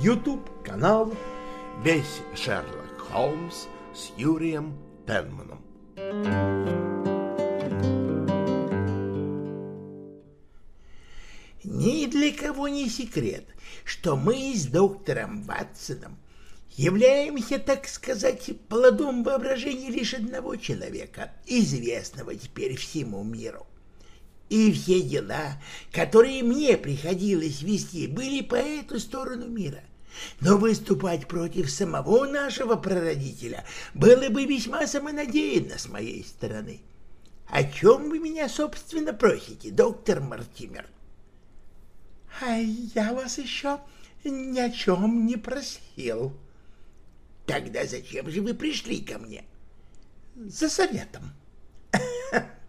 YouTube-канал «Весь Шерлок Холмс» с Юрием Пенманом. Ни для кого не секрет, что мы с доктором Ватсоном являемся, так сказать, плодом воображения лишь одного человека, известного теперь всему миру. И все дела, которые мне приходилось вести, были по эту сторону мира. Но выступать против самого нашего прародителя было бы весьма самонадеянно с моей стороны. О чем вы меня, собственно, просите, доктор Мартимер? — А я вас еще ни о чем не просил. — Тогда зачем же вы пришли ко мне? — За советом.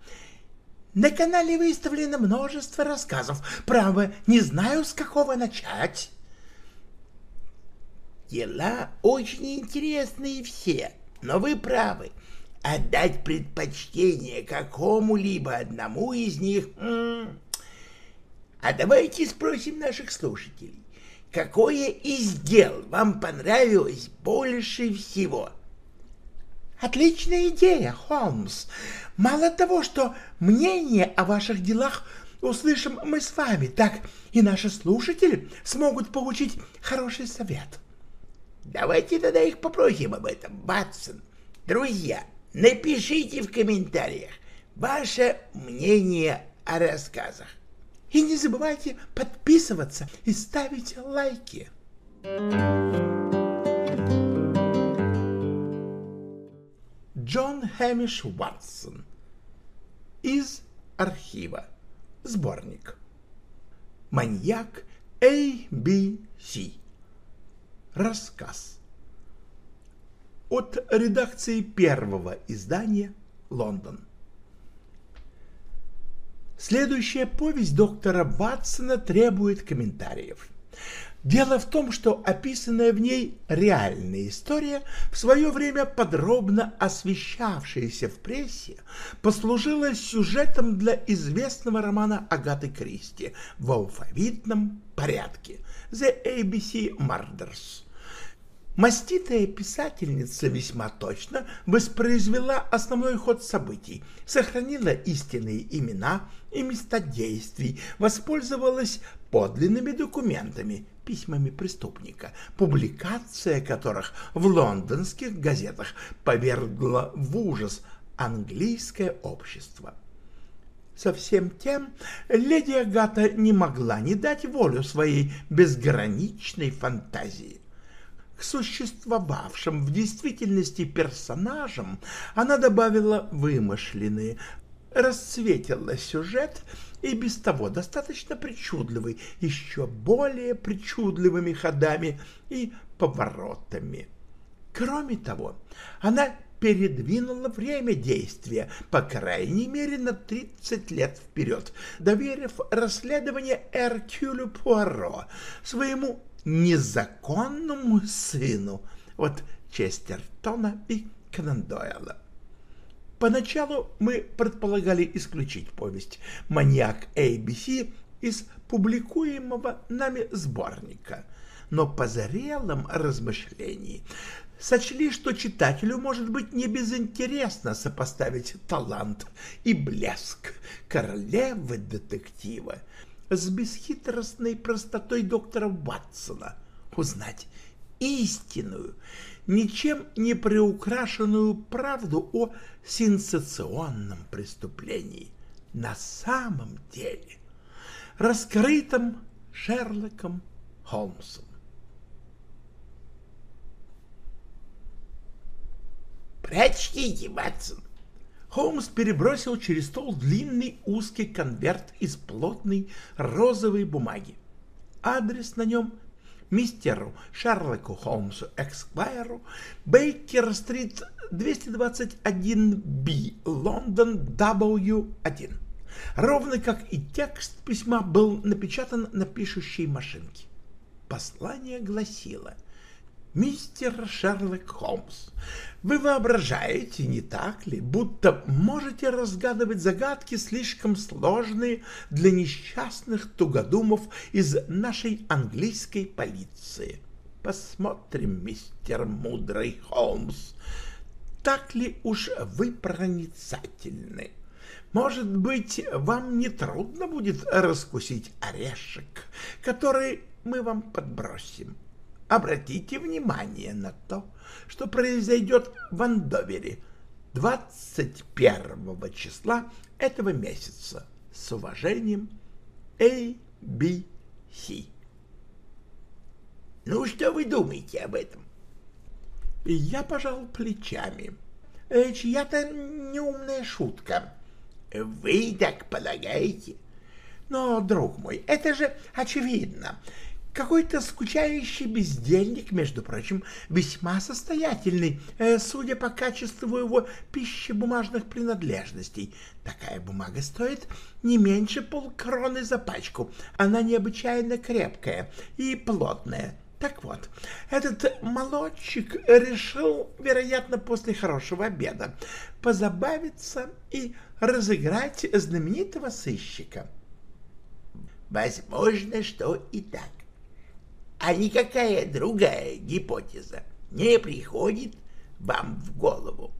На канале выставлено множество рассказов. Право, не знаю, с какого начать. Дела очень интересные все, но вы правы. Отдать предпочтение какому-либо одному из них... А давайте спросим наших слушателей, какое из дел вам понравилось больше всего? Отличная идея, Холмс. Мало того, что мнение о ваших делах услышим мы с вами, так и наши слушатели смогут получить хороший совет. Давайте тогда их попросим об этом, Батсон. Друзья, напишите в комментариях ваше мнение о рассказах. И не забывайте подписываться и ставить лайки. Джон Хэмиш Ватсон из архива. Сборник. Маньяк ABC. Рассказ. От редакции первого издания «Лондон». Следующая повесть доктора Ватсона требует комментариев. Дело в том, что описанная в ней реальная история, в свое время подробно освещавшаяся в прессе, послужила сюжетом для известного романа Агаты Кристи в алфавитном порядке «The ABC Murders». Маститая писательница весьма точно воспроизвела основной ход событий, сохранила истинные имена и места действий, воспользовалась подлинными документами, письмами преступника, публикация которых в лондонских газетах повергла в ужас английское общество. Со всем тем леди Агата не могла не дать волю своей безграничной фантазии к существовавшим в действительности персонажам она добавила вымышленные, расцветила сюжет и без того достаточно причудливый, еще более причудливыми ходами и поворотами. Кроме того, она передвинула время действия, по крайней мере, на 30 лет вперед, доверив расследование Эркюлю Пуаро, своему незаконному сыну от Честертона и Конан Поначалу мы предполагали исключить повесть «Маньяк ABC» из публикуемого нами сборника, но по зрелом размышлении сочли, что читателю может быть не безинтересно сопоставить талант и блеск королевы детектива с бесхитростной простотой доктора Ватсона, узнать истинную, ничем не приукрашенную правду о сенсационном преступлении на самом деле, раскрытом Шерлоком Холмсом. «Прочтите, Ватсон!» Холмс перебросил через стол длинный узкий конверт из плотной розовой бумаги. Адрес на нем мистеру Шерлоку Холмсу Эксквайру, Бейкер-стрит 221-Б, Лондон, W1. Ровно как и текст письма был напечатан на пишущей машинке. Послание гласило «Мистер Шерлок Холмс, вы воображаете, не так ли, будто можете разгадывать загадки слишком сложные для несчастных тугодумов из нашей английской полиции. Посмотрим, мистер мудрый Холмс, так ли уж вы проницательны. Может быть, вам не трудно будет раскусить орешек, который мы вам подбросим. Обратите внимание на то, что произойдет в Андовере 21 числа этого месяца. С уважением, A.B.C. Ну, что вы думаете об этом? Я пожал плечами. Э, чья-то неумная шутка. Вы так полагаете? Но, друг мой, это же очевидно. Какой-то скучающий бездельник, между прочим, весьма состоятельный, э, судя по качеству его пищебумажных принадлежностей. Такая бумага стоит не меньше полкроны за пачку. Она необычайно крепкая и плотная. Так вот, этот молодчик решил, вероятно, после хорошего обеда, позабавиться и разыграть знаменитого сыщика. Возможно, что и так. А никакая другая гипотеза не приходит вам в голову.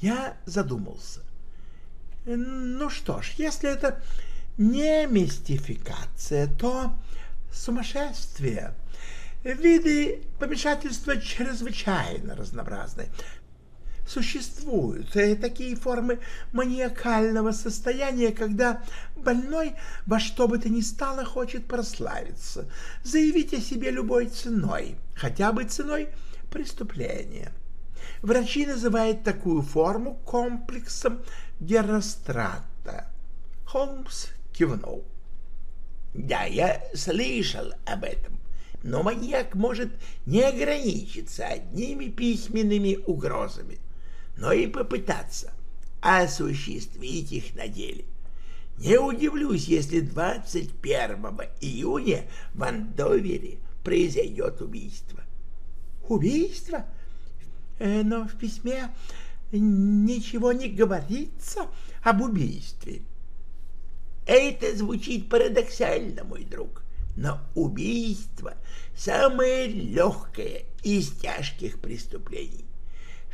Я задумался. Ну что ж, если это не мистификация, то сумасшествие — Виды помешательства чрезвычайно разнообразны. Существуют э, такие формы маниакального состояния, когда больной во что бы то ни стало хочет прославиться, заявить о себе любой ценой, хотя бы ценой преступления. Врачи называют такую форму комплексом Герострата. Холмс кивнул. Да, я слышал об этом но маньяк может не ограничиться одними письменными угрозами, но и попытаться осуществить их на деле. Не удивлюсь, если 21 июня в Андовере произойдет убийство. Убийство? Э, но в письме ничего не говорится об убийстве. Это звучит парадоксально, мой друг но убийство — самое легкое из тяжких преступлений.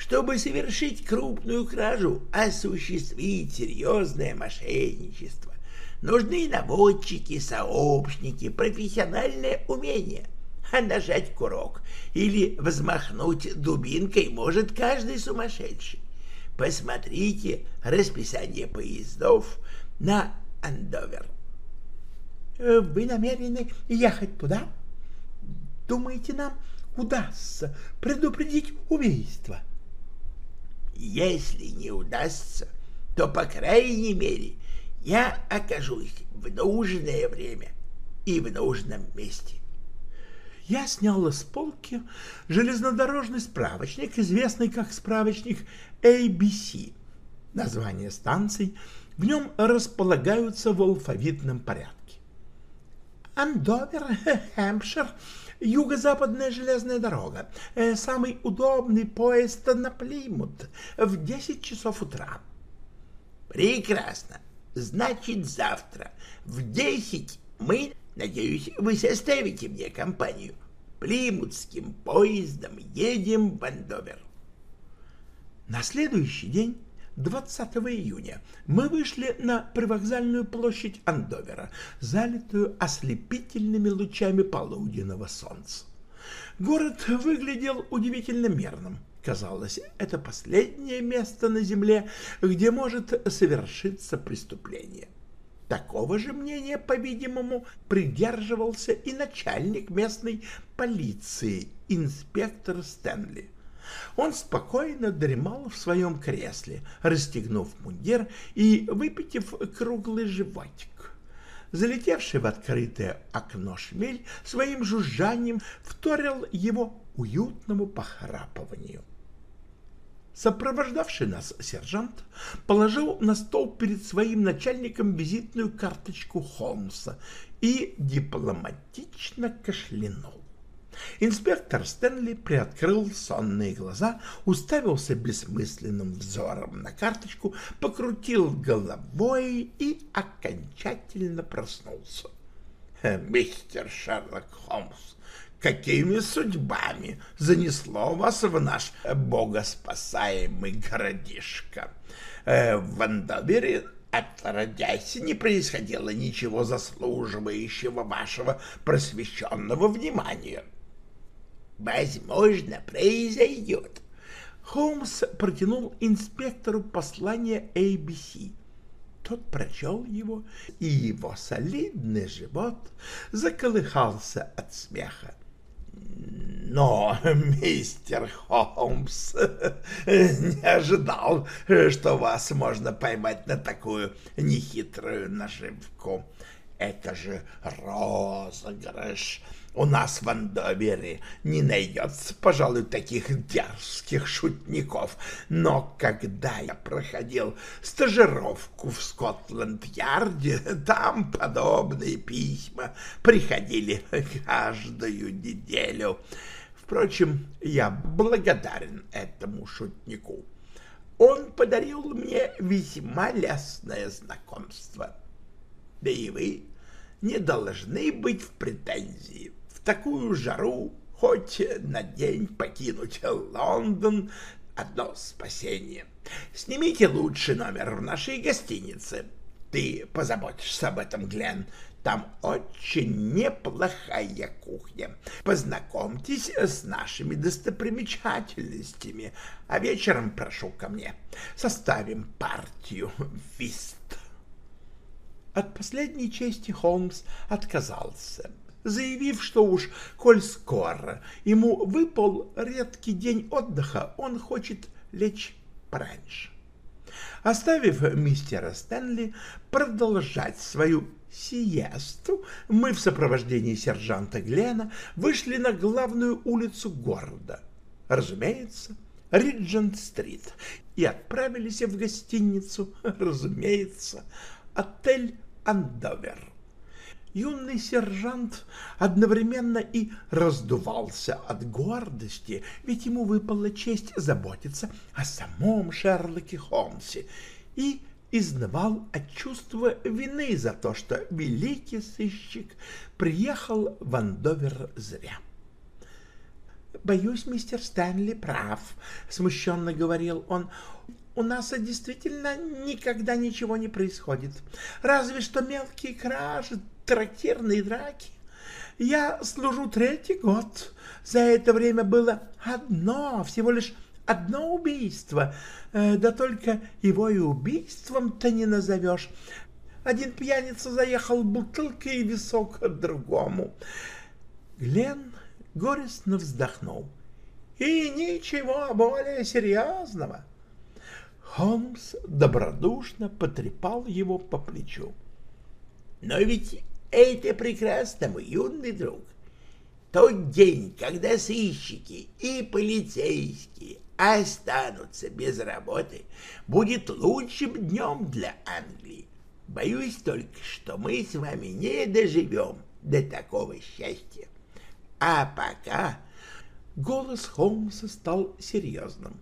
Чтобы совершить крупную кражу, осуществить серьезное мошенничество, нужны наводчики, сообщники, профессиональное умение. А нажать курок или взмахнуть дубинкой может каждый сумасшедший. Посмотрите расписание поездов на Андовер. Э, вы намерены ехать туда? Думаете, нам удастся предупредить убийство? Если не удастся, то, по крайней мере, я окажусь в нужное время и в нужном месте. Я снял с полки железнодорожный справочник, известный как справочник ABC. Названия станций в нем располагаются в алфавитном порядке. Андовер, Хэмпшир, юго-западная железная дорога. Э, самый удобный поезд на Плимут в 10 часов утра. Прекрасно. Значит, завтра в 10 мы, надеюсь, вы составите мне компанию. Плимутским поездом едем в Андовер. На следующий день 20 июня мы вышли на привокзальную площадь Андовера, залитую ослепительными лучами полуденного солнца. Город выглядел удивительно мирным. Казалось, это последнее место на земле, где может совершиться преступление. Такого же мнения, по-видимому, придерживался и начальник местной полиции, инспектор Стэнли. Он спокойно дремал в своем кресле, расстегнув мундир и выпитив круглый животик. Залетевший в открытое окно шмель своим жужжанием вторил его уютному похрапыванию. Сопровождавший нас сержант положил на стол перед своим начальником визитную карточку Холмса и дипломатично кашлянул. Инспектор Стэнли приоткрыл сонные глаза, уставился бессмысленным взором на карточку, покрутил головой и окончательно проснулся. «Мистер Шерлок Холмс, какими судьбами занесло вас в наш богоспасаемый городишко. Э, в Вандовере отродясь не происходило ничего заслуживающего вашего просвещенного внимания. Возможно, произойдет. Холмс протянул инспектору послание ABC. Тот прочел его, и его солидный живот заколыхался от смеха. Но мистер Холмс не ожидал, что вас можно поймать на такую нехитрую наживку. Это же розыгрыш. У нас в Андовере не найдется, пожалуй, таких дерзких шутников. Но когда я проходил стажировку в Скотланд-Ярде, там подобные письма приходили каждую неделю. Впрочем, я благодарен этому шутнику. Он подарил мне весьма лестное знакомство. Да и вы не должны быть в претензии такую жару хоть на день покинуть Лондон — одно спасение. Снимите лучший номер в нашей гостинице. Ты позаботишься об этом, Глен. Там очень неплохая кухня. Познакомьтесь с нашими достопримечательностями, а вечером прошу ко мне. Составим партию вист. От последней чести Холмс отказался заявив, что уж, коль скоро ему выпал редкий день отдыха, он хочет лечь пораньше. Оставив мистера Стэнли продолжать свою сиесту, мы в сопровождении сержанта Глена вышли на главную улицу города, разумеется, Риджент-стрит, и отправились в гостиницу, разумеется, отель «Андовер» юный сержант одновременно и раздувался от гордости, ведь ему выпала честь заботиться о самом Шерлоке Холмсе, и изнывал от чувства вины за то, что великий сыщик приехал в Андовер зря. «Боюсь, мистер Стэнли прав», — смущенно говорил он у нас действительно никогда ничего не происходит. Разве что мелкие кражи, трактирные драки. Я служу третий год. За это время было одно, всего лишь одно убийство. Э, да только его и убийством-то не назовешь. Один пьяница заехал бутылкой и висок другому. Глен горестно вздохнул. И ничего более серьезного. Холмс добродушно потрепал его по плечу. «Но ведь это прекрасно, мой юный друг. Тот день, когда сыщики и полицейские останутся без работы, будет лучшим днем для Англии. Боюсь только, что мы с вами не доживем до такого счастья. А пока голос Холмса стал серьезным.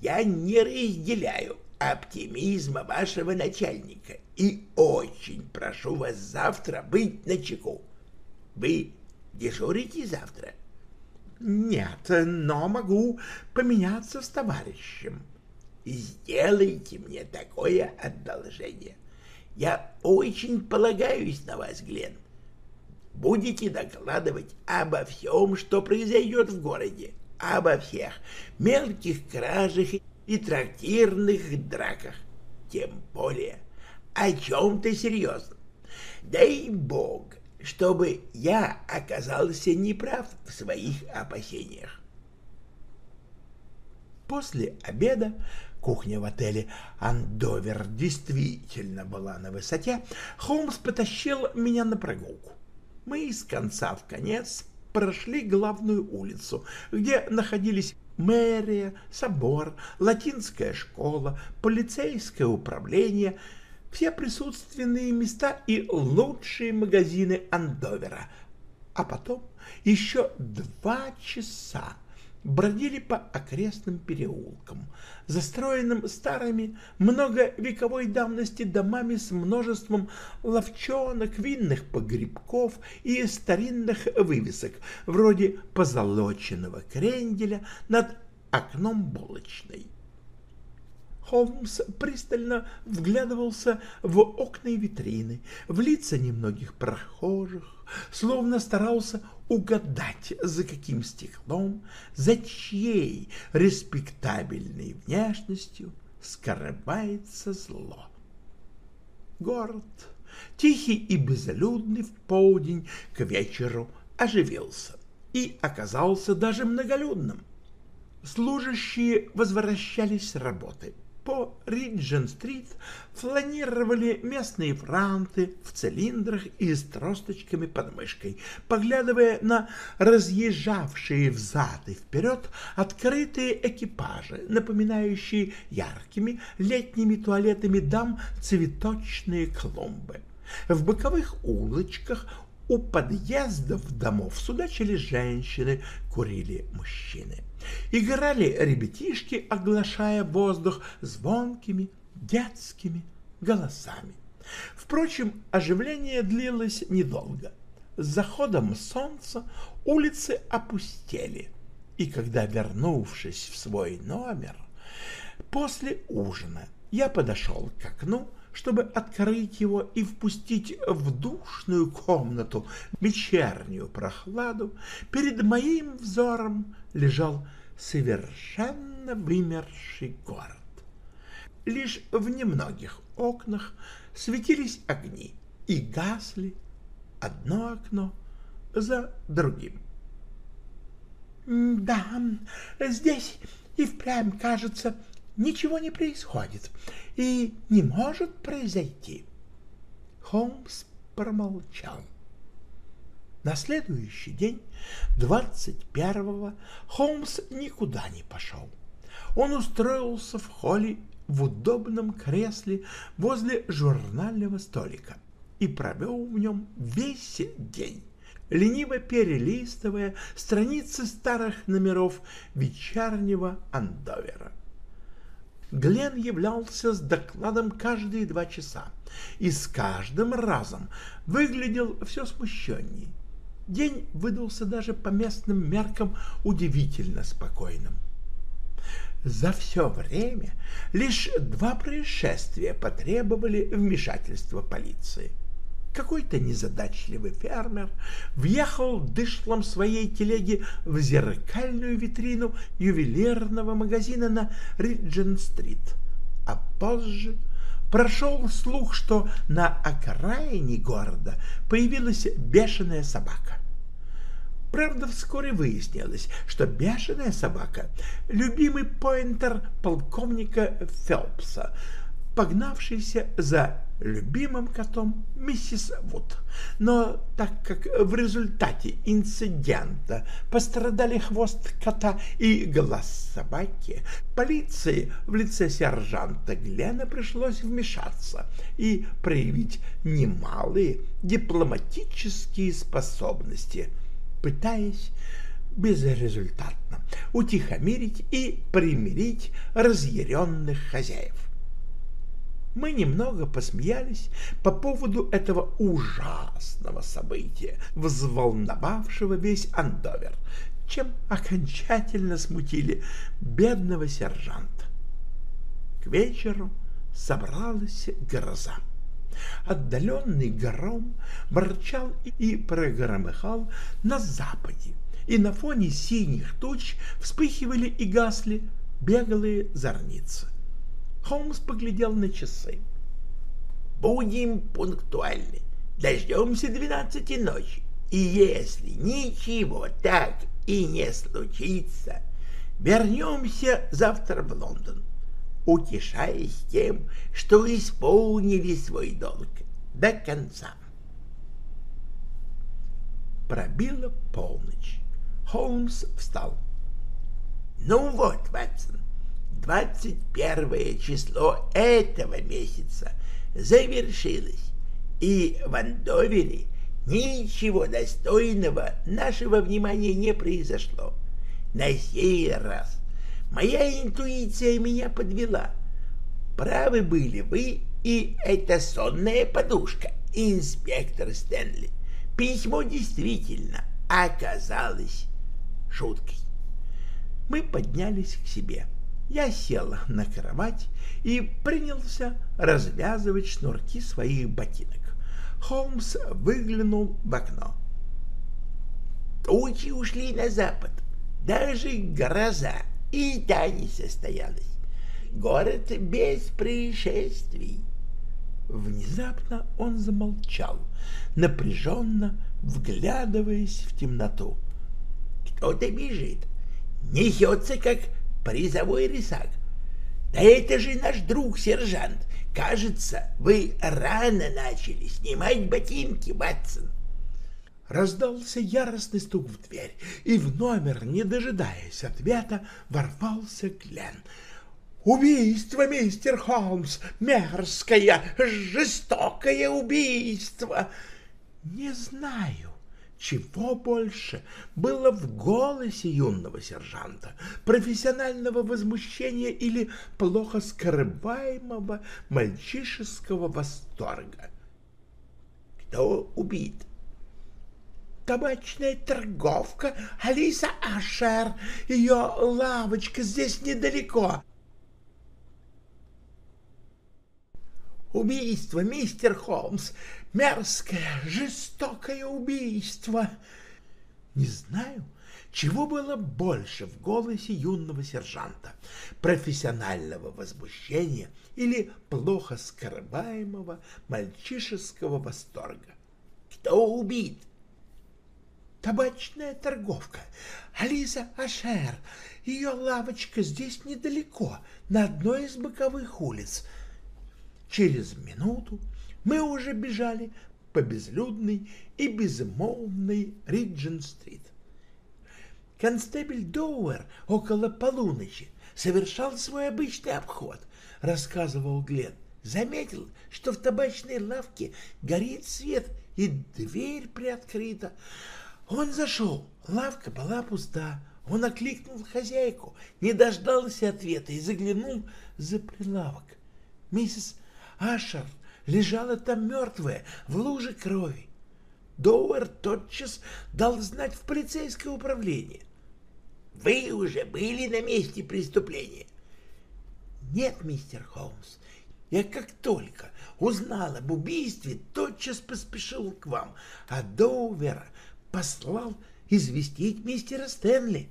Я не разделяю оптимизма вашего начальника и очень прошу вас завтра быть начеку. Вы дежурите завтра? Нет, но могу поменяться с товарищем. Сделайте мне такое одолжение. Я очень полагаюсь на вас, Глен. Будете докладывать обо всем, что произойдет в городе, обо всех мелких кражах и трактирных драках, тем более о чем-то серьезном. Дай бог, чтобы я оказался неправ в своих опасениях. После обеда кухня в отеле «Андовер» действительно была на высоте, Холмс потащил меня на прогулку. Мы из конца в конец прошли главную улицу, где находились мэрия, собор, латинская школа, полицейское управление, все присутственные места и лучшие магазины Андовера. А потом еще два часа бродили по окрестным переулкам, застроенным старыми многовековой давности домами с множеством ловчонок, винных погребков и старинных вывесок, вроде позолоченного кренделя над окном булочной. Холмс пристально вглядывался в окна и витрины, в лица немногих прохожих, словно старался угадать, за каким стеклом, за чьей респектабельной внешностью скрывается зло. Город, тихий и безлюдный в полдень к вечеру, оживился и оказался даже многолюдным. Служащие возвращались с работы. По Риджен-стрит фланировали местные франты в цилиндрах и с тросточками под мышкой, поглядывая на разъезжавшие взад и вперед открытые экипажи, напоминающие яркими летними туалетами дам цветочные клумбы. В боковых улочках у подъездов домов судачили женщины, курили мужчины. Играли ребятишки, оглашая воздух звонкими детскими голосами. Впрочем, оживление длилось недолго. С заходом солнца улицы опустели, и когда, вернувшись в свой номер, после ужина я подошел к окну, чтобы открыть его и впустить в душную комнату вечернюю прохладу, перед моим взором лежал совершенно вымерший город. Лишь в немногих окнах светились огни и гасли одно окно за другим. «Да, здесь и впрямь, кажется, ничего не происходит и не может произойти». Холмс промолчал. На следующий день, 21-го, Холмс никуда не пошел. Он устроился в холле в удобном кресле возле журнального столика и провел в нем весь день, лениво перелистывая страницы старых номеров вечернего Андовера. Глен являлся с докладом каждые два часа и с каждым разом выглядел все смущеннее. День выдался даже по местным меркам удивительно спокойным. За все время лишь два происшествия потребовали вмешательства полиции. Какой-то незадачливый фермер въехал дышлом своей телеги в зеркальную витрину ювелирного магазина на Риджен-стрит, а позже прошел слух, что на окраине города появилась бешеная собака. Правда, вскоре выяснилось, что бешеная собака — любимый поинтер полковника Фелпса, погнавшийся за любимым котом миссис Вуд. Но так как в результате инцидента пострадали хвост кота и глаз собаки, полиции в лице сержанта Глена пришлось вмешаться и проявить немалые дипломатические способности — пытаясь безрезультатно утихомирить и примирить разъяренных хозяев. Мы немного посмеялись по поводу этого ужасного события, взволновавшего весь Андовер, чем окончательно смутили бедного сержанта. К вечеру собралась гроза. Отдаленный гром ворчал и прогромыхал на западе, и на фоне синих туч вспыхивали и гасли беглые зорницы. Холмс поглядел на часы. «Будем пунктуальны. Дождемся двенадцати ночи. И если ничего так и не случится, вернемся завтра в Лондон утешаясь тем, что исполнили свой долг до конца. Пробила полночь. Холмс встал. «Ну вот, Ватсон, двадцать первое число этого месяца завершилось, и в Андовере ничего достойного нашего внимания не произошло. На сей раз моя интуиция меня подвела. Правы были вы и эта сонная подушка, инспектор Стэнли. Письмо действительно оказалось шуткой. Мы поднялись к себе. Я села на кровать и принялся развязывать шнурки своих ботинок. Холмс выглянул в окно. Тучи ушли на запад. Даже гроза и та не состоялась. Город без происшествий. Внезапно он замолчал, напряженно вглядываясь в темноту. Кто-то бежит, несется, как призовой рисак. Да это же наш друг, сержант. Кажется, вы рано начали снимать ботинки, Ватсон. Раздался яростный стук в дверь, и в номер, не дожидаясь ответа, ворвался Глен. «Убийство, мистер Холмс! Мерзкое, жестокое убийство!» «Не знаю, чего больше было в голосе юного сержанта, профессионального возмущения или плохо скрываемого мальчишеского восторга. Кто убит? табачная торговка Алиса Ашер. Ее лавочка здесь недалеко. Убийство, мистер Холмс. Мерзкое, жестокое убийство. Не знаю, чего было больше в голосе юного сержанта — профессионального возмущения или плохо скрываемого мальчишеского восторга. Кто убит? табачная торговка. Алиса Ашер. Ее лавочка здесь недалеко, на одной из боковых улиц. Через минуту мы уже бежали по безлюдной и безмолвной Риджин-стрит. Констебель Доуэр около полуночи совершал свой обычный обход, рассказывал Глен. Заметил, что в табачной лавке горит свет и дверь приоткрыта. Он зашел, лавка была пуста. Он окликнул хозяйку, не дождался ответа и заглянул за прилавок. Миссис Ашер лежала там мертвая, в луже крови. Доуэр тотчас дал знать в полицейское управление. «Вы уже были на месте преступления?» «Нет, мистер Холмс, я как только узнал об убийстве, тотчас поспешил к вам, а Доувера послал известить мистера Стэнли.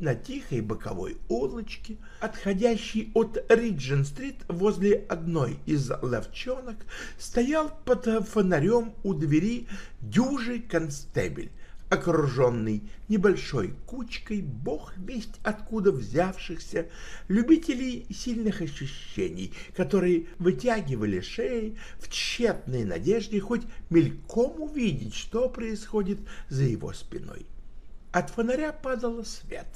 На тихой боковой улочке, отходящей от Риджин-стрит возле одной из ловчонок, стоял под фонарем у двери дюжий констебель, окруженный небольшой кучкой бог весть откуда взявшихся любителей сильных ощущений, которые вытягивали шеи в тщетной надежде хоть мельком увидеть, что происходит за его спиной. От фонаря падал свет.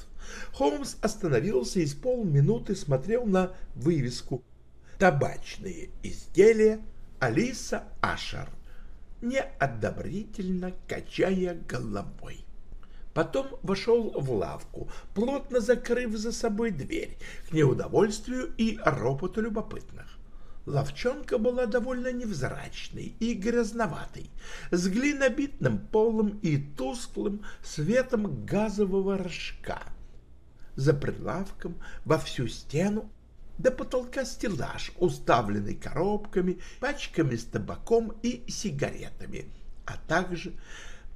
Холмс остановился и с полминуты смотрел на вывеску «Табачные изделия Алиса Ашер» неодобрительно качая головой. Потом вошел в лавку, плотно закрыв за собой дверь, к неудовольствию и ропоту любопытных. Ловчонка была довольно невзрачной и грязноватой, с глинобитным полом и тусклым светом газового рожка. За прилавком во всю стену до потолка стеллаж, уставленный коробками, пачками с табаком и сигаретами, а также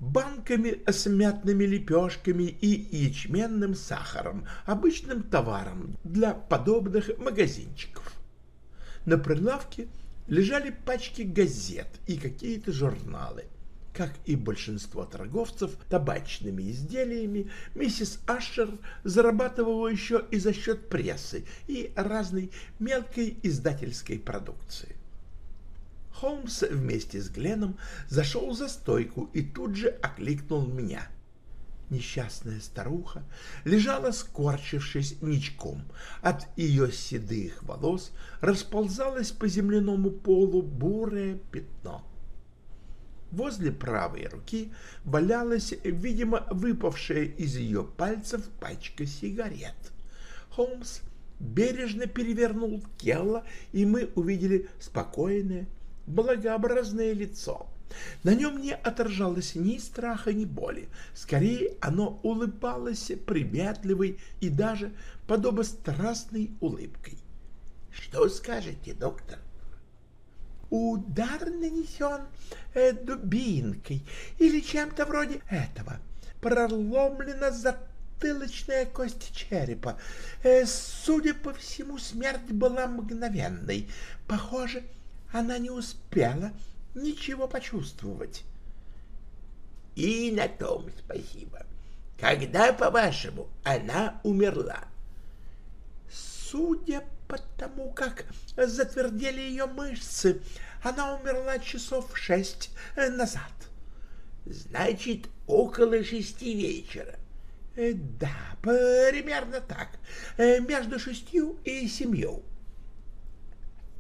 банками с мятными лепешками и ячменным сахаром, обычным товаром для подобных магазинчиков. На прилавке лежали пачки газет и какие-то журналы. Как и большинство торговцев табачными изделиями, миссис Ашер зарабатывала еще и за счет прессы и разной мелкой издательской продукции. Холмс вместе с Гленом зашел за стойку и тут же окликнул меня. Несчастная старуха лежала, скорчившись ничком. От ее седых волос расползалось по земляному полу бурое пятно — Возле правой руки валялась, видимо, выпавшая из ее пальцев пачка сигарет. Холмс бережно перевернул тело, и мы увидели спокойное, благообразное лицо. На нем не отражалось ни страха, ни боли. Скорее, оно улыбалось приветливой и даже подобострастной улыбкой. — Что скажете, доктор? Удар нанесен э, дубинкой или чем-то вроде этого. Проломлена затылочная кость черепа. Э, судя по всему, смерть была мгновенной. Похоже, она не успела ничего почувствовать. И на том спасибо. Когда, по-вашему, она умерла? Судя по тому, как затвердели ее мышцы, она умерла часов шесть назад. Значит, около шести вечера. Э, да, примерно так, э, между шестью и семью.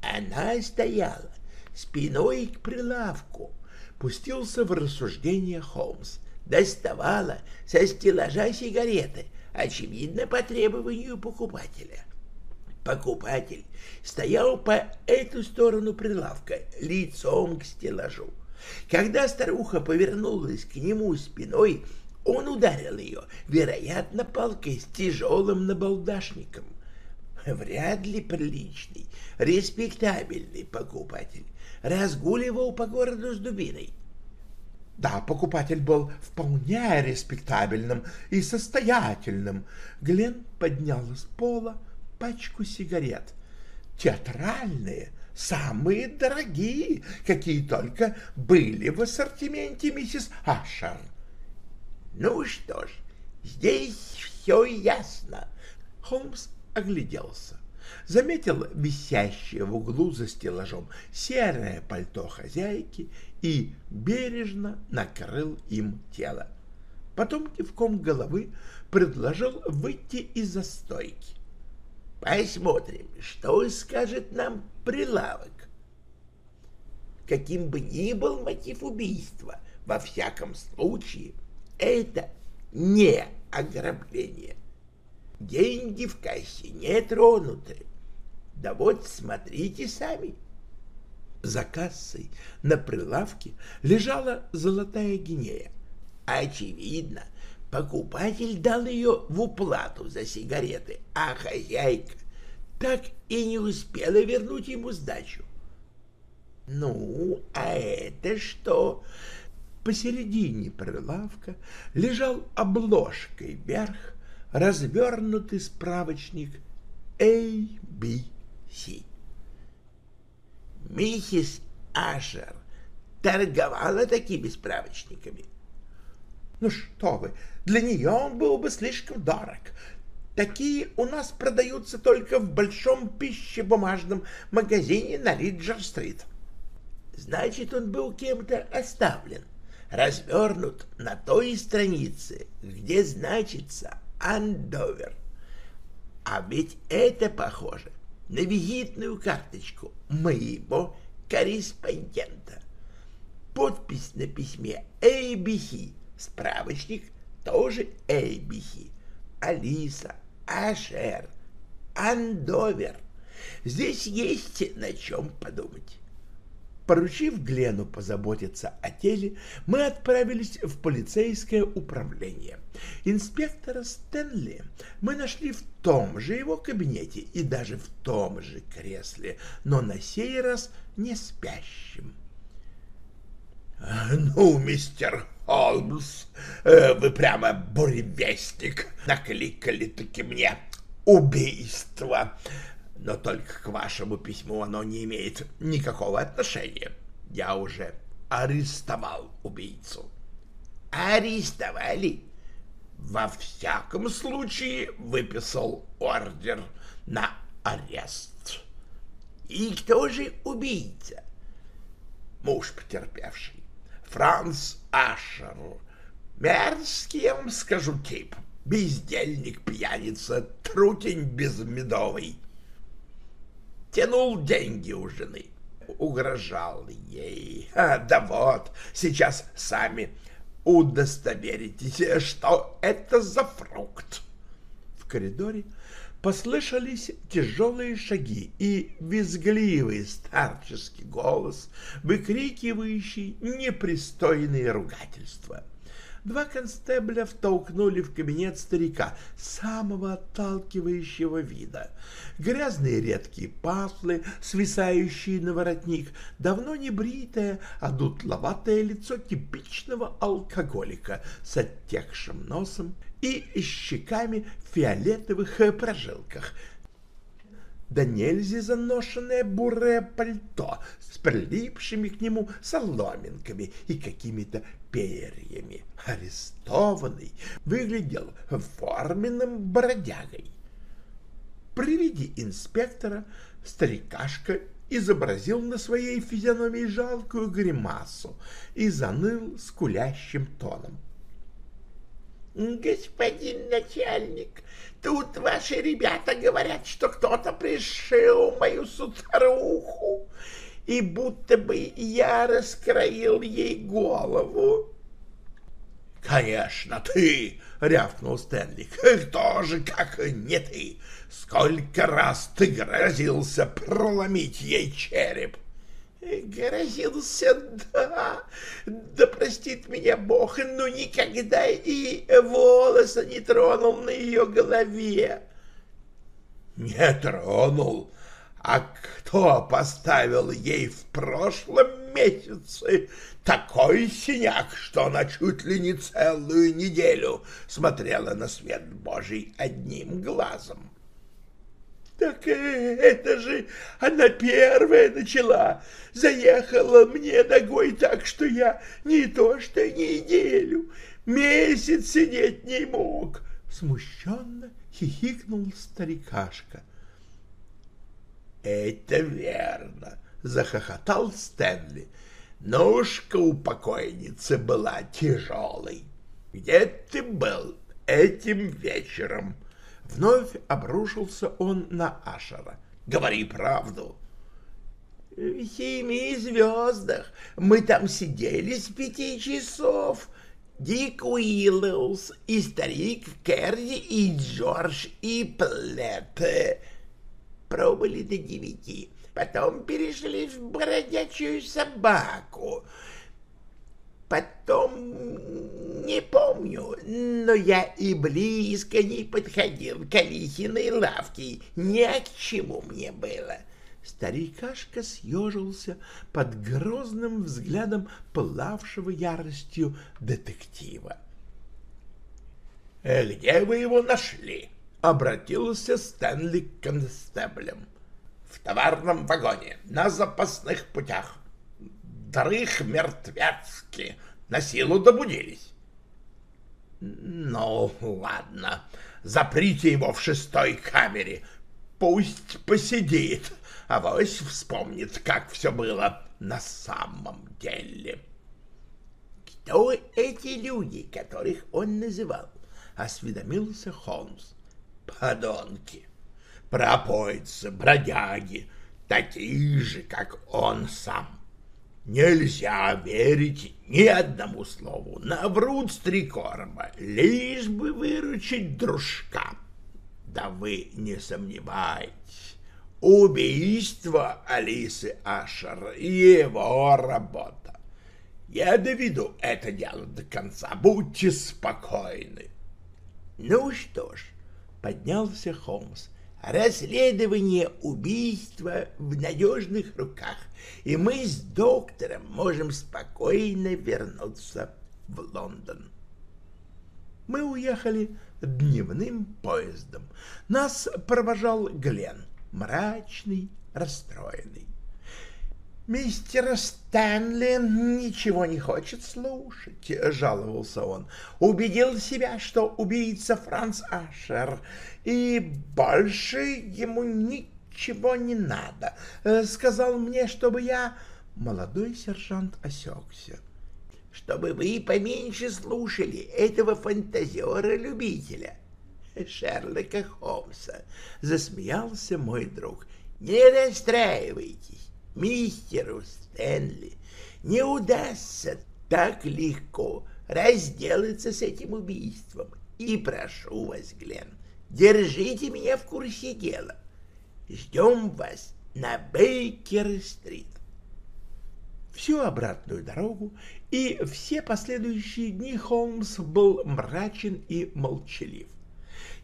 Она стояла спиной к прилавку, пустился в рассуждение Холмс. Доставала со стеллажа сигареты, очевидно, по требованию покупателя. Покупатель стоял по эту сторону прилавка, лицом к стеллажу. Когда старуха повернулась к нему спиной, он ударил ее, вероятно, палкой с тяжелым набалдашником. Вряд ли приличный, респектабельный покупатель разгуливал по городу с дубиной. Да, покупатель был вполне респектабельным и состоятельным. Глен поднял с пола пачку сигарет. Театральные, самые дорогие, какие только были в ассортименте миссис Ашер. Ну что ж, здесь все ясно. Холмс огляделся заметил висящее в углу за стеллажом серое пальто хозяйки и бережно накрыл им тело. Потом кивком головы предложил выйти из-за стойки. Посмотрим, что скажет нам прилавок. Каким бы ни был мотив убийства, во всяком случае, это не ограбление. Деньги в кассе не тронуты. Да вот смотрите сами. За кассой на прилавке лежала золотая гинея. Очевидно, покупатель дал ее в уплату за сигареты, а хозяйка так и не успела вернуть ему сдачу. Ну, а это что? Посередине прилавка лежал обложкой вверх развернутый справочник ABC. Миссис Ашер торговала такими справочниками. Ну что вы, для нее он был бы слишком дорог. Такие у нас продаются только в большом пищебумажном магазине на Риджер-стрит. Значит, он был кем-то оставлен, развернут на той странице, где значится Андовер. А ведь это похоже на визитную карточку моего корреспондента. Подпись на письме ABC, справочник тоже ABC. Алиса, Ашер, Андовер. Здесь есть на чем подумать. Поручив Глену позаботиться о теле, мы отправились в полицейское управление. Инспектора Стэнли мы нашли в том же его кабинете и даже в том же кресле, но на сей раз не спящим. — Ну, мистер Холмс, э, вы прямо буревестник, накликали-таки мне убийство но только к вашему письму оно не имеет никакого отношения. Я уже арестовал убийцу. Арестовали? Во всяком случае выписал ордер на арест. И кто же убийца? Муж потерпевший. Франц Ашер. Мерзкий, я вам скажу, тип. Бездельник, пьяница, трутень безмедовый тянул деньги у жены. угрожал ей. А, да вот, сейчас сами удостоверитесь, что это за фрукт. В коридоре послышались тяжелые шаги и визгливый старческий голос, выкрикивающий непристойные ругательства. Два констебля втолкнули в кабинет старика самого отталкивающего вида. Грязные редкие патлы, свисающие на воротник, давно не бритое, а дутловатое лицо типичного алкоголика с оттекшим носом и щеками в фиолетовых прожилках, да нельзя заношенное бурое пальто с прилипшими к нему соломинками и какими-то перьями. Арестованный выглядел форменным бродягой. При виде инспектора старикашка изобразил на своей физиономии жалкую гримасу и заныл скулящим тоном. «Господин начальник, тут ваши ребята говорят, что кто-то пришил мою сутруху, и будто бы я раскроил ей голову». «Конечно, ты!» — рявкнул Стэнли. «Кто же, как не ты? Сколько раз ты грозился проломить ей череп?» Грозился, да, да простит меня Бог, но никогда и волоса не тронул на ее голове. Не тронул? А кто поставил ей в прошлом месяце такой синяк, что она чуть ли не целую неделю смотрела на свет Божий одним глазом? Так это же она первая начала. Заехала мне ногой так, что я не то что неделю, месяц сидеть не мог. Смущенно хихикнул старикашка. Это верно, захохотал Стэнли. Ножка у покойницы была тяжелой. Где ты был этим вечером? Вновь обрушился он на Ашера. «Говори правду!» «В семи звездах. Мы там сидели с пяти часов. Дик Уиллоус и старик Керри и Джордж и Плет пробыли до девяти. Потом перешли в бродячую собаку. Потом не помню, но я и близко не подходил к Алисиной лавке, ни к чему мне было. Старикашка съежился под грозным взглядом плавшего яростью детектива. «Э, «Где вы его нашли?» — обратился Стэнли к констеблям. «В товарном вагоне, на запасных путях дрых мертвецки, на силу добудились. Ну, ладно, заприте его в шестой камере, пусть посидит, а вось вспомнит, как все было на самом деле. Кто эти люди, которых он называл? Осведомился Холмс. Подонки, пропойцы, бродяги, такие же, как он сам. Нельзя верить ни одному слову, наврут с лишь бы выручить дружка. Да вы не сомневайтесь, убийство Алисы Ашер — его работа. Я доведу это дело до конца, будьте спокойны. Ну что ж, поднялся Холмс, Расследование убийства в надежных руках, и мы с доктором можем спокойно вернуться в Лондон. Мы уехали дневным поездом. Нас провожал Глен, мрачный, расстроенный. «Мистер Стэнли ничего не хочет слушать», — жаловался он. «Убедил себя, что убийца Франц Ашер, и больше ему ничего не надо. Э, сказал мне, чтобы я...» Молодой сержант осекся. «Чтобы вы поменьше слушали этого фантазера-любителя, Шерлока Холмса», — засмеялся мой друг. «Не расстраивайтесь». мистеру Стэнли не удастся так легко разделаться с этим убийством. И прошу вас, Глен, держите меня в курсе дела. Ждем вас на Бейкер-стрит. Всю обратную дорогу и все последующие дни Холмс был мрачен и молчалив.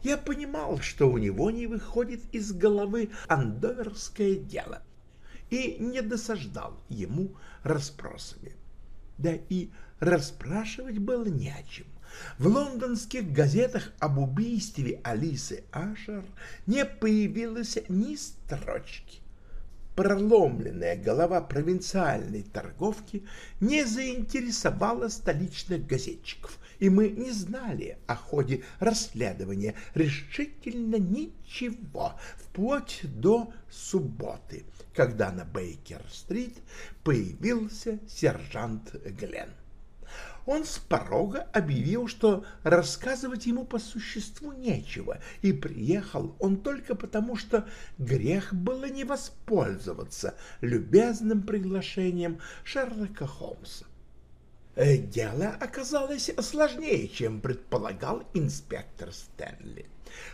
Я понимал, что у него не выходит из головы андоверское дело, и не досаждал ему расспросами. Да и расспрашивать было не о чем. В лондонских газетах об убийстве Алисы Ашер не появилось ни строчки. Проломленная голова провинциальной торговки не заинтересовала столичных газетчиков, и мы не знали о ходе расследования решительно ничего, вплоть до субботы, когда на Бейкер-стрит появился сержант Гленн он с порога объявил, что рассказывать ему по существу нечего, и приехал он только потому, что грех было не воспользоваться любезным приглашением Шерлока Холмса. Э, дело оказалось сложнее, чем предполагал инспектор Стэнли.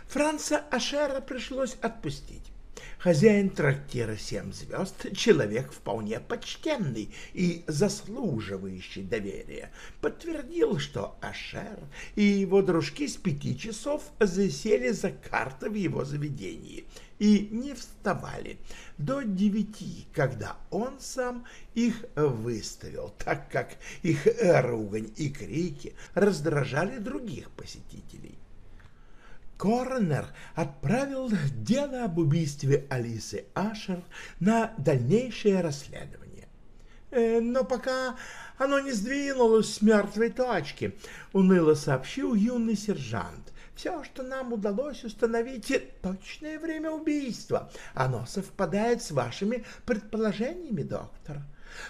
Франца Ашера пришлось отпустить. Хозяин трактира «Семь звезд» — человек вполне почтенный и заслуживающий доверия, подтвердил, что Ашер и его дружки с пяти часов засели за карты в его заведении и не вставали до девяти, когда он сам их выставил, так как их ругань и крики раздражали других посетителей. Коронер отправил дело об убийстве Алисы Ашер на дальнейшее расследование. Э, но пока оно не сдвинулось с мертвой точки, уныло сообщил юный сержант. Все, что нам удалось установить, точное время убийства. Оно совпадает с вашими предположениями, доктор.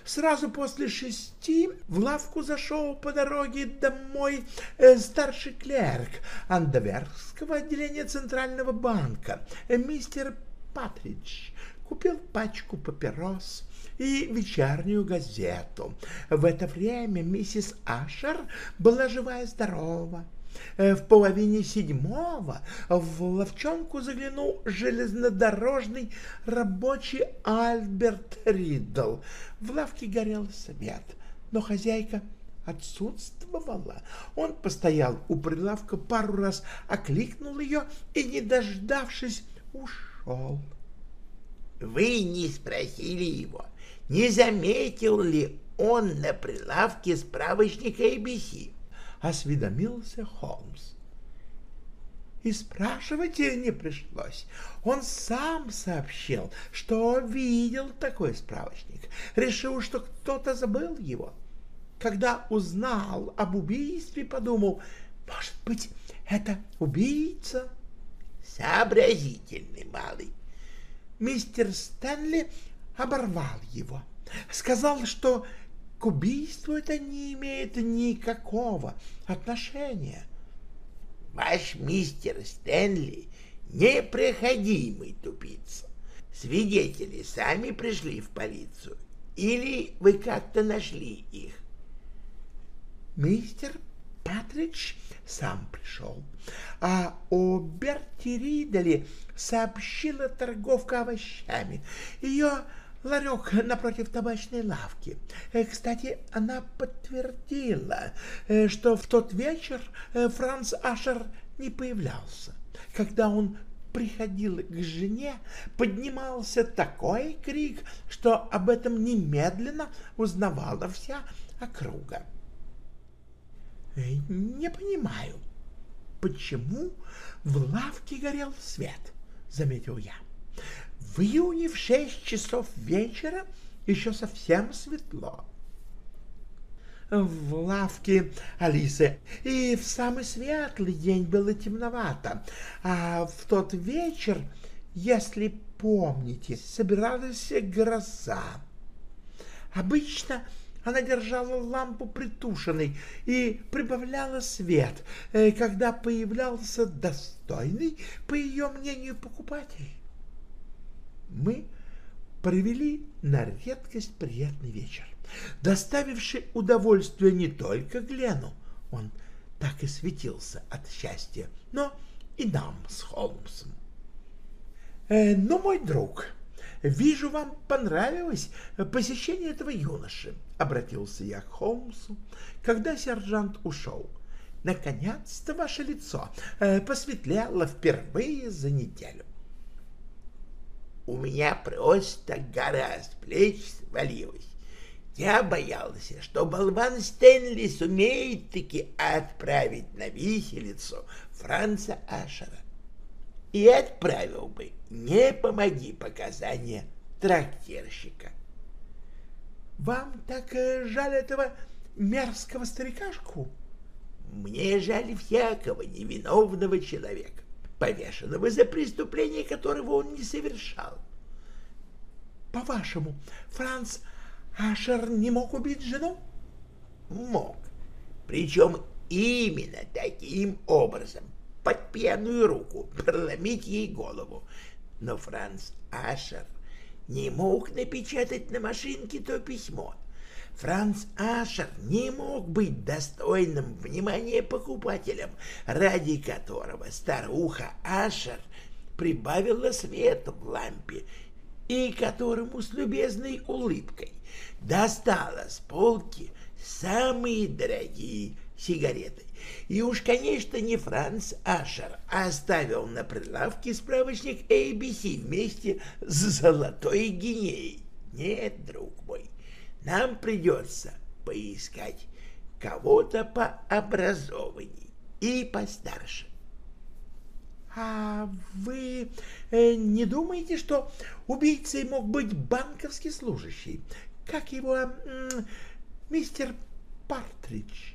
Сразу после шести в лавку зашел по дороге домой э, старший клерк Андоверского отделения Центрального банка, э, мистер Патридж. Купил пачку папирос и вечернюю газету. В это время миссис Ашер была жива и здорова. Э, в половине седьмого в ловчонку заглянул железнодорожный рабочий Альберт Риддл. В лавке горел свет, но хозяйка отсутствовала. Он постоял у прилавка пару раз, окликнул ее и, не дождавшись, ушел. Вы не спросили его, не заметил ли он на прилавке справочника ABC? Осведомился Холмс. И спрашивать не пришлось. Он сам сообщил, что видел такой справочник. Решил, что кто-то забыл его. Когда узнал об убийстве, подумал, может быть, это убийца? Сообразительный малый. Мистер Стэнли оборвал его. Сказал, что к убийству это не имеет никакого отношения. Ваш мистер Стэнли непроходимый тупица. Свидетели сами пришли в полицию или вы как-то нашли их? Мистер Патридж сам пришел, а о Берти Ридали сообщила торговка овощами. Ее ларек напротив табачной лавки. Э, кстати, она подтвердила, э, что в тот вечер э, Франц Ашер не появлялся. Когда он приходил к жене, поднимался такой крик, что об этом немедленно узнавала вся округа. «Не понимаю, почему в лавке горел свет?» — заметил я. В июне в шесть часов вечера еще совсем светло. В лавке Алисы и в самый светлый день было темновато, а в тот вечер, если помните, собиралась гроза. Обычно она держала лампу притушенной и прибавляла свет, э, когда появлялся достойный, по ее мнению, покупатель мы провели на редкость приятный вечер, доставивший удовольствие не только Глену, он так и светился от счастья, но и нам с Холмсом. Э, «Ну, мой друг, вижу, вам понравилось посещение этого юноши», — обратился я к Холмсу, когда сержант ушел. «Наконец-то ваше лицо э, посветлело впервые за неделю». «У меня просто гора с плеч свалилась. Я боялся, что болван Стэнли сумеет таки отправить на виселицу Франца Ашера. И отправил бы, не помоги показания трактирщика. Вам так э, жаль этого мерзкого старикашку? Мне жаль всякого невиновного человека, повешенного за преступление, которого он не совершал. По-вашему, Франц Ашер не мог убить жену? Мог. Причем именно таким образом, под пьяную руку, проломить ей голову. Но Франц Ашер не мог напечатать на машинке то письмо. Франц Ашер не мог быть достойным внимания покупателем, ради которого старуха Ашер прибавила свет в лампе и которому с любезной улыбкой достала с полки самые дорогие сигареты. И уж, конечно, не Франц Ашер оставил на прилавке справочник ABC вместе с золотой гинеей. Нет, друг мой, нам придется поискать кого-то пообразованней и постарше. А вы э, не думаете, что убийцей мог быть банковский служащий? Как его мистер Партридж?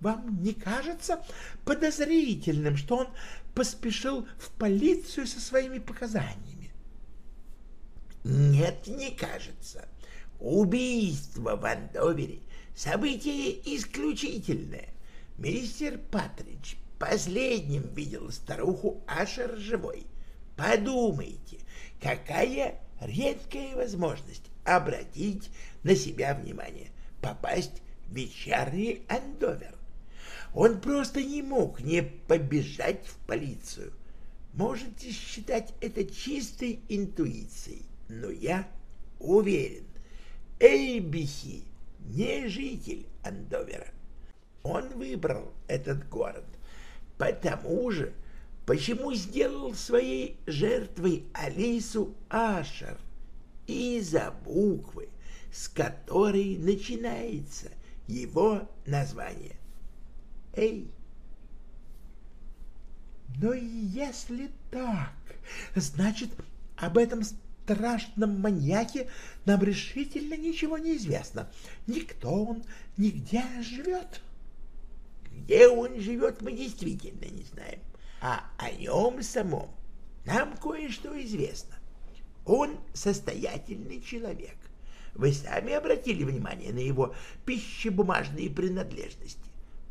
Вам не кажется подозрительным, что он поспешил в полицию со своими показаниями? Нет, не кажется. Убийство в Андовере — событие исключительное. Мистер Патридж последним видел старуху Ашер живой. Подумайте, какая редкая возможность обратить на себя внимание, попасть в вечерний Андовер. Он просто не мог не побежать в полицию. Можете считать это чистой интуицией, но я уверен, Эйбихи не житель Андовера. Он выбрал этот город Потому же, почему сделал своей жертвой Алису Ашер из-за буквы, с которой начинается его название. Эй! Но если так, значит, об этом страшном маньяке нам решительно ничего не известно. Никто он нигде живет. Где он живет, мы действительно не знаем, а о нем самом нам кое-что известно. Он состоятельный человек. Вы сами обратили внимание на его пищебумажные принадлежности.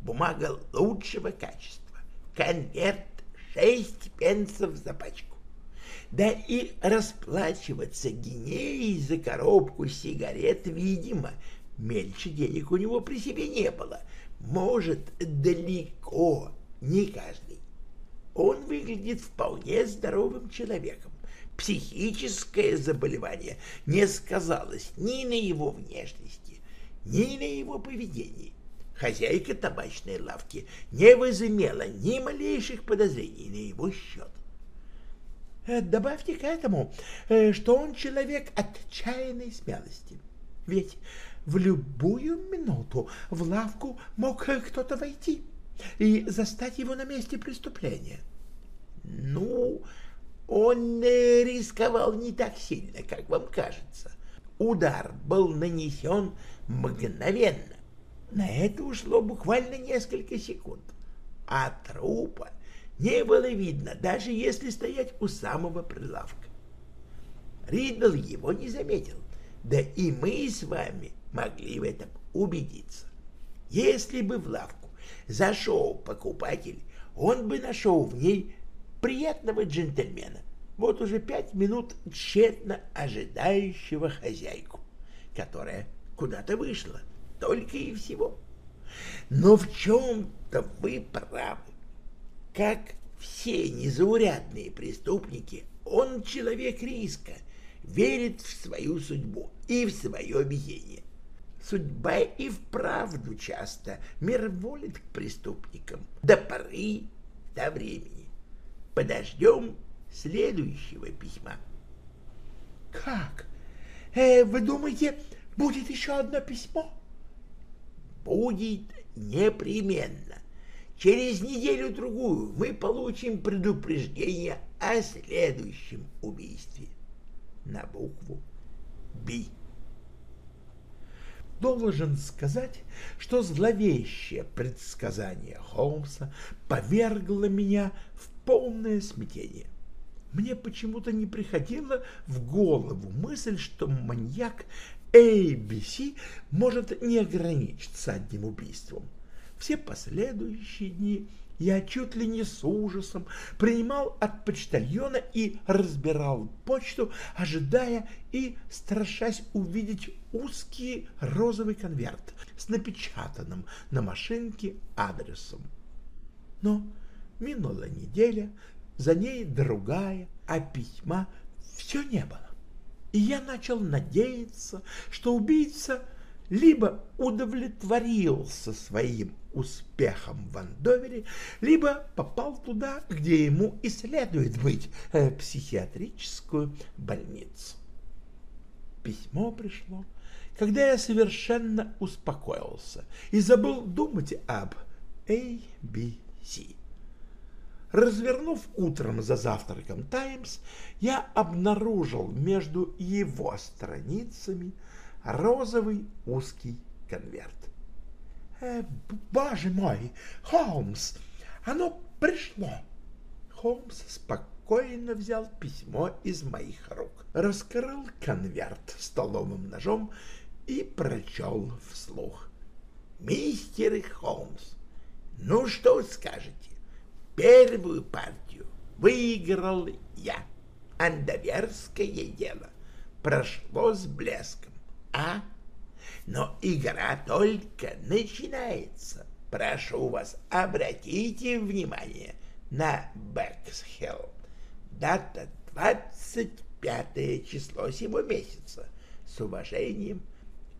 Бумага лучшего качества. Конверт шесть пенсов за пачку. Да и расплачиваться гинеей за коробку сигарет, видимо, меньше денег у него при себе не было — может далеко не каждый. Он выглядит вполне здоровым человеком. Психическое заболевание не сказалось ни на его внешности, ни на его поведении. Хозяйка табачной лавки не возымела ни малейших подозрений на его счет. Э, добавьте к этому, э, что он человек отчаянной смелости. Ведь в любую минуту в лавку мог кто-то войти и застать его на месте преступления. Ну, он рисковал не так сильно, как вам кажется. Удар был нанесен мгновенно. На это ушло буквально несколько секунд. А трупа не было видно, даже если стоять у самого прилавка. Ридл его не заметил. Да и мы с вами могли в этом убедиться. Если бы в лавку зашел покупатель, он бы нашел в ней приятного джентльмена, вот уже пять минут тщетно ожидающего хозяйку, которая куда-то вышла, только и всего. Но в чем-то вы правы. Как все незаурядные преступники, он человек риска, верит в свою судьбу и в свое везение. Судьба и вправду часто мирволит к преступникам до поры, до времени. Подождем следующего письма. — Как? Э, вы думаете, будет еще одно письмо? — Будет непременно. Через неделю-другую мы получим предупреждение о следующем убийстве на букву «Б». Должен сказать, что зловещее предсказание Холмса повергло меня в полное смятение. Мне почему-то не приходила в голову мысль, что маньяк ABC может не ограничиться одним убийством. Все последующие дни я чуть ли не с ужасом принимал от почтальона и разбирал почту, ожидая и страшась увидеть узкий розовый конверт с напечатанным на машинке адресом. Но минула неделя, за ней другая, а письма все не было. И я начал надеяться, что убийца либо удовлетворился своим успехом в Андовере, либо попал туда, где ему и следует быть, э, психиатрическую больницу. Письмо пришло, когда я совершенно успокоился и забыл думать об ABC. Развернув утром за завтраком «Таймс», я обнаружил между его страницами розовый узкий конверт. Э, «Боже мой, Холмс, оно пришло!» Холмс спокойно взял письмо из моих рук, раскрыл конверт столовым ножом и прочел вслух. «Мистер Холмс, ну что скажете? Первую партию выиграл я. Андоверское дело прошло с блеском, а?» но игра только начинается. Прошу вас, обратите внимание на Бэксхилл. Дата 25 число сего месяца. С уважением,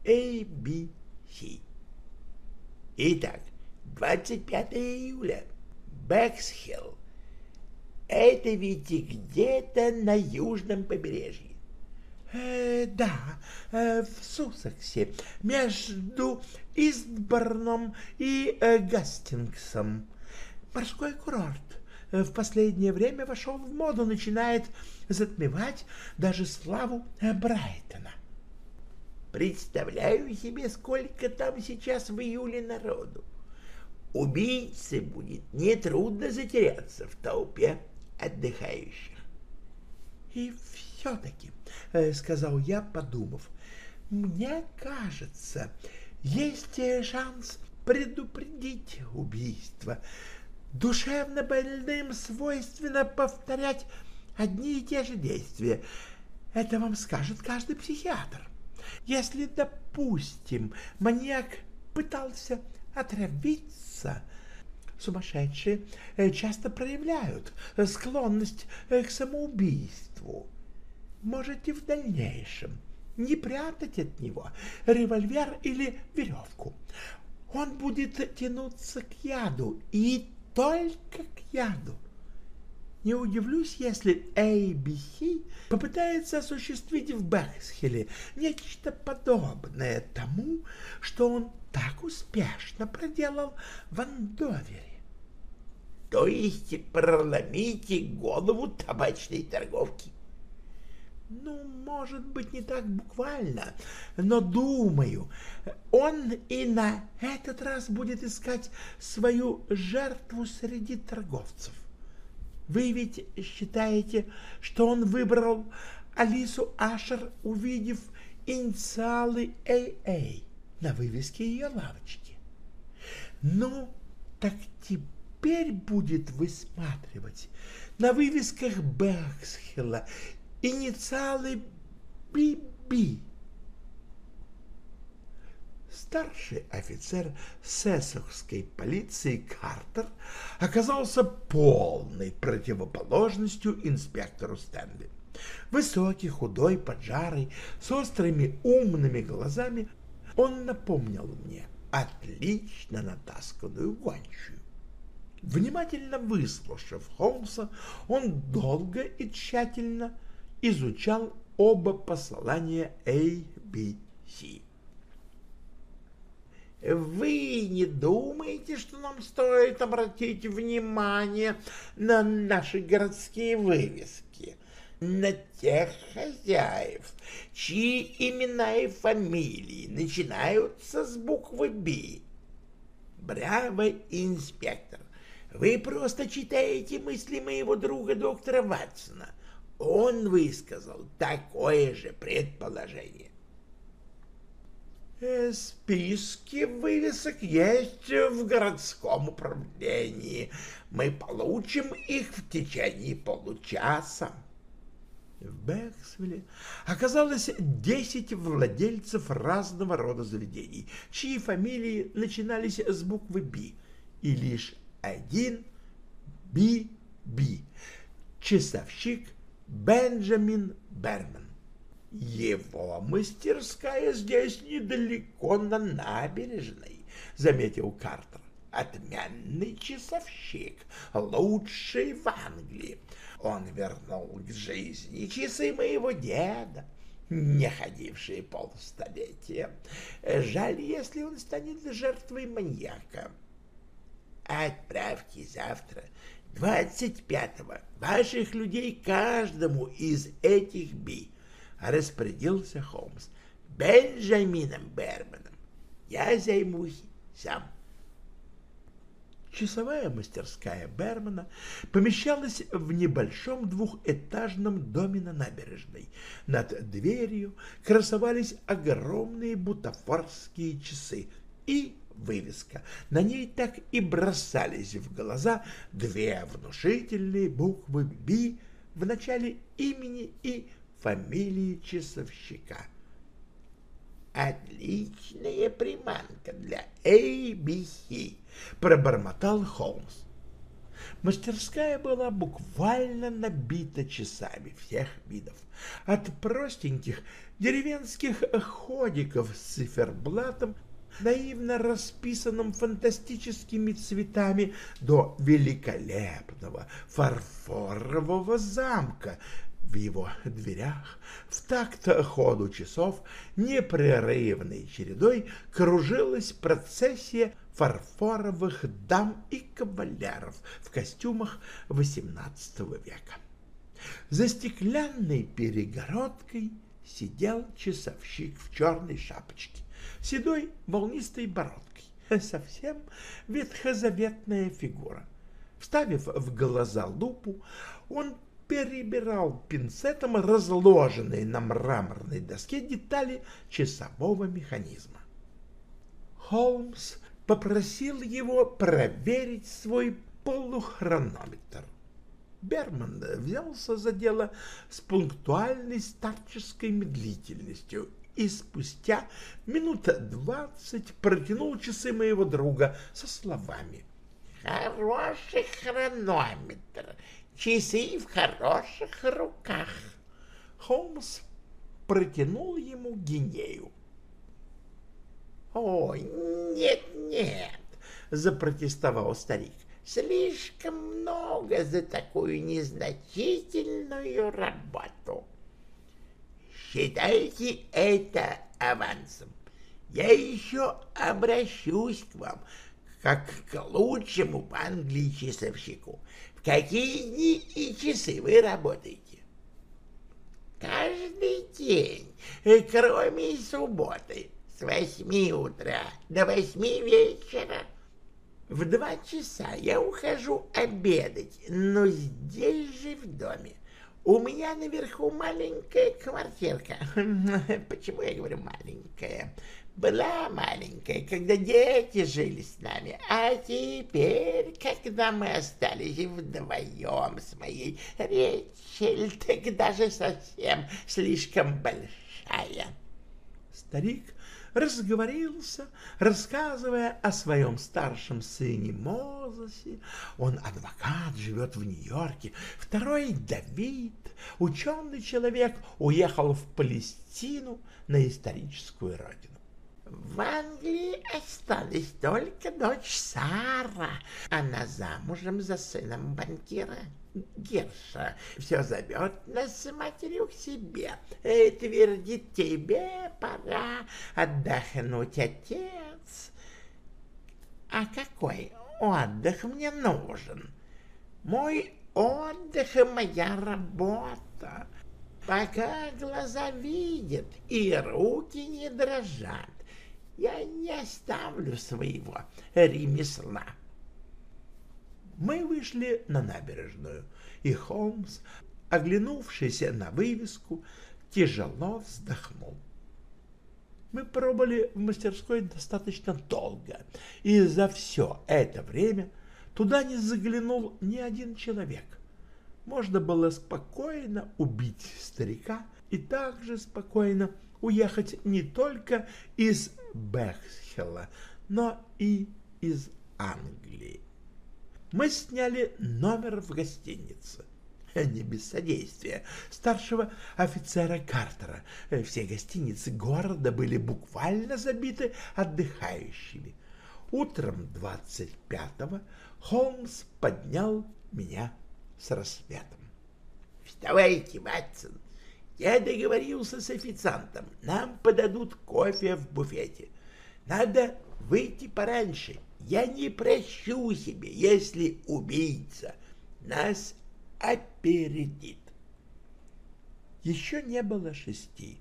ABC. Итак, 25 июля. Бэксхилл. Это ведь где-то на южном побережье. Э, да, э, в Суссексе, между Истборном и э, Гастингсом. Морской курорт в последнее время вошел в моду, начинает затмевать даже славу Брайтона. Представляю себе, сколько там сейчас в июле народу. Убийце будет нетрудно затеряться в толпе отдыхающих. И все-таки Э, — сказал я, подумав. «Мне кажется, есть шанс предупредить убийство. Душевно больным свойственно повторять одни и те же действия. Это вам скажет каждый психиатр. Если, допустим, маньяк пытался отравиться, сумасшедшие э, часто проявляют склонность э, к самоубийству можете в дальнейшем не прятать от него револьвер или веревку. Он будет тянуться к яду и только к яду. Не удивлюсь, если ABC попытается осуществить в Бэксхилле нечто подобное тому, что он так успешно проделал в Андовере. То есть проломите голову табачной торговки. Ну, может быть, не так буквально, но думаю, он и на этот раз будет искать свою жертву среди торговцев. Вы ведь считаете, что он выбрал Алису Ашер, увидев инициалы АА на вывеске ее лавочки? Ну, так теперь будет высматривать на вывесках Бэксхилла инициалы «Би-Би». Старший офицер сессохской полиции Картер оказался полной противоположностью инспектору Стэнли. Высокий, худой, поджарый, с острыми умными глазами, он напомнил мне отлично натасканную гончую. Внимательно выслушав Холмса, он долго и тщательно изучал оба послания ABC. Вы не думаете, что нам стоит обратить внимание на наши городские вывески, на тех хозяев, чьи имена и фамилии начинаются с буквы «Б»? Браво, инспектор! Вы просто читаете мысли моего друга доктора Ватсона. Он высказал такое же предположение. Э, списки вывесок есть в городском управлении. Мы получим их в течение получаса. В Бэксвилле оказалось десять владельцев разного рода заведений, чьи фамилии начинались с буквы «Б», и лишь один Би Би, часовщик Бенджамин Берман. Его мастерская здесь недалеко на набережной, заметил Картер. Отменный часовщик, лучший в Англии. Он вернул к жизни часы моего деда, не ходившие полстолетия. Жаль, если он станет жертвой маньяка. Отправьте завтра, 25-го, ваших людей каждому из этих би, распорядился Холмс. Бенджамином Берманом я займусь сам. Часовая мастерская Бермана помещалась в небольшом двухэтажном доме на набережной. Над дверью красовались огромные бутафорские часы и вывеска. На ней так и бросались в глаза две внушительные буквы «Б» в начале имени и фамилии часовщика. «Отличная приманка для ABC», — пробормотал Холмс. Мастерская была буквально набита часами всех видов, от простеньких деревенских ходиков с циферблатом наивно расписанном фантастическими цветами, до великолепного фарфорового замка в его дверях, в такт ходу часов, непрерывной чередой кружилась процессия фарфоровых дам и кавалеров в костюмах XVIII века. За стеклянной перегородкой сидел часовщик в черной шапочке седой волнистой бородкой. Совсем ветхозаветная фигура. Вставив в глаза лупу, он перебирал пинцетом разложенные на мраморной доске детали часового механизма. Холмс попросил его проверить свой полухронометр. Берман взялся за дело с пунктуальной старческой медлительностью и спустя минута двадцать протянул часы моего друга со словами. «Хороший хронометр, часы в хороших руках». Холмс протянул ему гинею. «Ой, нет-нет», — запротестовал старик, — «слишком много за такую незначительную работу». Считайте это авансом. Я еще обращусь к вам, как к лучшему в Англии часовщику. В какие дни и часы вы работаете? Каждый день, кроме субботы, с восьми утра до восьми вечера. В два часа я ухожу обедать, но здесь же в доме. У меня наверху маленькая квартирка. Почему я говорю маленькая? была маленькая, когда дети жили с нами, а теперь, когда мы остались вдвоем с моей Речель, так даже совсем слишком большая. Старик разговорился, рассказывая о своем старшем сыне Мозесе. Он адвокат, живет в Нью-Йорке. Второй Давид, ученый человек, уехал в Палестину на историческую родину. В Англии осталась только дочь Сара. Она замужем за сыном банкира Герша. Все зовет нас с матерью к себе. И твердит тебе, пора отдохнуть, отец. А какой отдых мне нужен? Мой отдых и моя работа. Пока глаза видят и руки не дрожат, я не оставлю своего ремесла. Мы вышли на набережную, и Холмс, оглянувшийся на вывеску, тяжело вздохнул. Мы пробыли в мастерской достаточно долго, и за все это время туда не заглянул ни один человек. Можно было спокойно убить старика и также спокойно уехать не только из Бэксхелла, но и из Англии. Мы сняли номер в гостинице. Не без содействия старшего офицера Картера. Все гостиницы города были буквально забиты отдыхающими. Утром 25-го Холмс поднял меня с рассветом. «Вставайте, Ватсон, я договорился с официантом. Нам подадут кофе в буфете. Надо выйти пораньше. Я не прощу себе, если убийца нас опередит. Еще не было шести.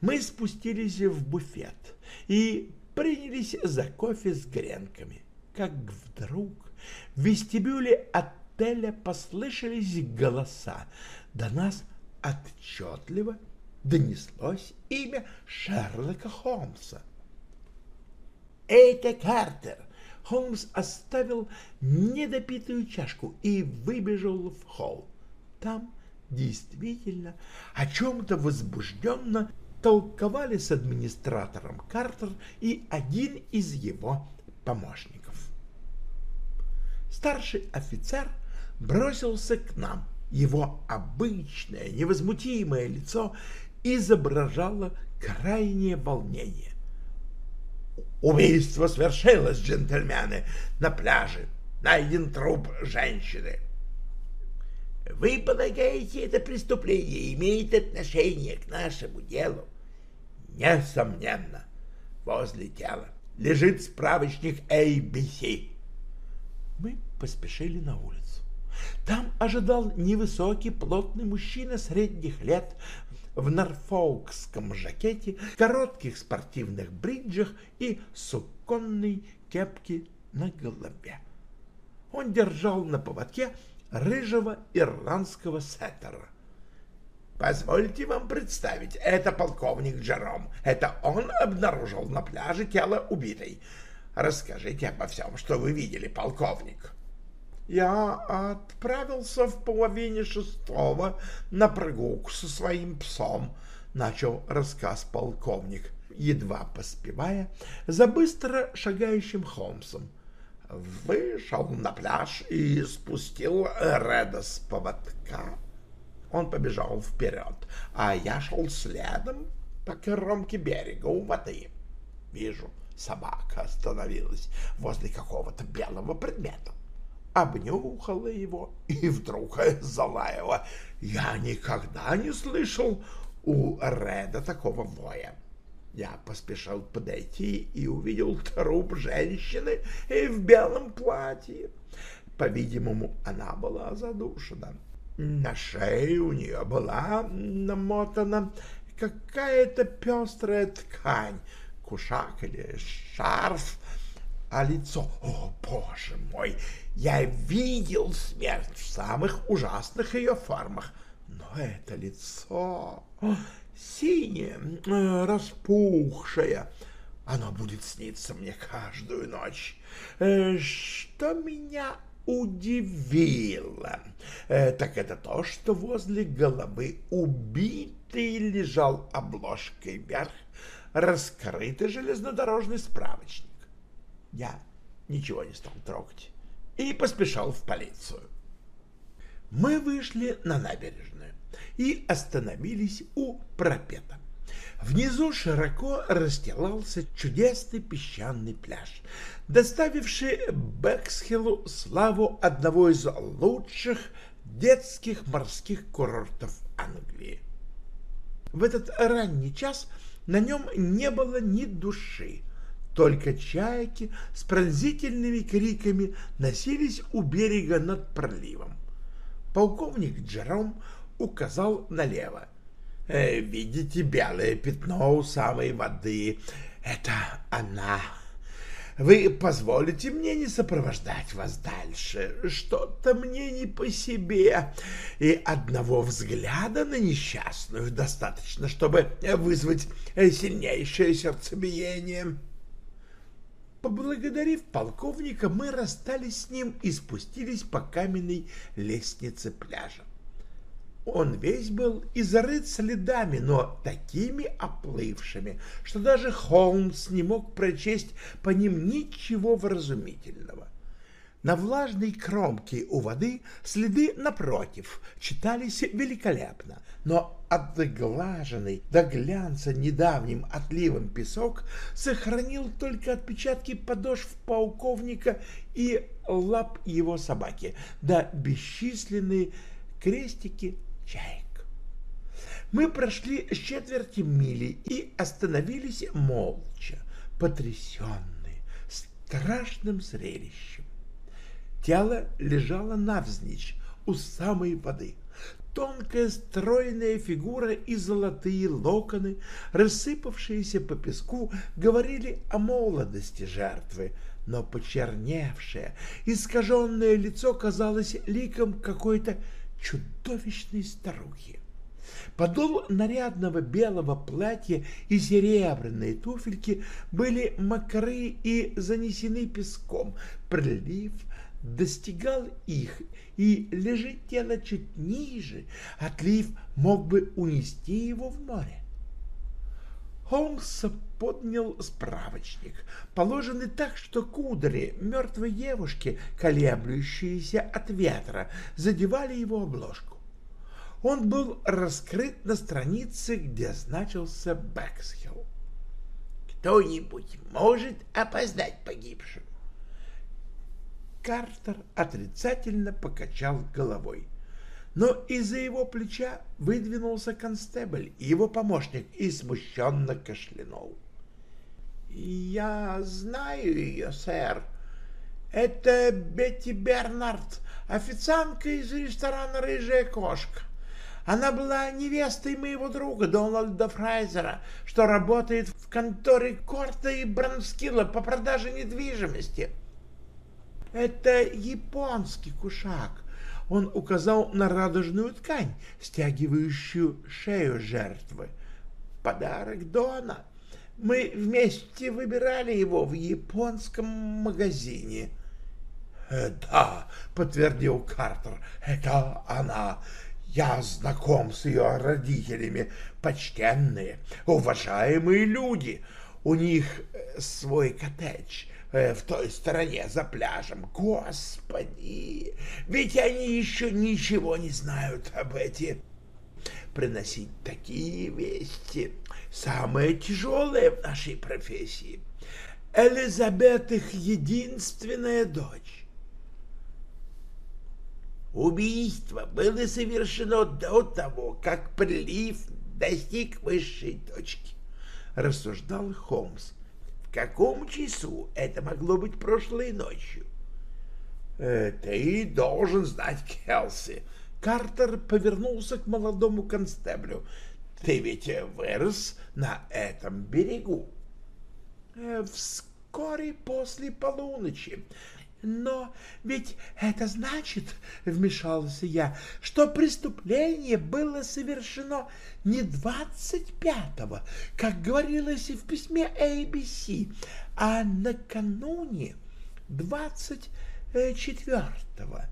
Мы спустились в буфет и принялись за кофе с гренками. Как вдруг в вестибюле отеля послышались голоса. До нас отчетливо донеслось имя Шерлока Холмса. «Это Картер!» Холмс оставил недопитую чашку и выбежал в холл. Там действительно о чем-то возбужденно толковали с администратором Картер и один из его помощников. Старший офицер бросился к нам — его обычное невозмутимое лицо изображало крайнее волнение. «Убийство свершилось, джентльмены, на пляже. Найден труп женщины». «Вы полагаете, это преступление имеет отношение к нашему делу?» «Несомненно. Возле тела лежит справочник ABC». Мы поспешили на улицу. Там ожидал невысокий плотный мужчина средних лет в норфолкском жакете, коротких спортивных бриджах и суконной кепке на голове. Он держал на поводке рыжего ирландского сеттера. «Позвольте вам представить, это полковник Джером. Это он обнаружил на пляже тело убитой. Расскажите обо всем, что вы видели, полковник». Я отправился в половине шестого на прогулку со своим псом, начал рассказ полковник, едва поспевая за быстро шагающим Холмсом. Вышел на пляж и спустил Реда с поводка. Он побежал вперед, а я шел следом по кромке берега у воды. Вижу, собака остановилась возле какого-то белого предмета обнюхала его и вдруг залаяла. Я никогда не слышал у Реда такого воя. Я поспешил подойти и увидел труп женщины в белом платье. По-видимому, она была задушена. На шее у нее была намотана какая-то пестрая ткань, кушак или шарф, а лицо... О, боже мой! Я видел смерть в самых ужасных ее формах, но это лицо... Синее, распухшее, Оно будет сниться мне каждую ночь. Э, что меня удивило, э, так это то, что возле головы убитый лежал обложкой вверх раскрытый железнодорожный справочник. Я ничего не стал трогать и поспешал в полицию. Мы вышли на набережную и остановились у пропета. Внизу широко расстилался чудесный песчаный пляж, доставивший Бэксхиллу славу одного из лучших детских морских курортов Англии. В этот ранний час на нем не было ни души, только чайки с пронзительными криками носились у берега над проливом. Полковник Джером указал налево. «Э, «Видите белое пятно у самой воды? Это она!» Вы позволите мне не сопровождать вас дальше? Что-то мне не по себе, и одного взгляда на несчастную достаточно, чтобы вызвать сильнейшее сердцебиение. Поблагодарив полковника, мы расстались с ним и спустились по каменной лестнице пляжа. Он весь был и зарыт следами, но такими оплывшими, что даже Холмс не мог прочесть по ним ничего вразумительного. На влажной кромке у воды следы напротив читались великолепно, но отглаженный до глянца недавним отливом песок сохранил только отпечатки подошв полковника и лап его собаки, да бесчисленные крестики чаек. Мы прошли четверти мили и остановились молча, потрясенные страшным зрелищем. Тело лежало навзничь у самой воды. Тонкая стройная фигура и золотые локоны, рассыпавшиеся по песку, говорили о молодости жертвы, но почерневшее, искаженное лицо казалось ликом какой-то чудовищной старухи. Подол нарядного белого платья и серебряные туфельки были мокры и занесены песком. Прилив достигал их, и лежит тело чуть ниже, отлив мог бы унести его в море. Холмс поднял справочник, положенный так, что кудри мертвой девушки, колеблющиеся от ветра, задевали его обложку. Он был раскрыт на странице, где значился Бэксхилл. «Кто-нибудь может опознать погибшего?» Картер отрицательно покачал головой но из-за его плеча выдвинулся констебль и его помощник и смущенно кашлянул. — Я знаю ее, сэр. Это Бетти Бернард, официантка из ресторана «Рыжая кошка». Она была невестой моего друга Дональда Фрайзера, что работает в конторе Корта и Бранскилла по продаже недвижимости. Это японский кушак, он указал на радужную ткань, стягивающую шею жертвы. Подарок Дона. Мы вместе выбирали его в японском магазине. «Э, «Да», — подтвердил Картер, — «это она. Я знаком с ее родителями. Почтенные, уважаемые люди. У них э, свой коттедж в той стороне за пляжем. Господи, ведь они еще ничего не знают об эти. Приносить такие вести самое тяжелое в нашей профессии. Элизабет их единственная дочь. Убийство было совершено до того, как прилив достиг высшей точки, рассуждал Холмс в каком часу это могло быть прошлой ночью? Э, ты должен знать, Келси. Картер повернулся к молодому констеблю. Ты ведь вырос на этом берегу. Э, вскоре после полуночи. Но ведь это значит, — вмешался я, — что преступление было совершено не 25-го, как говорилось в письме ABC, а накануне 24-го.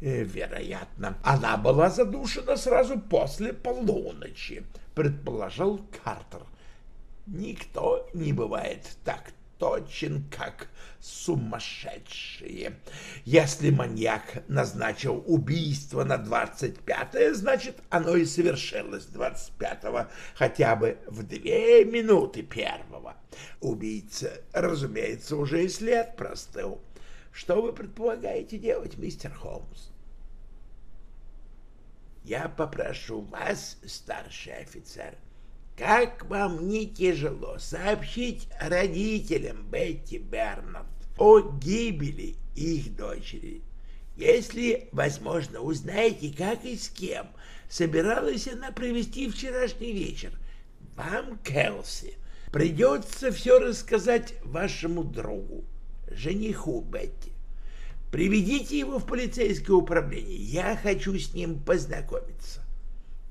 Э, вероятно, она была задушена сразу после полуночи, предположил Картер. Никто не бывает так точен, как сумасшедшие. Если маньяк назначил убийство на 25-е, значит, оно и совершилось 25-го, хотя бы в две минуты первого. Убийца, разумеется, уже и след простыл. Что вы предполагаете делать, мистер Холмс? Я попрошу вас, старший офицер, — как вам не тяжело сообщить родителям Бетти Бернард о гибели их дочери? Если, возможно, узнаете, как и с кем собиралась она провести вчерашний вечер, вам, Келси, придется все рассказать вашему другу, жениху Бетти. Приведите его в полицейское управление, я хочу с ним познакомиться.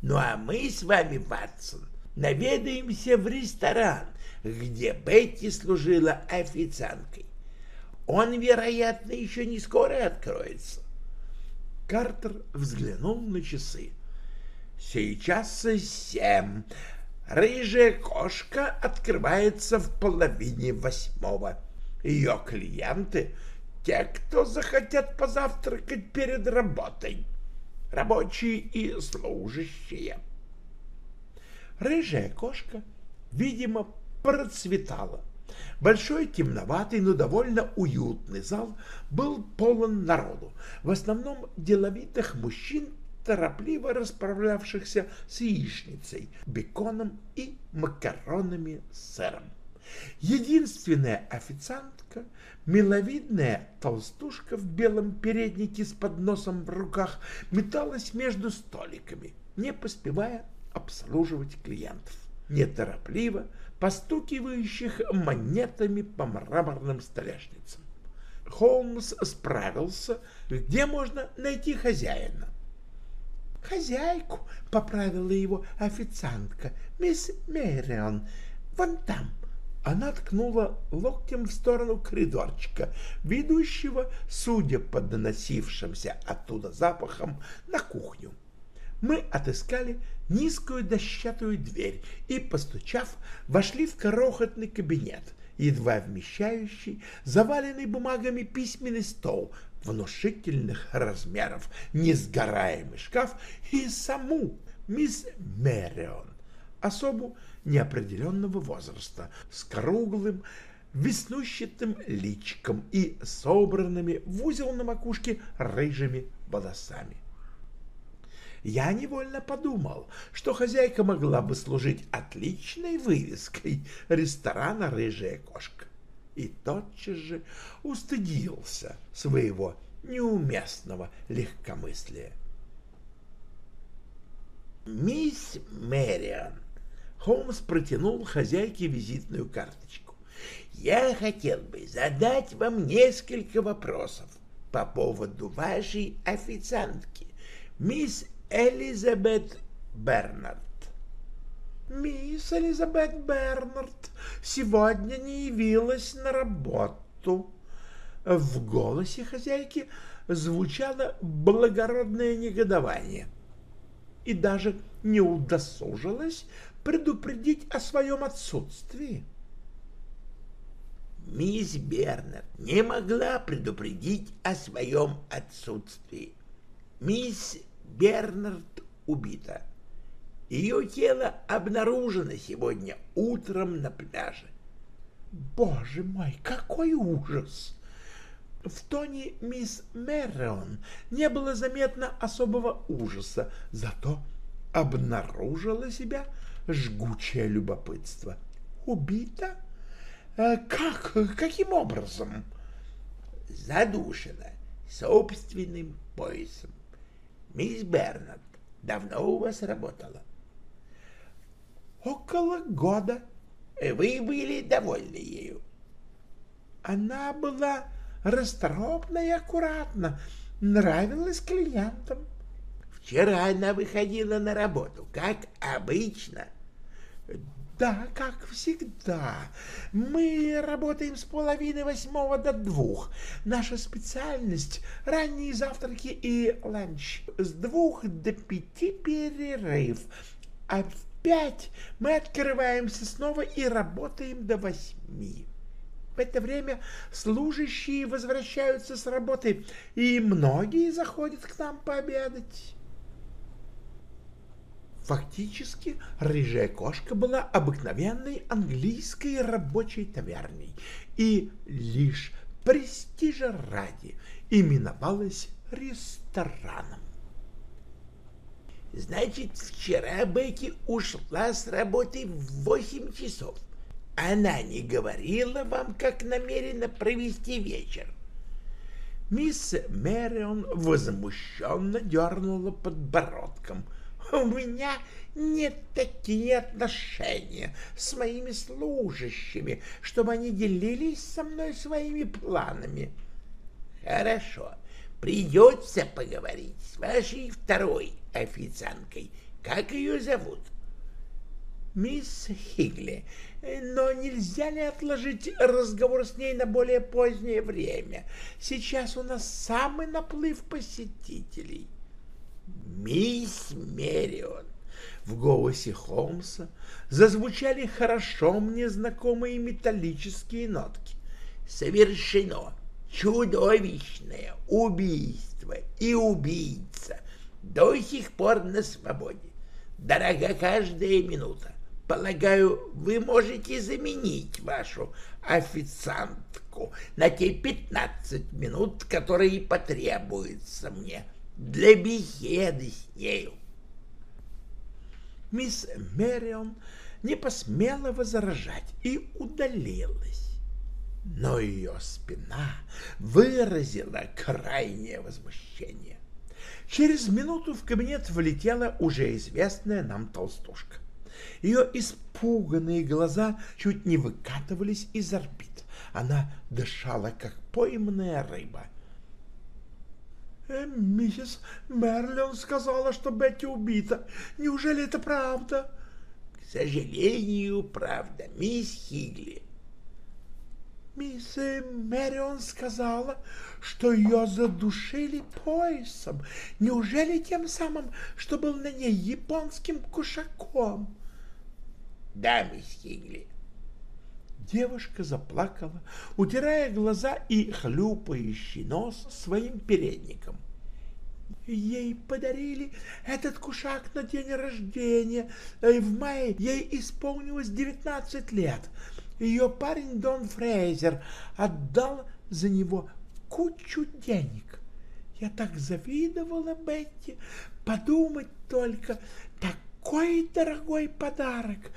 Ну а мы с вами, Ватсон, наведаемся в ресторан, где Бетти служила официанткой. Он, вероятно, еще не скоро откроется. Картер взглянул на часы. Сейчас семь. Рыжая кошка открывается в половине восьмого. Ее клиенты — те, кто захотят позавтракать перед работой. Рабочие и служащие. — Рыжая кошка, видимо, процветала. Большой, темноватый, но довольно уютный зал был полон народу, в основном деловитых мужчин, торопливо расправлявшихся с яичницей, беконом и макаронами с сыром. Единственная официантка, миловидная толстушка в белом переднике с подносом в руках, металась между столиками, не поспевая обслуживать клиентов, неторопливо постукивающих монетами по мраморным столешницам. Холмс справился, где можно найти хозяина. «Хозяйку», — поправила его официантка, мисс Мэрион, — «вон там». Она ткнула локтем в сторону коридорчика, ведущего, судя по доносившимся оттуда запахам, на кухню мы отыскали низкую дощатую дверь и, постучав, вошли в крохотный кабинет, едва вмещающий заваленный бумагами письменный стол внушительных размеров, несгораемый шкаф и саму мисс Мэрион, особу неопределенного возраста, с круглым, веснущатым личиком и собранными в узел на макушке рыжими волосами я невольно подумал, что хозяйка могла бы служить отличной вывеской ресторана «Рыжая кошка». И тотчас же устыдился своего неуместного легкомыслия. «Мисс Мэриан», — Холмс протянул хозяйке визитную карточку, — «я хотел бы задать вам несколько вопросов по поводу вашей официантки, мисс Элизабет Бернард. Мисс Элизабет Бернард сегодня не явилась на работу. В голосе хозяйки звучало благородное негодование и даже не удосужилась предупредить о своем отсутствии. Мисс Бернард не могла предупредить о своем отсутствии. Мисс Бернард убита. Ее тело обнаружено сегодня утром на пляже. Боже мой, какой ужас! В тоне мисс Меррион не было заметно особого ужаса, зато обнаружило себя жгучее любопытство. Убита? Э, как? Каким образом? Задушена собственным поясом. Мисс Бернард давно у вас работала? Около года. Вы были довольны ею? Она была расторопна и аккуратна, нравилась клиентам. Вчера она выходила на работу, как обычно. Да, как всегда. Мы работаем с половины восьмого до двух. Наша специальность — ранние завтраки и ланч. С двух до пяти перерыв. А в пять мы открываемся снова и работаем до восьми. В это время служащие возвращаются с работы, и многие заходят к нам пообедать. Фактически, рыжая кошка была обыкновенной английской рабочей таверней и лишь престижа ради именовалась рестораном. Значит, вчера Бекки ушла с работы в восемь часов. Она не говорила вам, как намерена провести вечер. Мисс Мэрион возмущенно дернула подбородком — у меня нет такие отношения с моими служащими, чтобы они делились со мной своими планами. Хорошо, придется поговорить с вашей второй официанткой. Как ее зовут? Мисс Хигли. Но нельзя ли отложить разговор с ней на более позднее время? Сейчас у нас самый наплыв посетителей. — «Мисс Мерион!» В голосе Холмса зазвучали хорошо мне знакомые металлические нотки. «Совершено чудовищное убийство и убийца до сих пор на свободе. Дорога каждая минута. Полагаю, вы можете заменить вашу официантку на те пятнадцать минут, которые потребуются мне для беседы с нею. Мисс Мэрион не посмела возражать и удалилась, но ее спина выразила крайнее возмущение. Через минуту в кабинет влетела уже известная нам толстушка. Ее испуганные глаза чуть не выкатывались из орбит. Она дышала, как пойманная рыба — «Миссис Мерлин сказала, что Бетти убита. Неужели это правда?» «К сожалению, правда, мисс Хигли». «Мисс Мэрион сказала, что ее задушили поясом. Неужели тем самым, что был на ней японским кушаком?» «Да, мисс Хигли». Девушка заплакала, утирая глаза и хлюпающий нос своим передником. Ей подарили этот кушак на день рождения. В мае ей исполнилось девятнадцать лет. Ее парень Дон Фрейзер отдал за него кучу денег. Я так завидовала Бетти. Подумать только, такой дорогой подарок.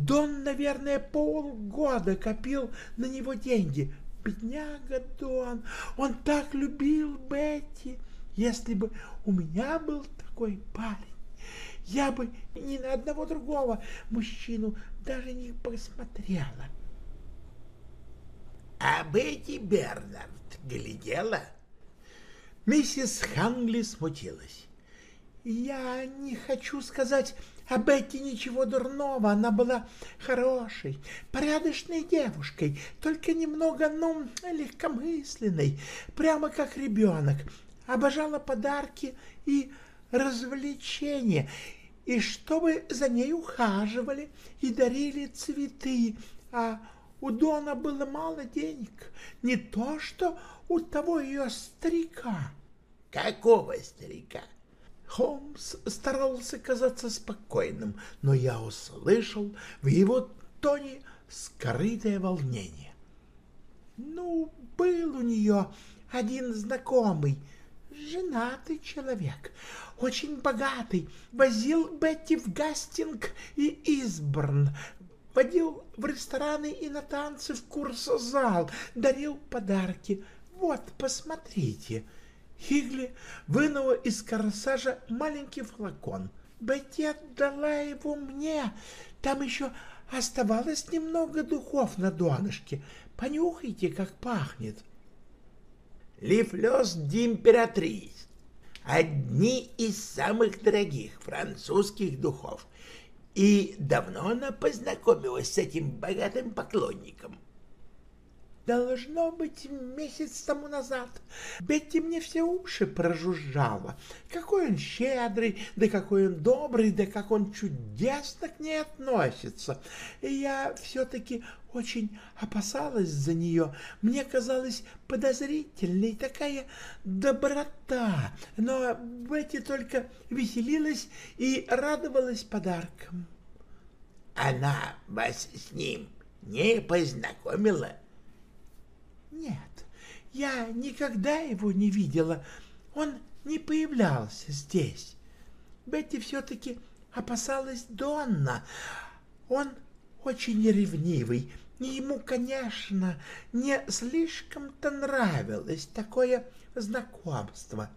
Дон, наверное, полгода копил на него деньги. Бедняга Дон, он так любил Бетти. Если бы у меня был такой парень, я бы ни на одного другого мужчину даже не посмотрела. А Бетти Бернард глядела? Миссис Хангли смутилась. Я не хочу сказать о Бетти ничего дурного, она была хорошей, порядочной девушкой, только немного, ну, легкомысленной, прямо как ребенок. Обожала подарки и развлечения, и чтобы за ней ухаживали и дарили цветы, а у Дона было мало денег, не то что у того ее старика. Какого старика? Холмс старался казаться спокойным, но я услышал в его тоне скрытое волнение. Ну, был у нее один знакомый, женатый человек, очень богатый, возил Бетти в Гастинг и Изборн, водил в рестораны и на танцы в курс-зал, дарил подарки. Вот, посмотрите — Хигли вынула из корсажа маленький флакон. Бетти отдала его мне. Там еще оставалось немного духов на донышке. Понюхайте, как пахнет. Лифлёс д'императрис. Одни из самых дорогих французских духов. И давно она познакомилась с этим богатым поклонником. Должно быть, месяц тому назад Бетти мне все уши прожужжала. Какой он щедрый, да какой он добрый, да как он чудесно к ней относится. И я все-таки очень опасалась за нее. Мне казалась подозрительной такая доброта, но Бетти только веселилась и радовалась подаркам. Она вас с ним не познакомила? Нет, я никогда его не видела. Он не появлялся здесь. Бетти все-таки опасалась Донна. Он очень ревнивый, и ему, конечно, не слишком-то нравилось такое знакомство.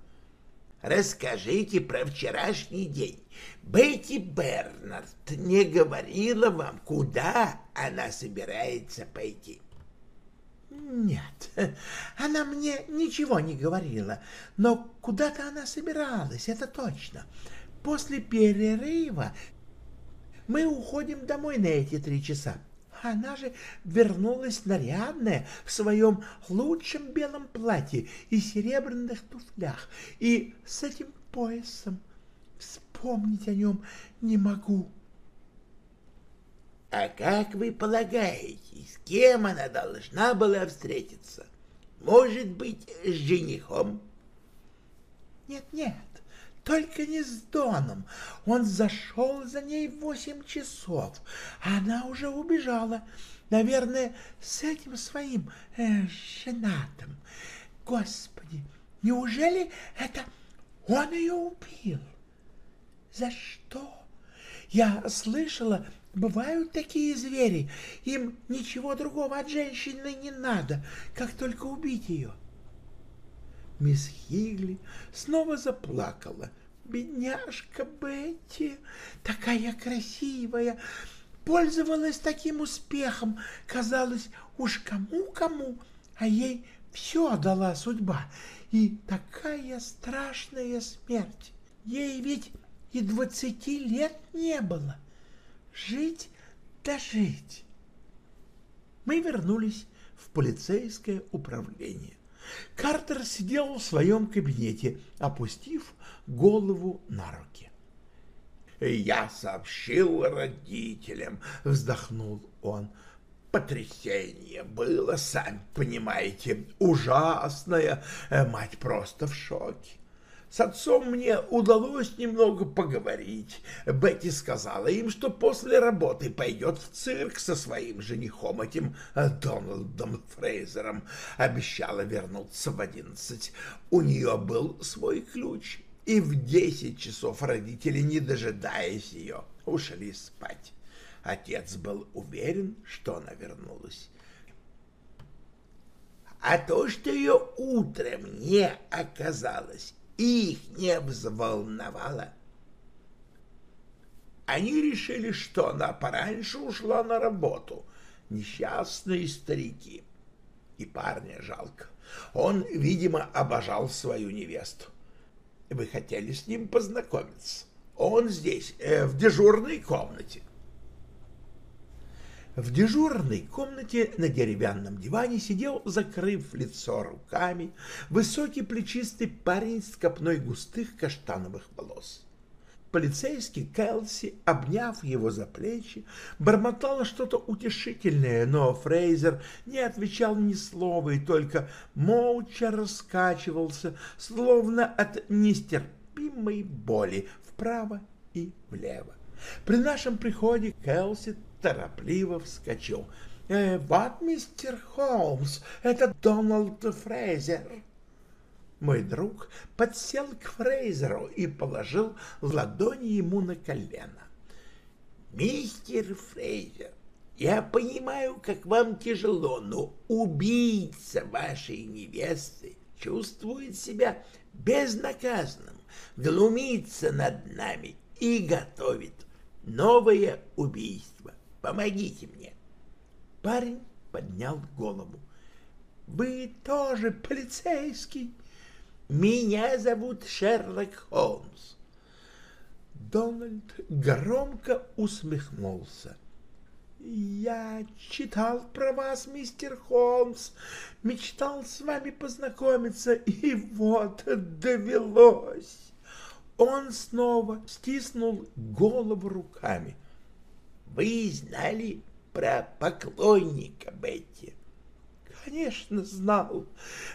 Расскажите про вчерашний день. Бетти Бернард не говорила вам, куда она собирается пойти? Нет, она мне ничего не говорила, но куда-то она собиралась, это точно. После перерыва мы уходим домой на эти три часа. Она же вернулась нарядная в своем лучшем белом платье и серебряных туфлях, и с этим поясом. Вспомнить о нем не могу. А как вы полагаете, с кем она должна была встретиться? Может быть, с женихом? Нет-нет, только не с Доном. Он зашел за ней восемь часов, а она уже убежала. Наверное, с этим своим э, женатым. Господи, неужели это он ее убил? За что? Я слышала, Бывают такие звери, им ничего другого от женщины не надо, как только убить ее. Мисс Хигли снова заплакала. Бедняжка Бетти, такая красивая, пользовалась таким успехом, казалось, уж кому-кому, а ей все дала судьба, и такая страшная смерть. Ей ведь и двадцати лет не было. Жить да жить. Мы вернулись в полицейское управление. Картер сидел в своем кабинете, опустив голову на руки. «Я сообщил родителям», — вздохнул он. «Потрясение было, сами понимаете, ужасное. Мать просто в шоке. С отцом мне удалось немного поговорить. Бетти сказала им, что после работы пойдет в цирк со своим женихом, этим э, Дональдом Фрейзером. Обещала вернуться в одиннадцать. У нее был свой ключ, и в десять часов родители, не дожидаясь ее, ушли спать. Отец был уверен, что она вернулась. А то, что ее утром не оказалось, их не взволновало. Они решили, что она пораньше ушла на работу. Несчастные старики. И парня жалко. Он, видимо, обожал свою невесту. Вы хотели с ним познакомиться. Он здесь, э, в дежурной комнате. В дежурной комнате на деревянном диване сидел, закрыв лицо руками, высокий плечистый парень с копной густых каштановых волос. Полицейский Кэлси, обняв его за плечи, бормотал что-то утешительное, но Фрейзер не отвечал ни слова и только молча раскачивался, словно от нестерпимой боли вправо и влево. При нашем приходе Кэлси торопливо вскочил. «Э, «Вот, мистер Холмс, это Дональд Фрейзер!» Мой друг подсел к Фрейзеру и положил ладони ему на колено. «Мистер Фрейзер, я понимаю, как вам тяжело, но убийца вашей невесты чувствует себя безнаказанным, глумится над нами и готовит новое убийство. Помогите мне. Парень поднял голову. «Вы тоже полицейский?» «Меня зовут Шерлок Холмс». Дональд громко усмехнулся. «Я читал про вас, мистер Холмс, мечтал с вами познакомиться, и вот довелось!» Он снова стиснул голову руками. «Вы знали про поклонника Бетти?» «Конечно, знал.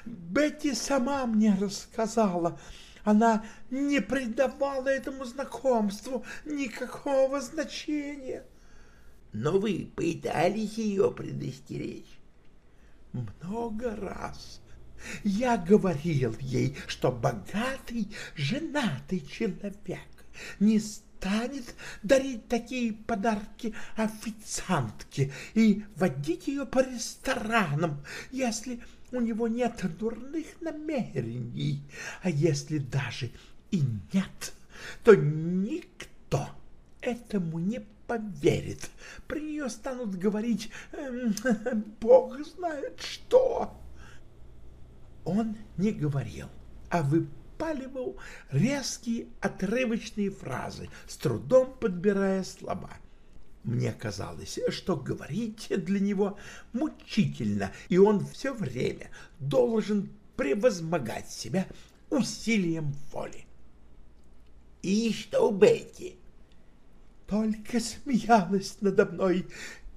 Бетти сама мне рассказала. Она не придавала этому знакомству никакого значения». «Но вы пытались ее предостеречь?» «Много раз». Я говорил ей, что богатый, женатый человек не станет дарить такие подарки официантке и водить ее по ресторанам, если у него нет дурных намерений. А если даже и нет, то никто этому не поверит. При нее станут говорить э, «Бог знает что». Он не говорил, а выпаливал резкие отрывочные фразы, с трудом подбирая слова. Мне казалось, что говорить для него мучительно, и он все время должен превозмогать себя усилием воли. «И что, Бетти?» Только смеялась надо мной,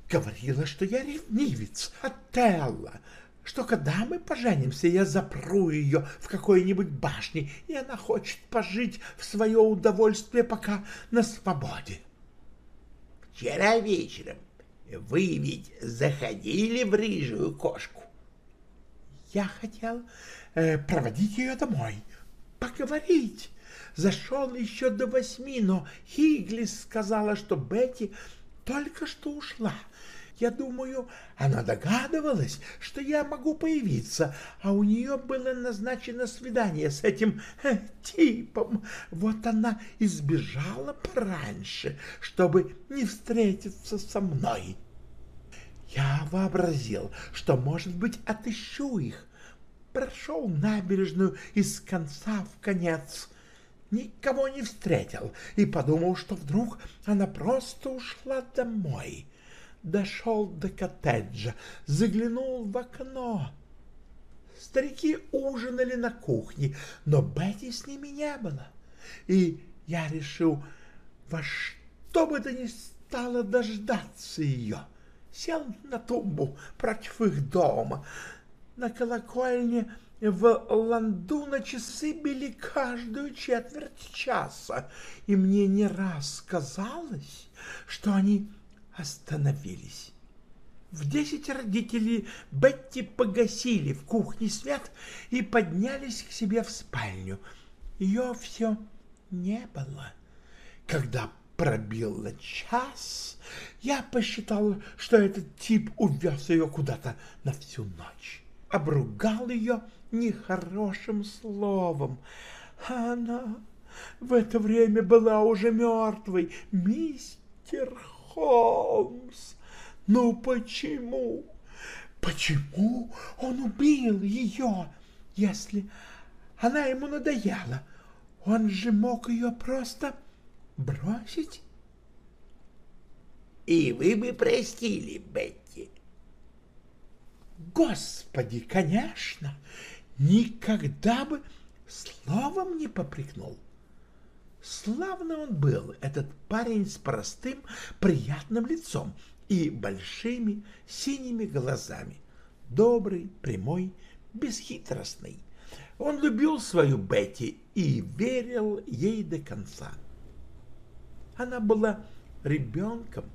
говорила, что я ревнивец, Отелло, что когда мы поженимся, я запру ее в какой-нибудь башне, и она хочет пожить в свое удовольствие, пока на свободе. Вчера вечером вы ведь заходили в рыжую кошку. Я хотел э, проводить ее домой, поговорить. Зашел еще до восьми, но Хиглис сказала, что Бетти только что ушла. Я думаю, она догадывалась, что я могу появиться, а у нее было назначено свидание с этим э, типом. Вот она избежала пораньше, чтобы не встретиться со мной. Я вообразил, что, может быть, отыщу их. Прошел набережную из конца в конец никого не встретил и подумал, что вдруг она просто ушла домой дошел до коттеджа, заглянул в окно. Старики ужинали на кухне, но Бетти с ними не было. И я решил во что бы то ни стало дождаться ее. Сел на тумбу против их дома. На колокольне в Лондона часы били каждую четверть часа, и мне не раз казалось, что они остановились. В десять родители Бетти погасили в кухне свет и поднялись к себе в спальню. Ее все не было. Когда пробил час, я посчитал, что этот тип увез ее куда-то на всю ночь. Обругал ее нехорошим словом. Она в это время была уже мертвой. Мистер Холмс, ну почему? Почему он убил ее, если она ему надоела? Он же мог ее просто бросить. И вы бы простили Бетти. Господи, конечно, никогда бы словом не попрекнул. Славный он был, этот парень с простым, приятным лицом и большими синими глазами. Добрый, прямой, бесхитростный. Он любил свою Бетти и верил ей до конца. Она была ребенком,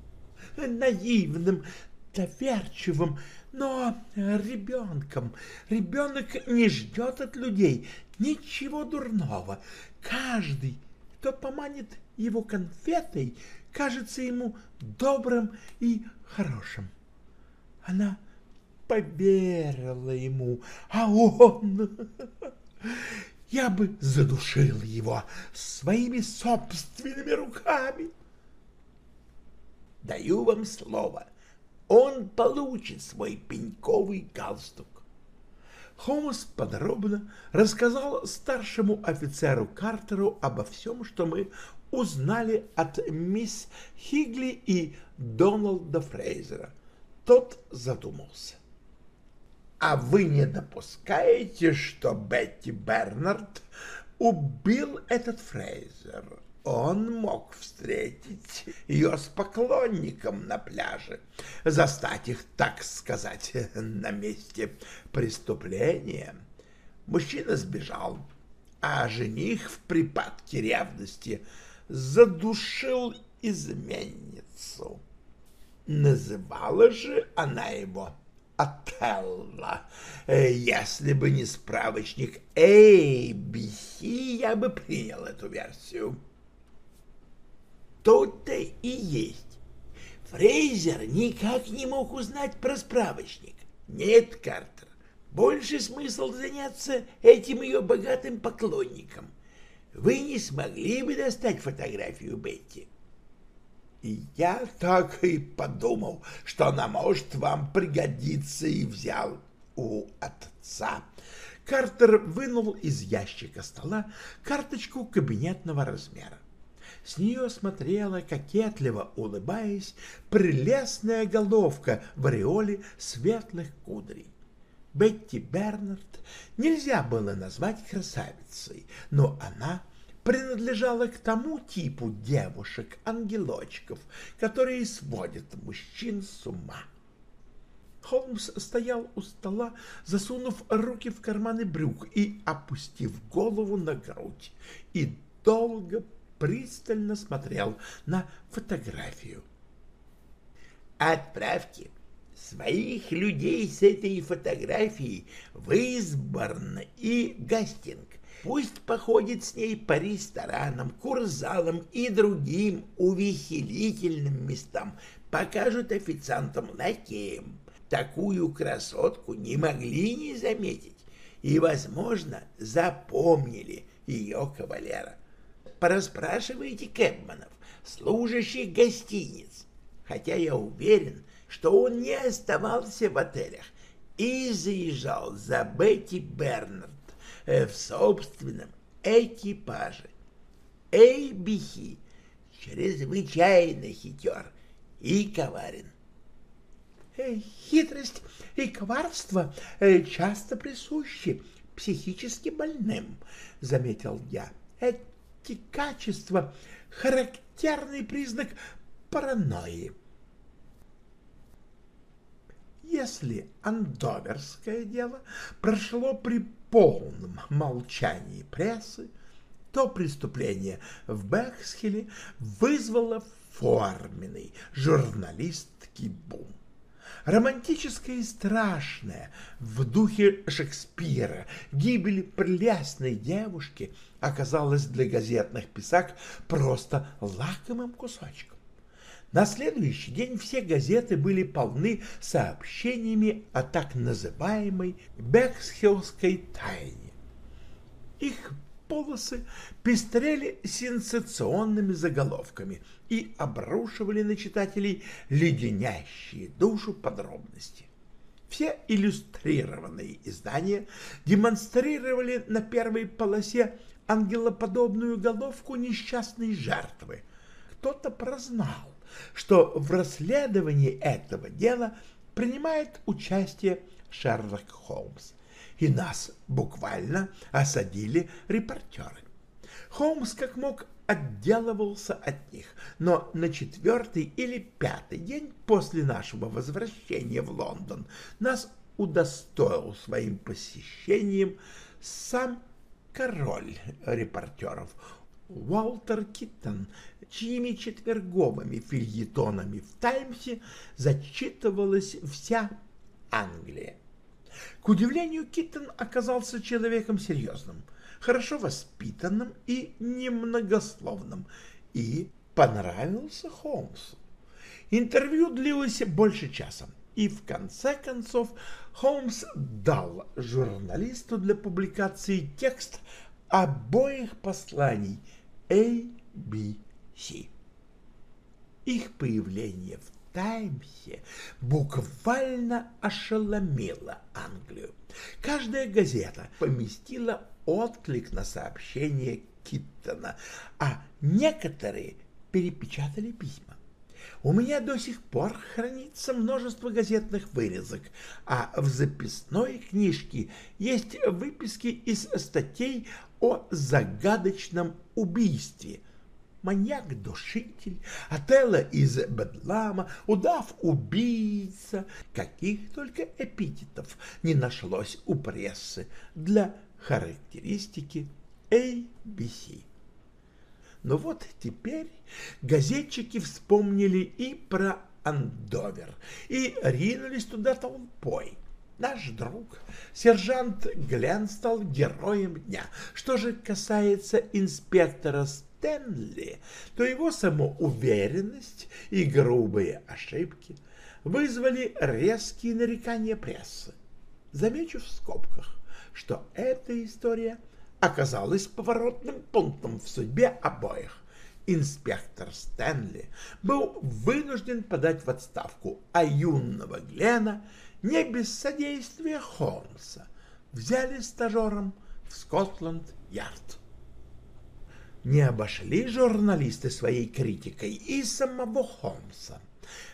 наивным, доверчивым, но ребенком. Ребенок не ждет от людей ничего дурного. Каждый кто поманит его конфетой, кажется ему добрым и хорошим. Она поверила ему, а он... Я бы задушил его своими собственными руками. Даю вам слово, он получит свой пеньковый галстук. Холмс подробно рассказал старшему офицеру Картеру обо всем, что мы узнали от мисс Хигли и Дональда Фрейзера. Тот задумался. «А вы не допускаете, что Бетти Бернард убил этот Фрейзер?» Он мог встретить ее с поклонником на пляже, застать их, так сказать, на месте преступления. Мужчина сбежал, а жених в припадке ревности задушил изменницу. Называла же она его Отелло. Если бы не справочник ABC, я бы принял эту версию. Тут-то и есть. Фрейзер никак не мог узнать про справочник. Нет, Картер, больше смысл заняться этим ее богатым поклонником. Вы не смогли бы достать фотографию Бетти? Я так и подумал, что она может вам пригодиться, и взял у отца. Картер вынул из ящика стола карточку кабинетного размера. С нее смотрела, кокетливо улыбаясь, прелестная головка в ореоле светлых кудрей. Бетти Бернард нельзя было назвать красавицей, но она принадлежала к тому типу девушек-ангелочков, которые сводят мужчин с ума. Холмс стоял у стола, засунув руки в карманы брюк и опустив голову на грудь, и долго пристально смотрел на фотографию. «Отправьте своих людей с этой фотографией в Изборн и Гастинг. Пусть походит с ней по ресторанам, курзалам и другим увеселительным местам, покажут официантам лакеям. Такую красотку не могли не заметить и, возможно, запомнили ее кавалера порасспрашивайте Кэпманов, служащих гостиниц, хотя я уверен, что он не оставался в отелях и заезжал за Бетти Бернард э, в собственном экипаже. Эйбихи чрезвычайно хитер и коварен. Хитрость и коварство э, часто присущи психически больным, — заметил я эти качества — характерный признак паранойи. Если андоверское дело прошло при полном молчании прессы, то преступление в Бэксхилле вызвало форменный журналистский бум романтическое и страшное, в духе Шекспира, гибель прелестной девушки оказалась для газетных писак просто лакомым кусочком. На следующий день все газеты были полны сообщениями о так называемой Бексхиллской тайне. Их полосы пестрели сенсационными заголовками и обрушивали на читателей леденящие душу подробности. Все иллюстрированные издания демонстрировали на первой полосе ангелоподобную головку несчастной жертвы. Кто-то прознал, что в расследовании этого дела принимает участие Шерлок Холмс и нас буквально осадили репортеры. Холмс как мог отделывался от них, но на четвертый или пятый день после нашего возвращения в Лондон нас удостоил своим посещением сам король репортеров Уолтер Киттон, чьими четверговыми фильетонами в «Таймсе» зачитывалась вся Англия. К удивлению, Киттон оказался человеком серьезным, хорошо воспитанным и немногословным, и понравился Холмсу. Интервью длилось больше часа, и в конце концов Холмс дал журналисту для публикации текст обоих посланий ABC. Их появление в Таймсе буквально ошеломила Англию. Каждая газета поместила отклик на сообщение Киттона, а некоторые перепечатали письма. У меня до сих пор хранится множество газетных вырезок, а в записной книжке есть выписки из статей о загадочном убийстве. Маньяк-душитель, Отелло из Бедлама, удав-убийца. Каких только эпитетов не нашлось у прессы для характеристики ABC. Но вот теперь газетчики вспомнили и про Андовер, и ринулись туда толпой. Наш друг, сержант Глен, стал героем дня. Что же касается инспектора Стэнли, то его самоуверенность и грубые ошибки вызвали резкие нарекания прессы. Замечу в скобках, что эта история оказалась поворотным пунктом в судьбе обоих. Инспектор Стэнли был вынужден подать в отставку, а юного Глена не без содействия Холмса взяли стажером в Скотланд-Ярд. Не обошли журналисты своей критикой и самого Холмса.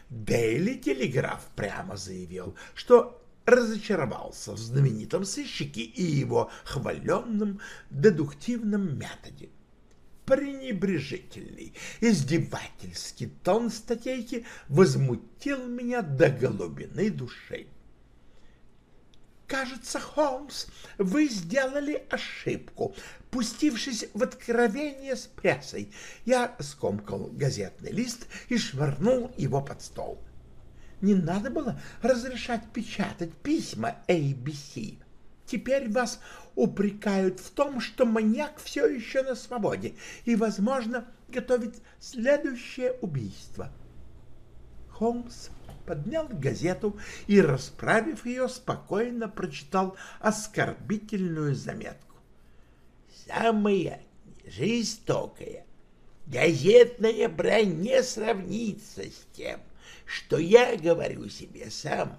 Дейли Телеграф прямо заявил, что разочаровался в знаменитом сыщике и его хваленном дедуктивном методе. Пренебрежительный, издевательский тон статейки возмутил меня до глубины души. «Кажется, Холмс, вы сделали ошибку, пустившись в откровение с прессой». Я скомкал газетный лист и швырнул его под стол. Не надо было разрешать печатать письма ABC. Теперь вас упрекают в том, что маньяк все еще на свободе и, возможно, готовит следующее убийство. Холмс поднял газету и, расправив ее, спокойно прочитал оскорбительную заметку. «Самая жестокая газетная брань не сравнится с тем, что я говорю себе сам.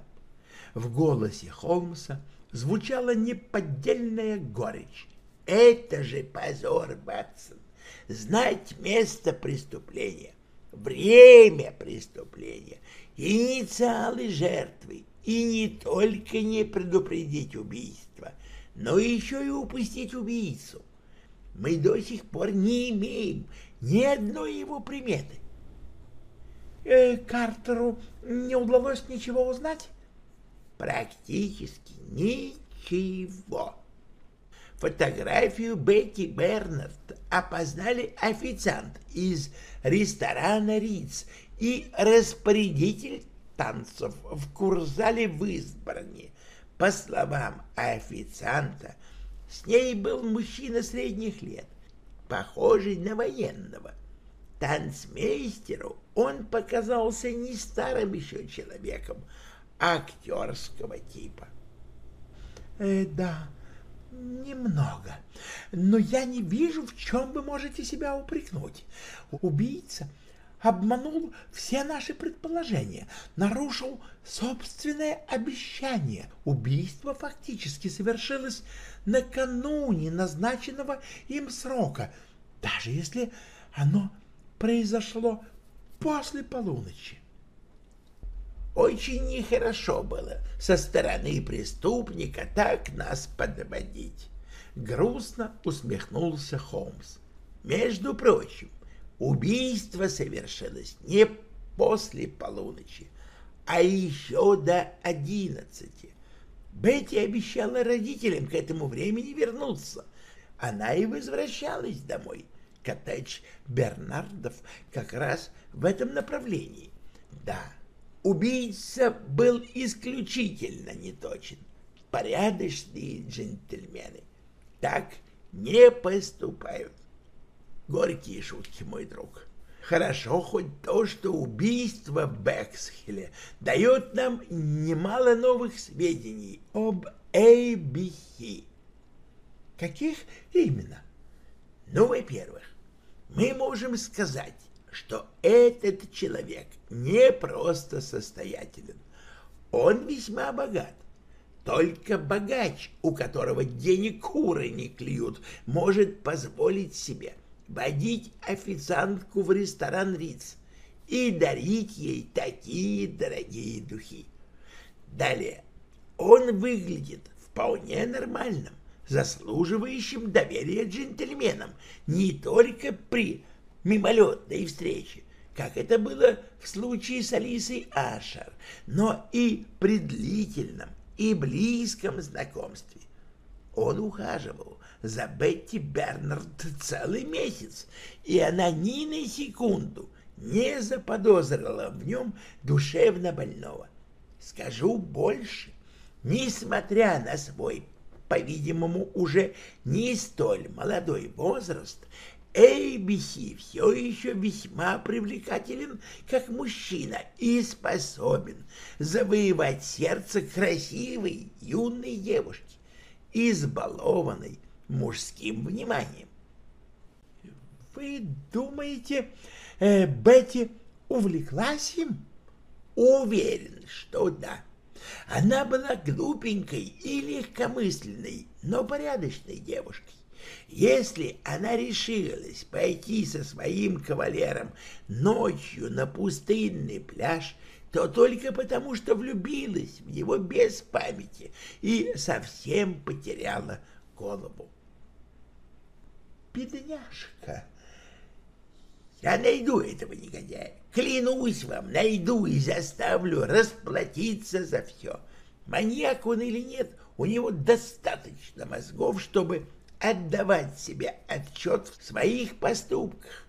В голосе Холмса звучала неподдельная горечь. Это же позор, Батсон, знать место преступления, время преступления, инициалы жертвы, и не только не предупредить убийство, но еще и упустить убийцу. Мы до сих пор не имеем ни одной его приметы э, Картеру не удалось ничего узнать? Практически ничего. Фотографию Бетти Бернард опознали официант из ресторана Риц и распорядитель танцев в курзале в избрании. По словам официанта, с ней был мужчина средних лет, похожий на военного. Танцмейстеру он показался не старым еще человеком, а актерского типа. Э, да, немного. Но я не вижу, в чем вы можете себя упрекнуть. Убийца обманул все наши предположения, нарушил собственное обещание. Убийство фактически совершилось накануне назначенного им срока, даже если оно произошло после полуночи. Очень нехорошо было со стороны преступника так нас подводить. Грустно усмехнулся Холмс. Между прочим, убийство совершилось не после полуночи, а еще до одиннадцати. Бетти обещала родителям к этому времени вернуться. Она и возвращалась домой. Коттедж Бернардов как раз в этом направлении. Да, убийца был исключительно неточен. Порядочные джентльмены так не поступают. Горькие шутки, мой друг. Хорошо хоть то, что убийство в Бексхилле дает нам немало новых сведений об ABC. Каких именно? Ну, во-первых, мы можем сказать, что этот человек не просто состоятелен, он весьма богат. Только богач, у которого денег куры не клюют, может позволить себе водить официантку в ресторан Риц и дарить ей такие дорогие духи. Далее, он выглядит вполне нормальным, заслуживающим доверия джентльменам не только при мимолетной встрече, как это было в случае с Алисой Ашер, но и при длительном и близком знакомстве. Он ухаживал за Бетти Бернард целый месяц, и она ни на секунду не заподозрила в нем душевно больного. Скажу больше, несмотря на свой, по-видимому, уже не столь молодой возраст, ABC все еще весьма привлекателен как мужчина и способен завоевать сердце красивой юной девушки, избалованной мужским вниманием. Вы думаете, э, Бетти увлеклась им? Уверен, что да. Она была глупенькой и легкомысленной, но порядочной девушкой. Если она решилась пойти со своим кавалером ночью на пустынный пляж, то только потому, что влюбилась в него без памяти и совсем потеряла голову. Бедняжка! Я найду этого негодяя. Клянусь вам, найду и заставлю расплатиться за все. Маньяк он или нет, у него достаточно мозгов, чтобы отдавать себе отчет в своих поступках.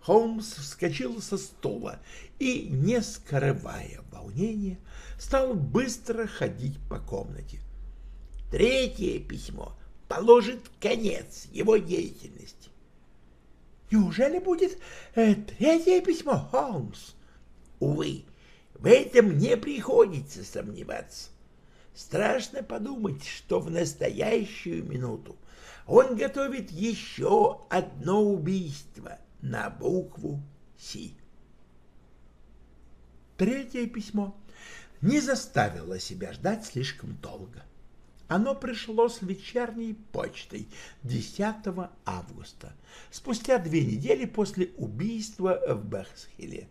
Холмс вскочил со стула и, не скрывая волнения, стал быстро ходить по комнате. Третье письмо положит конец его деятельности. Неужели будет э, третье письмо, Холмс? Увы, в этом не приходится сомневаться. Страшно подумать, что в настоящую минуту он готовит еще одно убийство на букву «Си». Третье письмо не заставило себя ждать слишком долго. Оно пришло с вечерней почтой 10 августа, спустя две недели после убийства в Бехсхилле.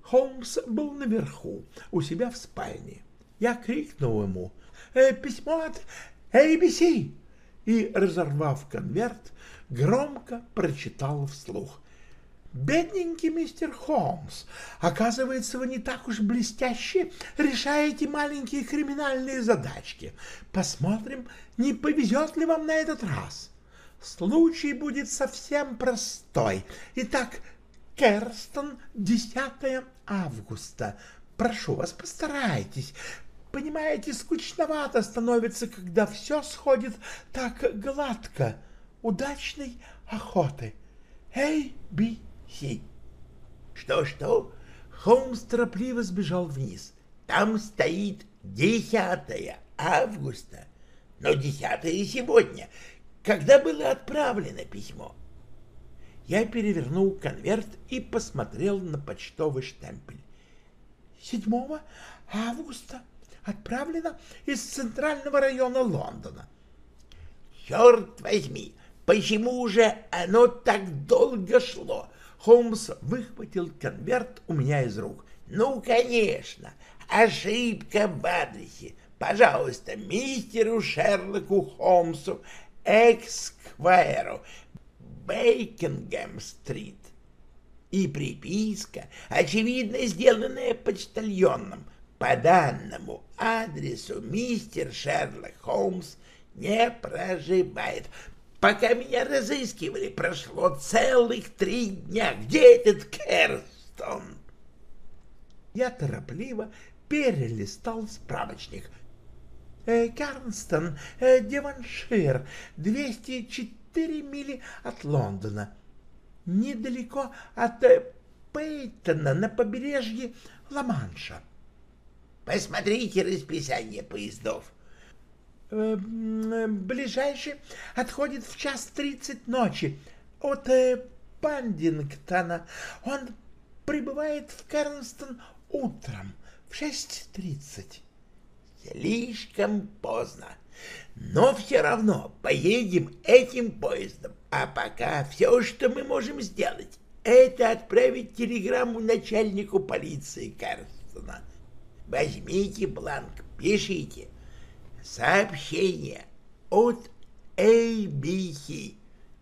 Холмс был наверху, у себя в спальне. Я крикнул ему «Э, «Письмо от ABC!» и, разорвав конверт, громко прочитал вслух. «Бедненький мистер Холмс, оказывается, вы не так уж блестяще решаете маленькие криминальные задачки. Посмотрим, не повезет ли вам на этот раз. Случай будет совсем простой. Итак, Керстон, 10 августа. Прошу вас, постарайтесь. Понимаете, скучновато становится, когда все сходит так гладко. Удачной охоты. Эй, Би Си. Что-что? Холмс торопливо сбежал вниз. Там стоит 10 августа. Но 10 сегодня. Когда было отправлено письмо? Я перевернул конверт и посмотрел на почтовый штемпель. 7 августа отправлено из центрального района Лондона. Черт возьми, почему же оно так долго шло? Холмс выхватил конверт у меня из рук. Ну, конечно, ошибка адресе. Пожалуйста, мистеру Шерлоку Холмсу, Эксквайру, Бейкингем-стрит. И приписка, очевидно сделанная почтальоном, по данному адресу мистер Шерлок Холмс не проживает. Пока меня разыскивали, прошло целых три дня. Где этот Керстон? Я торопливо перелистал справочник. Э, Керстон, э, Деваншир, 204 мили от Лондона. Недалеко от э, Пейтона на побережье Ла-Манша. Посмотрите расписание поездов. Э, ближайший отходит в час тридцать ночи от э, Пандингтона. Он прибывает в Кернстон утром в 6.30. Слишком поздно. Но все равно поедем этим поездом. А пока все, что мы можем сделать, это отправить телеграмму начальнику полиции Карстона. Возьмите бланк, пишите. Сообщение от ABC.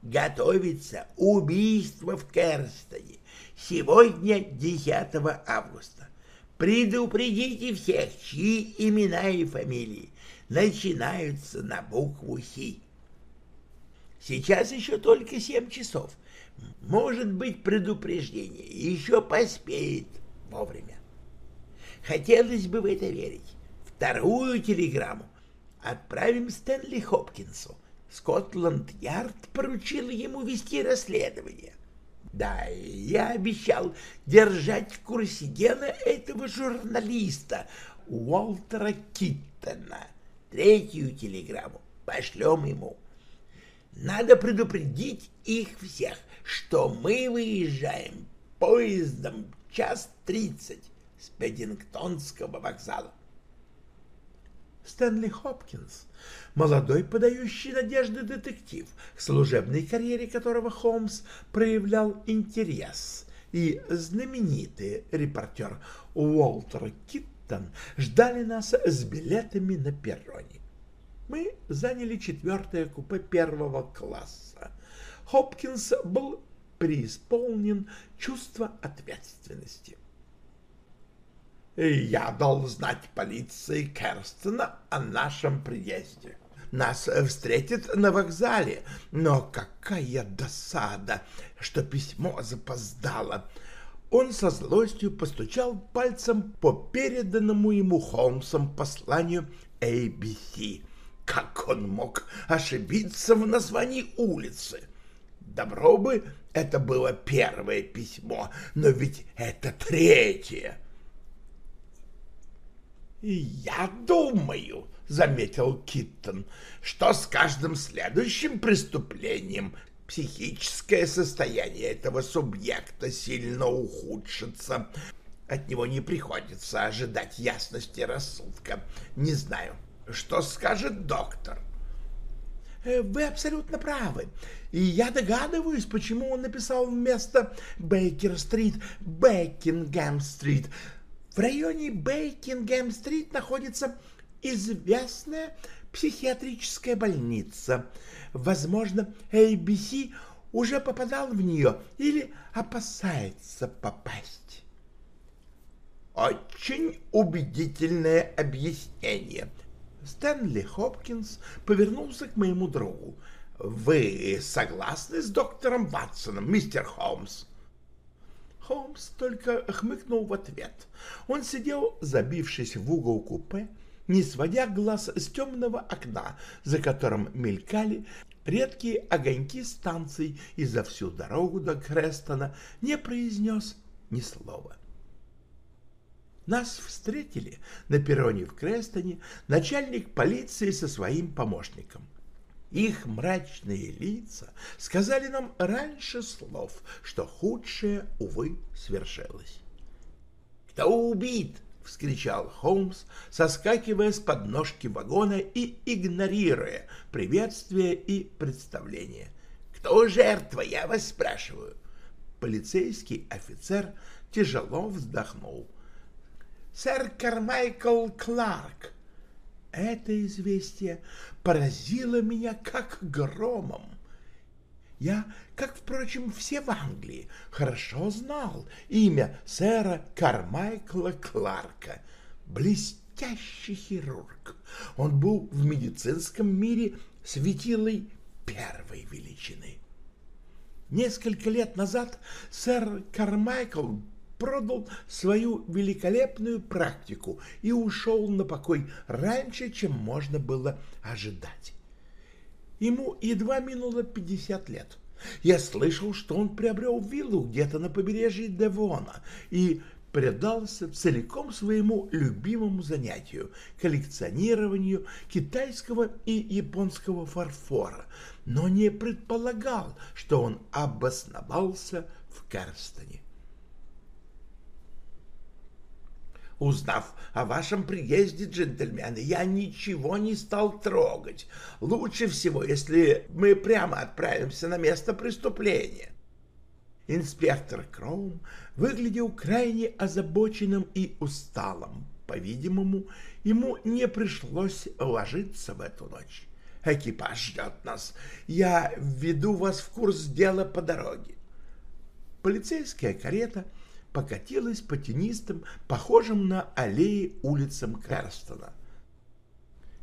Готовится убийство в Керстоне. Сегодня 10 августа. Предупредите всех, чьи имена и фамилии начинаются на букву «Си». Сейчас еще только семь часов. Может быть, предупреждение еще поспеет вовремя. Хотелось бы в это верить. Вторую телеграмму отправим Стэнли Хопкинсу. Скотланд-Ярд поручил ему вести расследование. Да, я обещал держать в курсе дела этого журналиста Уолтера Киттона. Третью телеграмму пошлем ему. Надо предупредить их всех, что мы выезжаем поездом час тридцать с Педингтонского вокзала. Стэнли Хопкинс, молодой подающий надежды детектив, к служебной карьере которого Холмс проявлял интерес, и знаменитый репортер Уолтер Киттон ждали нас с билетами на перроне. Мы заняли четвертое купе первого класса. Хопкинс был преисполнен чувства ответственности. Я дал знать полиции Керстена о нашем приезде. Нас встретят на вокзале, но какая досада, что письмо запоздало. Он со злостью постучал пальцем по переданному ему Холмсом посланию ABC. Как он мог ошибиться в названии улицы? Добро бы это было первое письмо, но ведь это третье. «Я думаю», — заметил Киттон, — «что с каждым следующим преступлением психическое состояние этого субъекта сильно ухудшится. От него не приходится ожидать ясности рассудка. Не знаю, что скажет доктор». Э, «Вы абсолютно правы, и я догадываюсь, почему он написал вместо Бейкер-стрит Бекингем-стрит. В районе Бейкингем-стрит находится известная психиатрическая больница. Возможно, ABC уже попадал в нее или опасается попасть. Очень убедительное объяснение. Стэнли Хопкинс повернулся к моему другу. Вы согласны с доктором Ватсоном, мистер Холмс? Холмс только хмыкнул в ответ. Он сидел, забившись в угол купе, не сводя глаз с темного окна, за которым мелькали редкие огоньки станций, и за всю дорогу до Крестона не произнес ни слова. Нас встретили на перроне в Крестоне начальник полиции со своим помощником — их мрачные лица сказали нам раньше слов, что худшее, увы, свершилось. «Кто убит?» — вскричал Холмс, соскакивая с подножки вагона и игнорируя приветствие и представление. «Кто жертва, я вас спрашиваю?» Полицейский офицер тяжело вздохнул. «Сэр Кармайкл Кларк», это известие поразило меня как громом. Я, как, впрочем, все в Англии, хорошо знал имя сэра Кармайкла Кларка, блестящий хирург. Он был в медицинском мире светилой первой величины. Несколько лет назад сэр Кармайкл продал свою великолепную практику и ушел на покой раньше, чем можно было ожидать. Ему едва минуло 50 лет. Я слышал, что он приобрел виллу где-то на побережье Девона и предался целиком своему любимому занятию – коллекционированию китайского и японского фарфора, но не предполагал, что он обосновался в Керстоне. Узнав о вашем приезде, джентльмены, я ничего не стал трогать. Лучше всего, если мы прямо отправимся на место преступления. Инспектор Кроум выглядел крайне озабоченным и усталым. По-видимому, ему не пришлось ложиться в эту ночь. Экипаж ждет нас. Я введу вас в курс дела по дороге. Полицейская карета — покатилась по тенистым, похожим на аллеи улицам Керстона.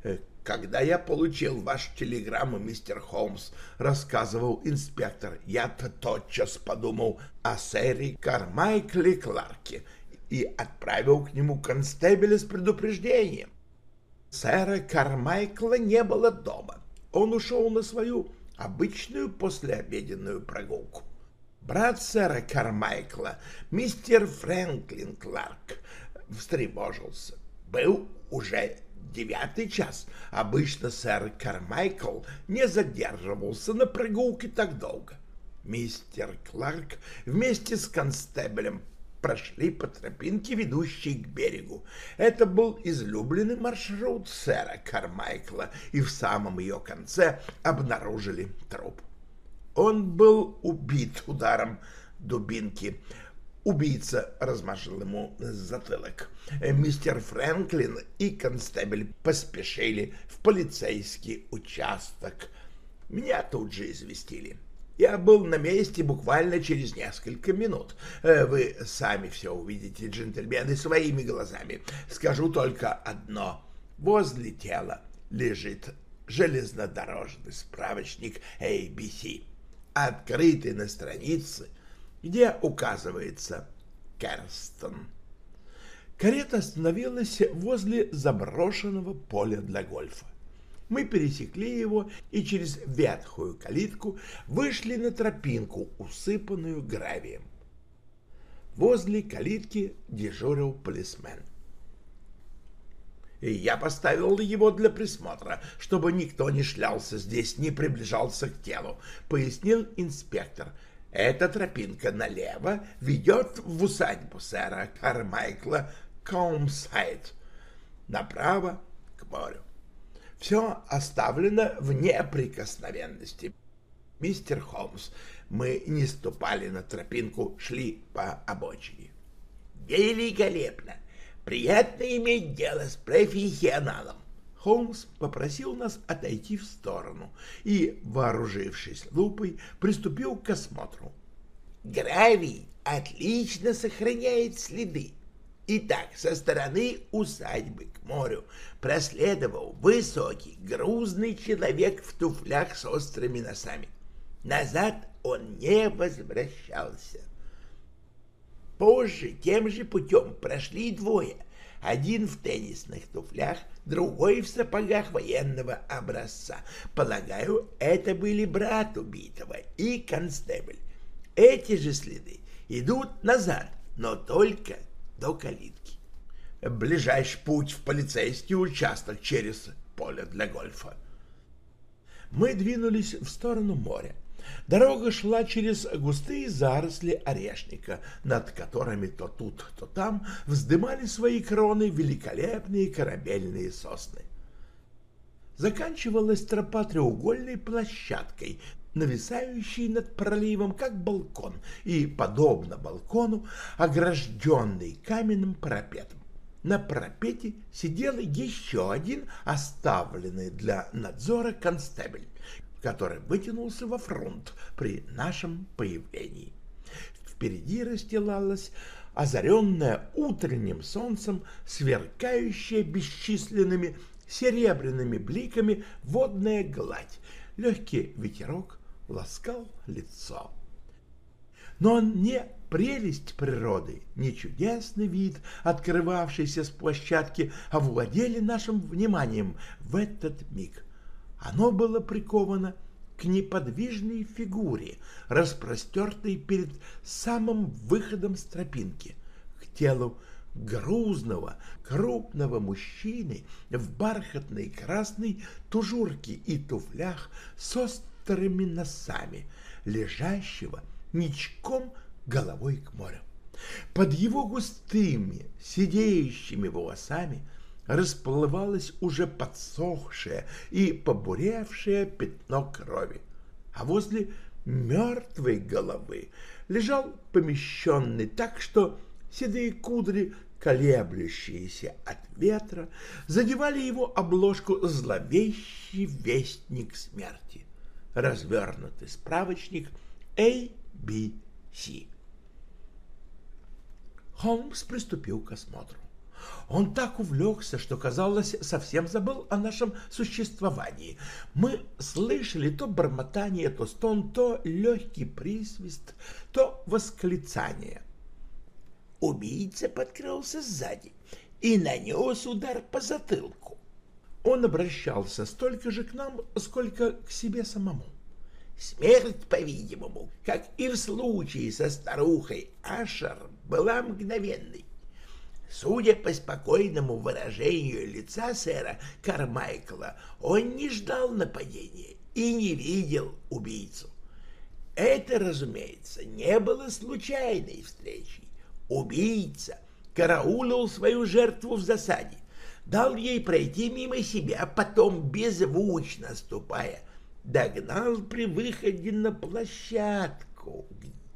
«Э, «Когда я получил вашу телеграмму, мистер Холмс, — рассказывал инспектор, — я-то тотчас подумал о сэре Кармайкле Кларке и отправил к нему констебеля с предупреждением. Сэра Кармайкла не было дома. Он ушел на свою обычную послеобеденную прогулку брат сэра Кармайкла, мистер Фрэнклин Кларк, встревожился. Был уже девятый час. Обычно сэр Кармайкл не задерживался на прогулке так долго. Мистер Кларк вместе с констеблем прошли по тропинке, ведущей к берегу. Это был излюбленный маршрут сэра Кармайкла, и в самом ее конце обнаружили труп. Он был убит ударом дубинки. Убийца размашил ему затылок. Мистер Фрэнклин и констебель поспешили в полицейский участок. Меня тут же известили. Я был на месте буквально через несколько минут. Вы сами все увидите, джентльмены, своими глазами. Скажу только одно. Возле тела лежит железнодорожный справочник ABC открытый на странице, где указывается Керстон. Карета остановилась возле заброшенного поля для гольфа. Мы пересекли его и через ветхую калитку вышли на тропинку, усыпанную гравием. Возле калитки дежурил полисмен и я поставил его для присмотра, чтобы никто не шлялся здесь, не приближался к телу, — пояснил инспектор. Эта тропинка налево ведет в усадьбу сэра Кармайкла Коумсайд, направо — к морю. Все оставлено в неприкосновенности. Мистер Холмс, мы не ступали на тропинку, шли по обочине. Великолепно! Приятно иметь дело с профессионалом. Холмс попросил нас отойти в сторону и, вооружившись лупой, приступил к осмотру. Гравий отлично сохраняет следы. Итак, со стороны усадьбы к морю проследовал высокий, грузный человек в туфлях с острыми носами. Назад он не возвращался. Позже тем же путем прошли двое. Один в теннисных туфлях, другой в сапогах военного образца. Полагаю, это были брат убитого и констебль. Эти же следы идут назад, но только до калитки. Ближайший путь в полицейский участок через поле для гольфа. Мы двинулись в сторону моря. Дорога шла через густые заросли орешника, над которыми то тут, то там вздымали свои кроны великолепные корабельные сосны. Заканчивалась тропа треугольной площадкой, нависающей над проливом, как балкон, и, подобно балкону, огражденный каменным парапетом. На парапете сидел еще один оставленный для надзора констебль который вытянулся во фронт при нашем появлении. Впереди расстилалась озаренная утренним солнцем, сверкающая бесчисленными серебряными бликами водная гладь. Легкий ветерок ласкал лицо. Но он не прелесть природы, не чудесный вид, открывавшийся с площадки, овладели нашим вниманием в этот миг. Оно было приковано к неподвижной фигуре, распростертой перед самым выходом с тропинки, к телу грузного, крупного мужчины в бархатной красной тужурке и туфлях с острыми носами, лежащего ничком головой к морю. Под его густыми, сидеющими волосами расплывалось уже подсохшее и побуревшее пятно крови, а возле мертвой головы лежал помещенный так, что седые кудри, колеблющиеся от ветра, задевали его обложку «Зловещий вестник смерти», развернутый справочник ABC. Холмс приступил к осмотру. Он так увлекся, что, казалось, совсем забыл о нашем существовании. Мы слышали то бормотание, то стон, то легкий присвист, то восклицание. Убийца подкрался сзади и нанес удар по затылку. Он обращался столько же к нам, сколько к себе самому. Смерть, по-видимому, как и в случае со старухой Ашер, была мгновенной. Судя по спокойному выражению лица сэра Кармайкла, он не ждал нападения и не видел убийцу. Это, разумеется, не было случайной встречей. Убийца караулил свою жертву в засаде, дал ей пройти мимо себя, потом, беззвучно ступая, догнал при выходе на площадку.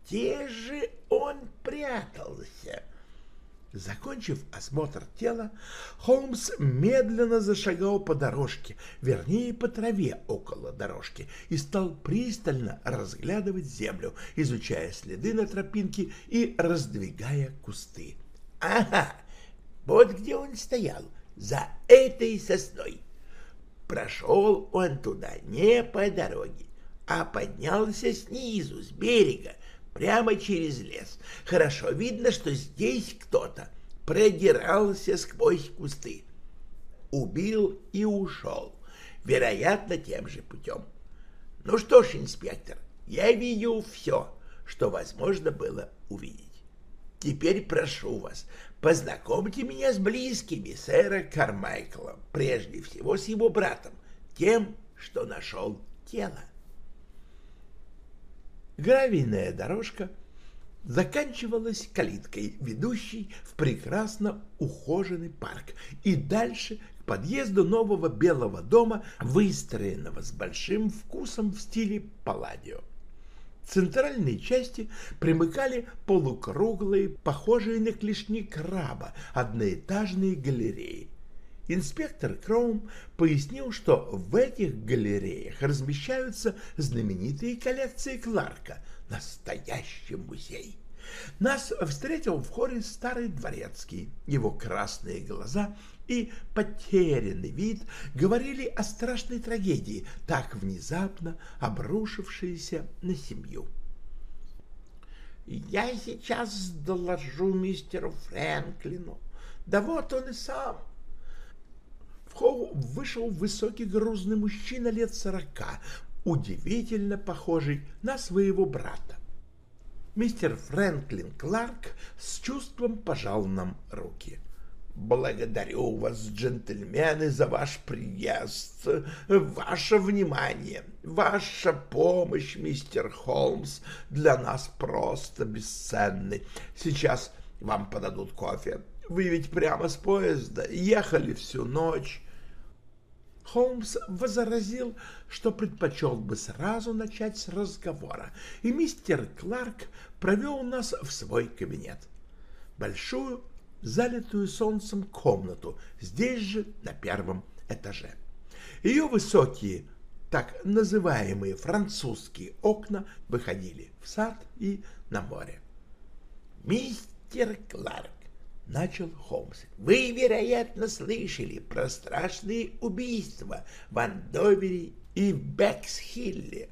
Где же он прятался? Закончив осмотр тела, Холмс медленно зашагал по дорожке, вернее, по траве около дорожки, и стал пристально разглядывать землю, изучая следы на тропинке и раздвигая кусты. «Ага, вот где он стоял, за этой сосной. Прошел он туда не по дороге, а поднялся снизу, с берега, прямо через лес. Хорошо видно, что здесь кто-то продирался сквозь кусты. Убил и ушел, вероятно, тем же путем. Ну что ж, инспектор, я видел все, что возможно было увидеть. Теперь прошу вас, познакомьте меня с близкими сэра Кармайкла, прежде всего с его братом, тем, что нашел тело. Гравийная дорожка заканчивалась калиткой, ведущей в прекрасно ухоженный парк, и дальше к подъезду нового белого дома, выстроенного с большим вкусом в стиле палладио. центральной части примыкали полукруглые, похожие на клешни краба, одноэтажные галереи, Инспектор Кроум пояснил, что в этих галереях размещаются знаменитые коллекции Кларка, настоящий музей. Нас встретил в хоре старый дворецкий. Его красные глаза и потерянный вид говорили о страшной трагедии, так внезапно обрушившейся на семью. «Я сейчас доложу мистеру Фрэнклину. Да вот он и сам», в холл вышел высокий грузный мужчина лет сорока, удивительно похожий на своего брата. Мистер Фрэнклин Кларк с чувством пожал нам руки. «Благодарю вас, джентльмены, за ваш приезд, ваше внимание, ваша помощь, мистер Холмс, для нас просто бесценны. Сейчас вам подадут кофе. Вы ведь прямо с поезда ехали всю ночь. Холмс возразил, что предпочел бы сразу начать с разговора, и мистер Кларк провел нас в свой кабинет. Большую, залитую солнцем комнату, здесь же, на первом этаже. Ее высокие, так называемые французские окна выходили в сад и на море. «Мистер Кларк, — начал Холмс. — Вы, вероятно, слышали про страшные убийства в Андовере и Бексхилле.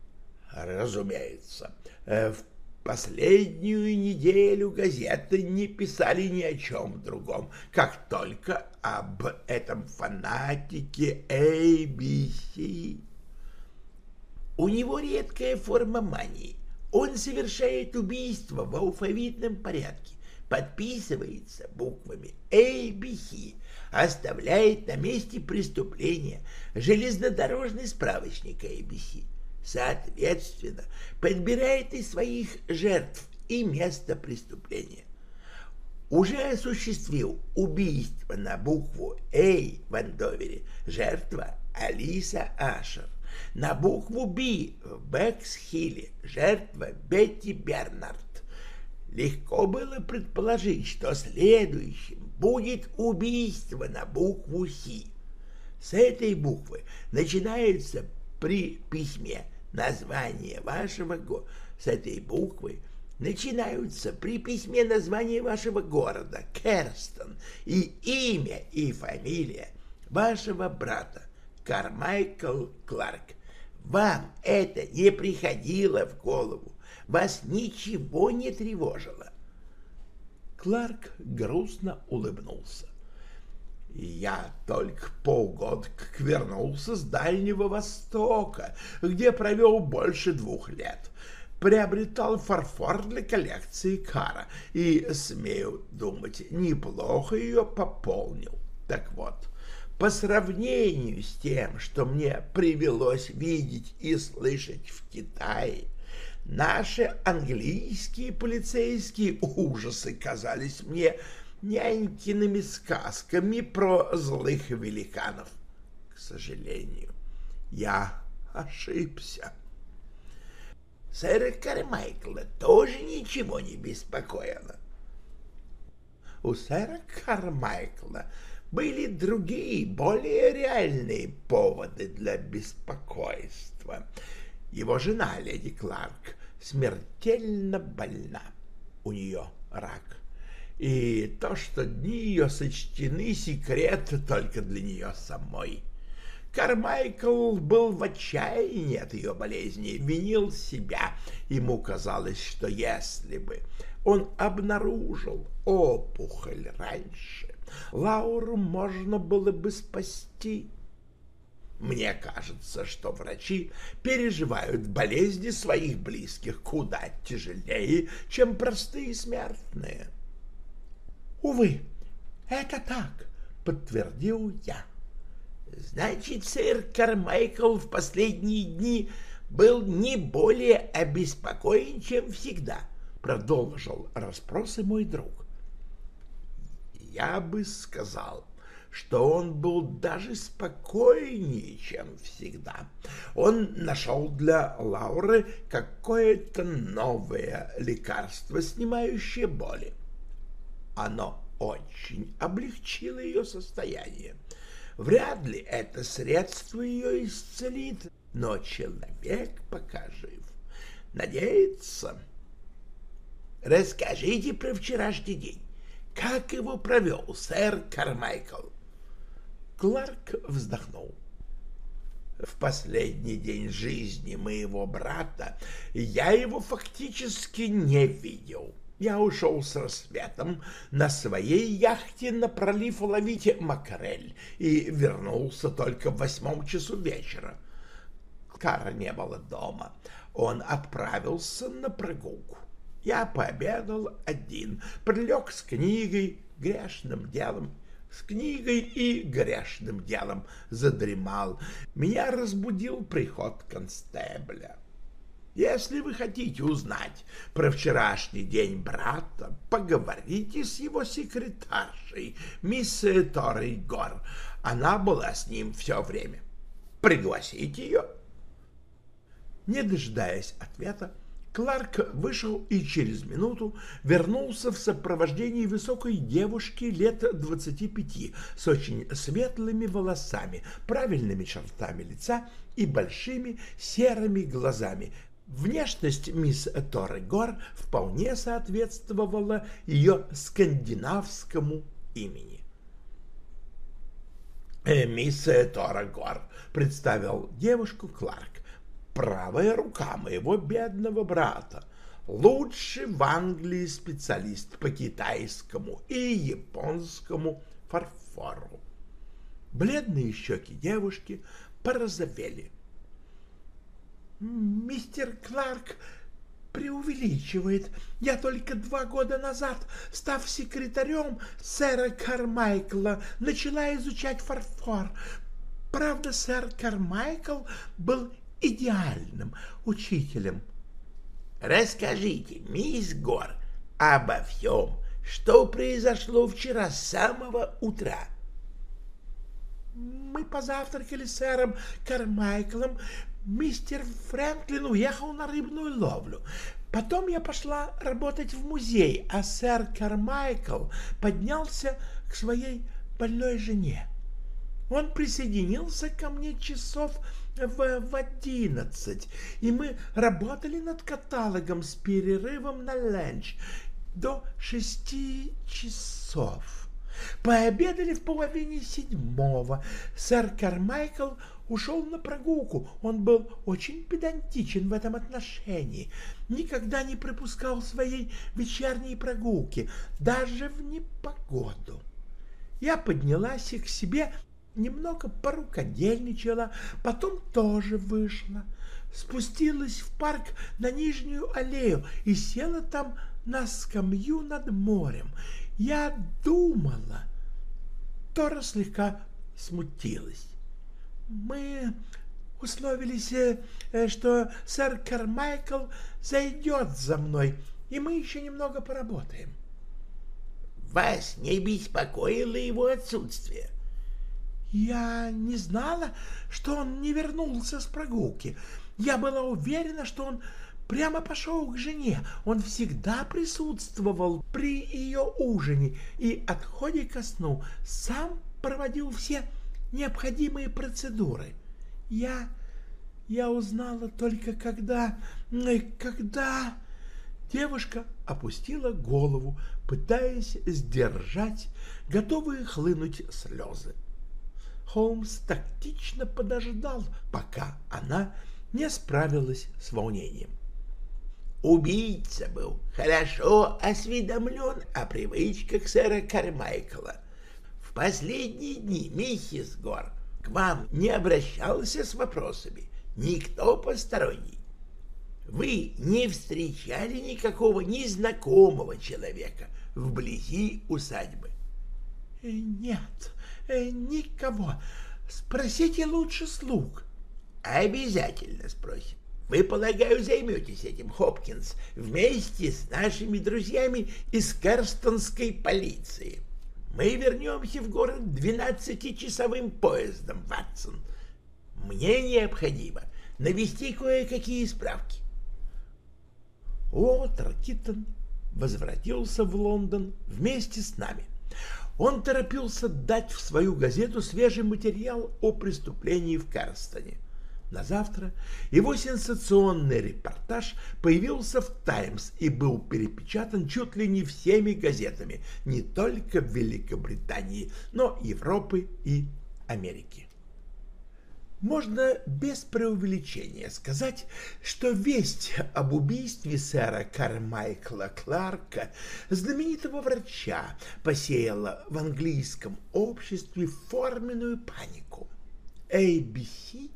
— Разумеется. Э, в последнюю неделю газеты не писали ни о чем другом, как только об этом фанатике ABC. У него редкая форма мании. Он совершает убийства в алфавитном порядке подписывается буквами ABC, оставляет на месте преступления железнодорожный справочник ABC. Соответственно, подбирает из своих жертв и место преступления. Уже осуществил убийство на букву «А» в Андовере жертва Алиса Ашер. На букву «Б» в Бэксхилле жертва Бетти Бернард. Легко было предположить, что следующим будет убийство на букву «С». С этой буквы начинается при письме название вашего го... С этой буквы начинаются при письме название вашего города, Керстон, и имя и фамилия вашего брата, Кармайкл Кларк. Вам это не приходило в голову, вас ничего не тревожило. Кларк грустно улыбнулся. Я только полгода как вернулся с Дальнего Востока, где провел больше двух лет. Приобретал фарфор для коллекции Кара и, смею думать, неплохо ее пополнил. Так вот, по сравнению с тем, что мне привелось видеть и слышать в Китае, наши английские полицейские ужасы казались мне нянькиными сказками про злых великанов. К сожалению, я ошибся. Сэра Кармайкла тоже ничего не беспокоило. У сэра Кармайкла были другие, более реальные поводы для беспокойства. Его жена, леди Кларк, смертельно больна. У нее рак и то, что дни ее сочтены, секрет только для нее самой. Кармайкл был в отчаянии от ее болезни, винил себя. Ему казалось, что если бы он обнаружил опухоль раньше, Лауру можно было бы спасти. Мне кажется, что врачи переживают болезни своих близких куда тяжелее, чем простые смертные. — Увы, это так, подтвердил я. Значит, сэр Кармайкл в последние дни был не более обеспокоен, чем всегда, продолжил расспросы мой друг. Я бы сказал, что он был даже спокойнее, чем всегда. Он нашел для Лауры какое-то новое лекарство, снимающее боли. Оно очень облегчило ее состояние. Вряд ли это средство ее исцелит, но человек пока жив. Надеется. Расскажите про вчерашний день. Как его провел сэр Кармайкл? Кларк вздохнул. В последний день жизни моего брата я его фактически не видел. Я ушел с рассветом на своей яхте на пролив ловить макрель и вернулся только в восьмом часу вечера. Кара не было дома. Он отправился на прогулку. Я пообедал один, прилег с книгой, грешным делом, с книгой и грешным делом задремал. Меня разбудил приход констебля. Если вы хотите узнать про вчерашний день брата, поговорите с его секретаршей, мисс Торой Гор. Она была с ним все время. Пригласите ее. Не дожидаясь ответа, Кларк вышел и через минуту вернулся в сопровождении высокой девушки лет двадцати пяти с очень светлыми волосами, правильными чертами лица и большими серыми глазами, Внешность мисс Торрегор вполне соответствовала ее скандинавскому имени. «Э, «Мисс Торрегор», — представил девушку Кларк, — «правая рука моего бедного брата, лучший в Англии специалист по китайскому и японскому фарфору». Бледные щеки девушки порозовели — «Мистер Кларк преувеличивает. Я только два года назад, став секретарем сэра Кармайкла, начала изучать фарфор. Правда, сэр Кармайкл был идеальным учителем. Расскажите, мисс Гор, обо всем, что произошло вчера с самого утра. Мы позавтракали с сэром Кармайклом, мистер Фрэнклин уехал на рыбную ловлю. Потом я пошла работать в музей, а сэр Кармайкл поднялся к своей больной жене. Он присоединился ко мне часов в, в одиннадцать, и мы работали над каталогом с перерывом на ленч до шести часов. Пообедали в половине седьмого. Сэр Кармайкл ушел на прогулку. Он был очень педантичен в этом отношении. Никогда не пропускал своей вечерней прогулки, даже в непогоду. Я поднялась и к себе немного порукодельничала, потом тоже вышла. Спустилась в парк на Нижнюю аллею и села там на скамью над морем. Я думала. Тора слегка смутилась. Мы условились, э, что сэр Кармайкл зайдет за мной, и мы еще немного поработаем. Вас не беспокоило его отсутствие? Я не знала, что он не вернулся с прогулки. Я была уверена, что он прямо пошел к жене. Он всегда присутствовал при ее ужине и отходе ко сну сам проводил все необходимые процедуры. Я... я узнала только когда... когда... Девушка опустила голову, пытаясь сдержать готовые хлынуть слезы. Холмс тактично подождал, пока она не справилась с волнением. Убийца был хорошо осведомлен о привычках сэра Кармайкла. В последние дни, миссис Гор, к вам не обращался с вопросами никто посторонний. Вы не встречали никакого незнакомого человека вблизи усадьбы? — Нет, никого. Спросите лучше слуг. — Обязательно спросим. Вы, полагаю, займетесь этим, Хопкинс, вместе с нашими друзьями из Керстонской полиции. Мы вернемся в город двенадцатичасовым поездом, Ватсон. Мне необходимо навести кое-какие справки. Уотер Киттон возвратился в Лондон вместе с нами. Он торопился дать в свою газету свежий материал о преступлении в Керстоне. На завтра его сенсационный репортаж появился в «Таймс» и был перепечатан чуть ли не всеми газетами, не только в Великобритании, но Европы и Америки. Можно без преувеличения сказать, что весть об убийстве сэра Кармайкла Кларка, знаменитого врача, посеяла в английском обществе форменную панику. ABC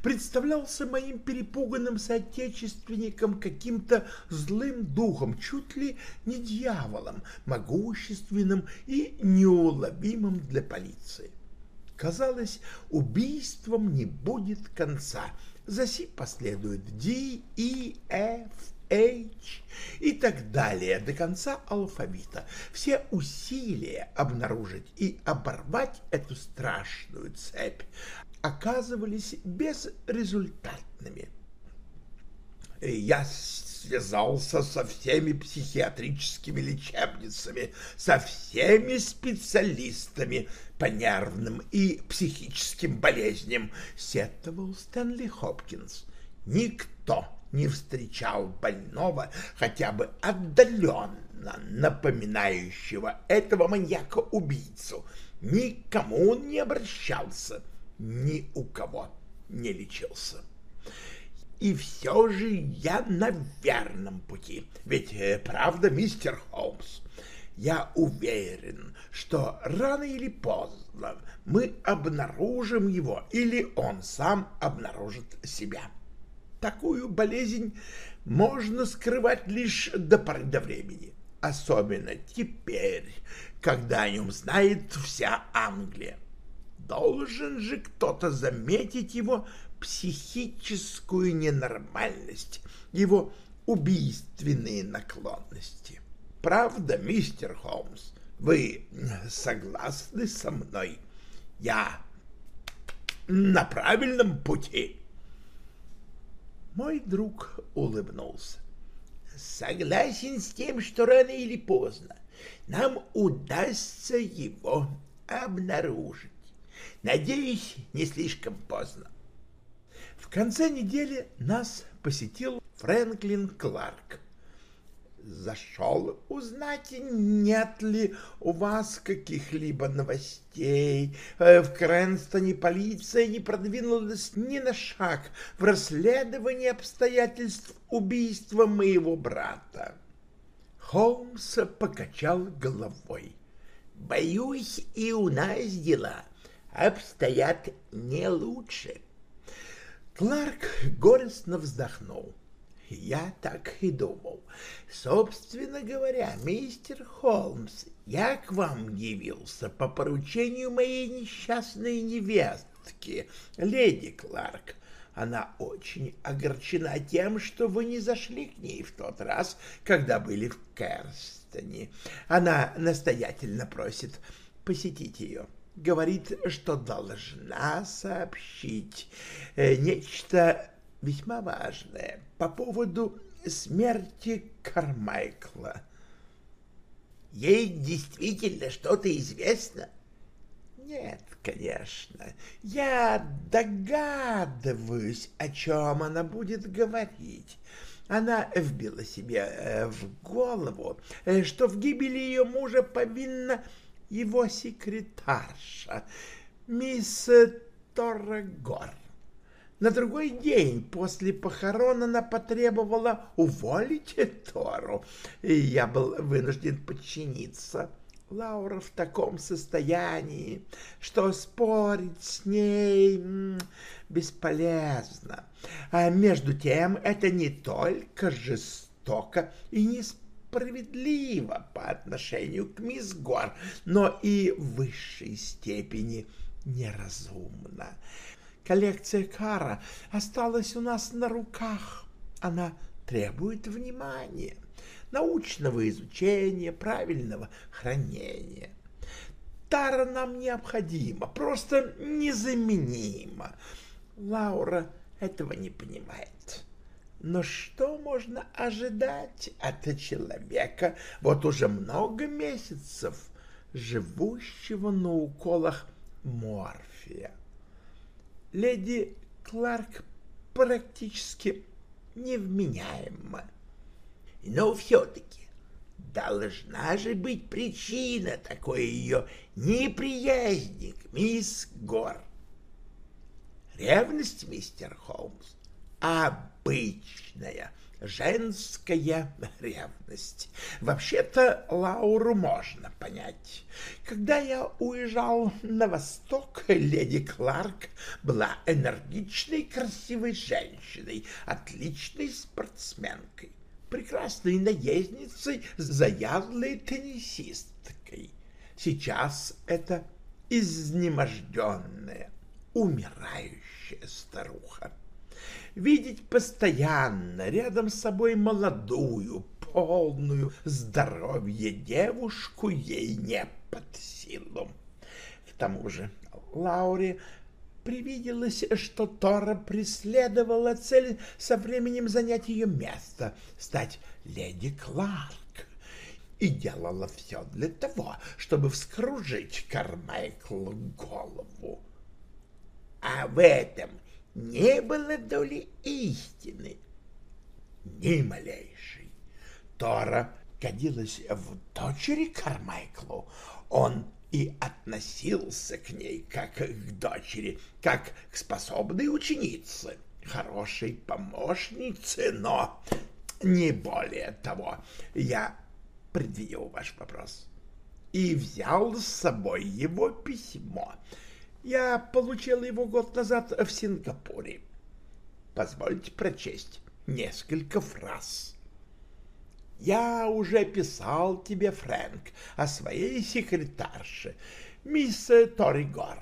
представлялся моим перепуганным соотечественником каким-то злым духом, чуть ли не дьяволом, могущественным и неуловимым для полиции. Казалось, убийством не будет конца. За сим последует D, E, F, H и так далее до конца алфавита. Все усилия обнаружить и оборвать эту страшную цепь оказывались безрезультатными. Я связался со всеми психиатрическими лечебницами, со всеми специалистами по нервным и психическим болезням, сетовал Стэнли Хопкинс. Никто не встречал больного, хотя бы отдаленно напоминающего этого маньяка-убийцу. Никому он не обращался — ни у кого не лечился. И все же я на верном пути. Ведь э, правда, мистер Холмс, я уверен, что рано или поздно мы обнаружим его, или он сам обнаружит себя. такую болезнь можно скрывать лишь до поры до времени, особенно теперь, когда о нем знает вся Англия. Должен же кто-то заметить его психическую ненормальность, его убийственные наклонности. Правда, мистер Холмс, вы согласны со мной? Я на правильном пути. Мой друг улыбнулся. Согласен с тем, что рано или поздно нам удастся его обнаружить. Надеюсь, не слишком поздно. В конце недели нас посетил Фрэнклин Кларк. Зашел узнать, нет ли у вас каких-либо новостей. Э, в Крэнстоне полиция не продвинулась ни на шаг в расследовании обстоятельств убийства моего брата. Холмс покачал головой. «Боюсь, и у нас дела обстоят не лучше». Кларк горестно вздохнул. Я так и думал. Собственно говоря, мистер Холмс, я к вам явился по поручению моей несчастной невестки, леди Кларк. Она очень огорчена тем, что вы не зашли к ней в тот раз, когда были в Керстоне. Она настоятельно просит посетить ее говорит, что должна сообщить э, нечто весьма важное по поводу смерти Кармайкла. Ей действительно что-то известно? Нет, конечно. Я догадываюсь, о чем она будет говорить. Она вбила себе э, в голову, э, что в гибели ее мужа повинна его секретарша, мисс Торрегор. На другой день после похорон она потребовала уволить Тору, и я был вынужден подчиниться. Лаура в таком состоянии, что спорить с ней бесполезно. А между тем это не только жестоко и несправедливо, справедливо по отношению к мисс Гор, но и в высшей степени неразумно. Коллекция Кара осталась у нас на руках. Она требует внимания, научного изучения, правильного хранения. Тара нам необходима, просто незаменима. Лаура этого не понимает. Но что можно ожидать от человека, вот уже много месяцев живущего на уколах морфия? Леди Кларк практически невменяема. Но все-таки должна же быть причина такой ее неприязни к мисс Гор. Ревность, мистер Холмс? Обычная женская ревность. Вообще-то Лауру можно понять. Когда я уезжал на восток, леди Кларк была энергичной, красивой женщиной, отличной спортсменкой, прекрасной наездницей, заядлой теннисисткой. Сейчас это изнеможденная, умирающая старуха видеть постоянно рядом с собой молодую, полную здоровья девушку ей не под силу. К тому же Лауре привиделось, что Тора преследовала цель со временем занять ее место, стать леди Кларк, и делала все для того, чтобы вскружить Кармайклу голову. А в этом не было доли истины, ни малейшей. Тора годилась в дочери Кармайклу. Он и относился к ней как к дочери, как к способной ученице, хорошей помощнице, но не более того. Я предвидел ваш вопрос и взял с собой его письмо — я получил его год назад в Сингапуре. позвольте прочесть несколько фраз. Я уже писал тебе, Фрэнк, о своей секретарше, мисс Торигор.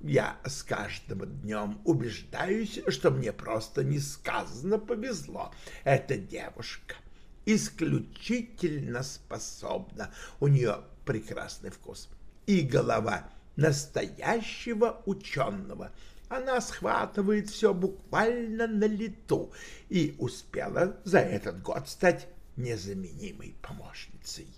Я с каждым днем убеждаюсь, что мне просто несказанно повезло. Эта девушка исключительно способна, у нее прекрасный вкус и голова настоящего ученого. Она схватывает все буквально на лету и успела за этот год стать незаменимой помощницей.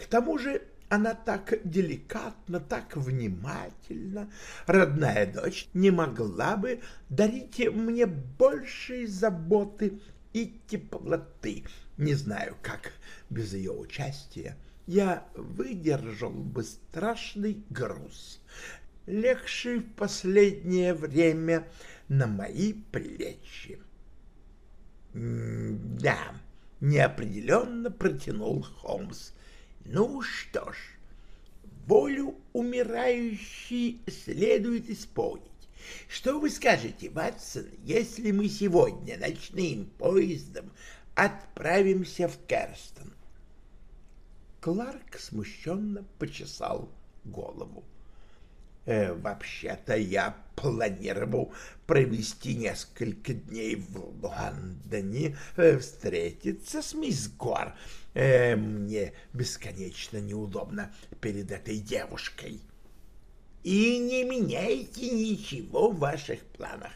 К тому же она так деликатно, так внимательна. Родная дочь не могла бы дарить мне большей заботы и теплоты. Не знаю, как без ее участия я выдержал бы страшный груз, легший в последнее время на мои плечи. «Да», — неопределенно протянул Холмс. «Ну что ж, волю умирающей следует исполнить. Что вы скажете, Ватсон, если мы сегодня ночным поездом отправимся в Керстон?» Кларк смущенно почесал голову. Э, Вообще-то я планировал провести несколько дней в Лондоне, э, встретиться с мисс Гор. Э, мне бесконечно неудобно перед этой девушкой. И не меняйте ничего в ваших планах.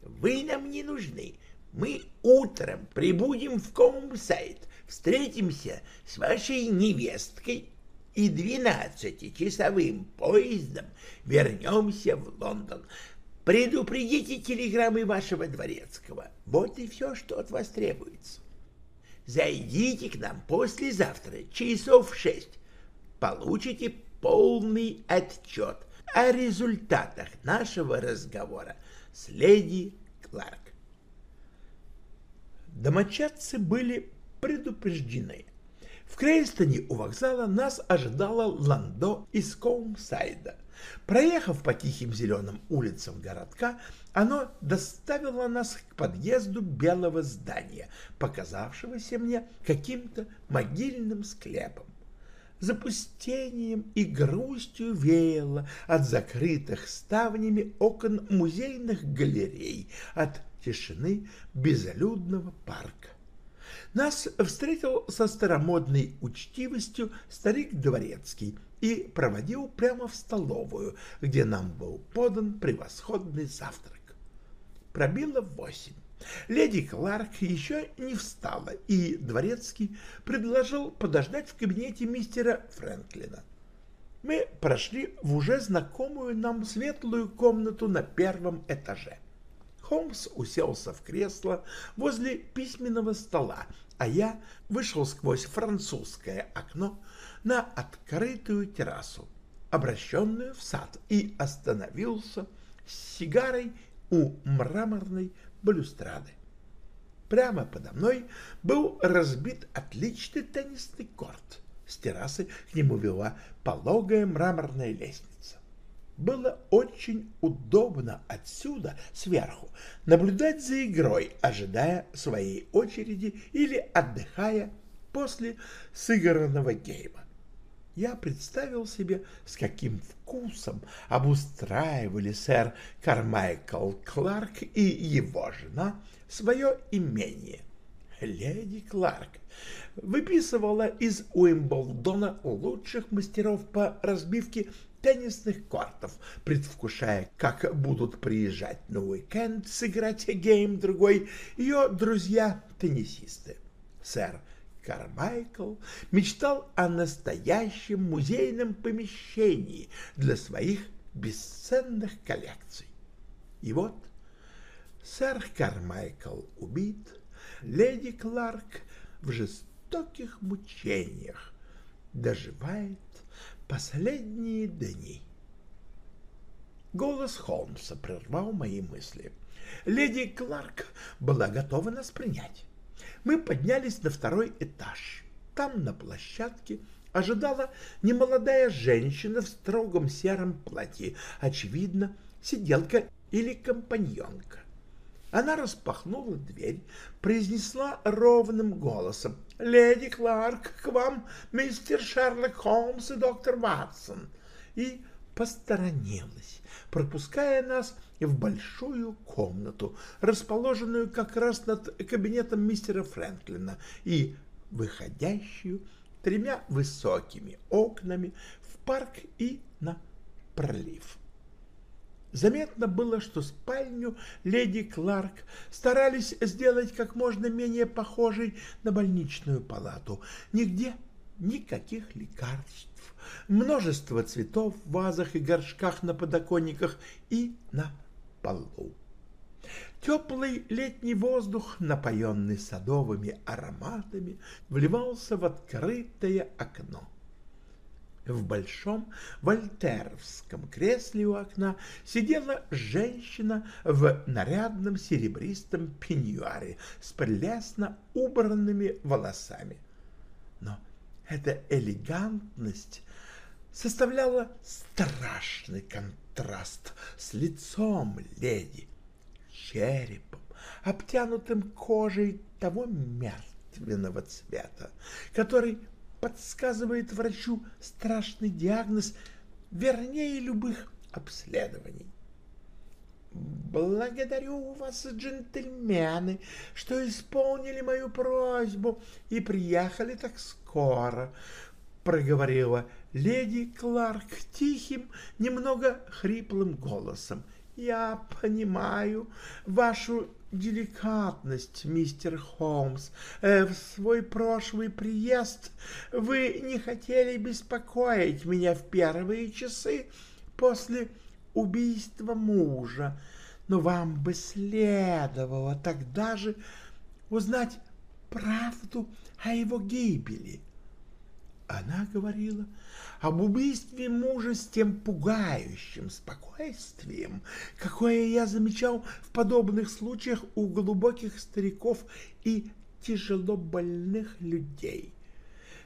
Вы нам не нужны. Мы утром прибудем в Комсайт, встретимся с вашей невесткой и двенадцатичасовым поездом вернемся в Лондон. Предупредите телеграммы вашего дворецкого. Вот и все, что от вас требуется. Зайдите к нам послезавтра, часов в шесть. Получите полный отчет о результатах нашего разговора с леди Кларк. Домочадцы были предупреждены. В Крейстоне у вокзала нас ожидало ландо из Коумсайда. Проехав по тихим зеленым улицам городка, оно доставило нас к подъезду белого здания, показавшегося мне каким-то могильным склепом. Запустением и грустью веяло от закрытых ставнями окон музейных галерей, от тишины безлюдного парка. Нас встретил со старомодной учтивостью старик Дворецкий и проводил прямо в столовую, где нам был подан превосходный завтрак. Пробило восемь. Леди Кларк еще не встала, и Дворецкий предложил подождать в кабинете мистера Фрэнклина. Мы прошли в уже знакомую нам светлую комнату на первом этаже. Холмс уселся в кресло возле письменного стола, а я вышел сквозь французское окно на открытую террасу, обращенную в сад, и остановился с сигарой у мраморной балюстрады. Прямо подо мной был разбит отличный теннисный корт. С террасы к нему вела пологая мраморная лестница было очень удобно отсюда, сверху, наблюдать за игрой, ожидая своей очереди или отдыхая после сыгранного гейма. Я представил себе, с каким вкусом обустраивали сэр Кармайкл Кларк и его жена свое имение. Леди Кларк выписывала из Уимблдона лучших мастеров по разбивке теннисных кортов, предвкушая, как будут приезжать на уикенд сыграть гейм-другой ее друзья-теннисисты. Сэр Кармайкл мечтал о настоящем музейном помещении для своих бесценных коллекций. И вот сэр Кармайкл убит, леди Кларк в жестоких мучениях доживает последние дни. Голос Холмса прервал мои мысли. Леди Кларк была готова нас принять. Мы поднялись на второй этаж. Там, на площадке, ожидала немолодая женщина в строгом сером платье, очевидно, сиделка или компаньонка. Она распахнула дверь, произнесла ровным голосом. «Леди Кларк, к вам мистер Шерлок Холмс и доктор Ватсон!» И посторонилась, пропуская нас в большую комнату, расположенную как раз над кабинетом мистера Фрэнклина и выходящую тремя высокими окнами в парк и на пролив. Заметно было, что спальню леди Кларк старались сделать как можно менее похожей на больничную палату. Нигде никаких лекарств, множество цветов в вазах и горшках на подоконниках и на полу. Теплый летний воздух, напоенный садовыми ароматами, вливался в открытое окно. В большом вольтеровском кресле у окна сидела женщина в нарядном серебристом пеньюаре с прелестно убранными волосами. Но эта элегантность составляла страшный контраст с лицом леди, черепом, обтянутым кожей того мертвенного цвета, который подсказывает врачу страшный диагноз вернее любых обследований. «Благодарю вас, джентльмены, что исполнили мою просьбу и приехали так скоро», — проговорила леди Кларк тихим, немного хриплым голосом. «Я понимаю вашу деликатность, мистер Холмс. Э, в свой прошлый приезд вы не хотели беспокоить меня в первые часы после убийства мужа, но вам бы следовало тогда же узнать правду о его гибели. Она говорила об убийстве мужа с тем пугающим спокойствием, какое я замечал в подобных случаях у глубоких стариков и тяжело больных людей.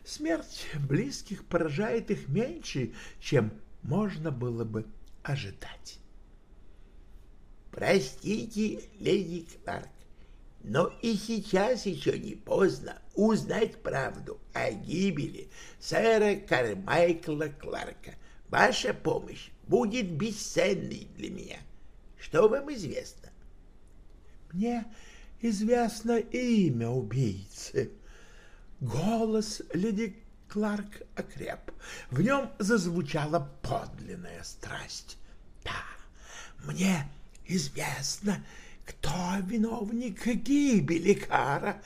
Смерть близких поражает их меньше, чем можно было бы ожидать. Простите, леди Кларк, но и сейчас еще не поздно узнать правду о гибели сэра Кармайкла Кларка. Ваша помощь будет бесценной для меня. Что вам известно? Мне известно имя убийцы. Голос леди Кларк окреп. В нем зазвучала подлинная страсть. Да, мне известно кто виновник гибели Кара?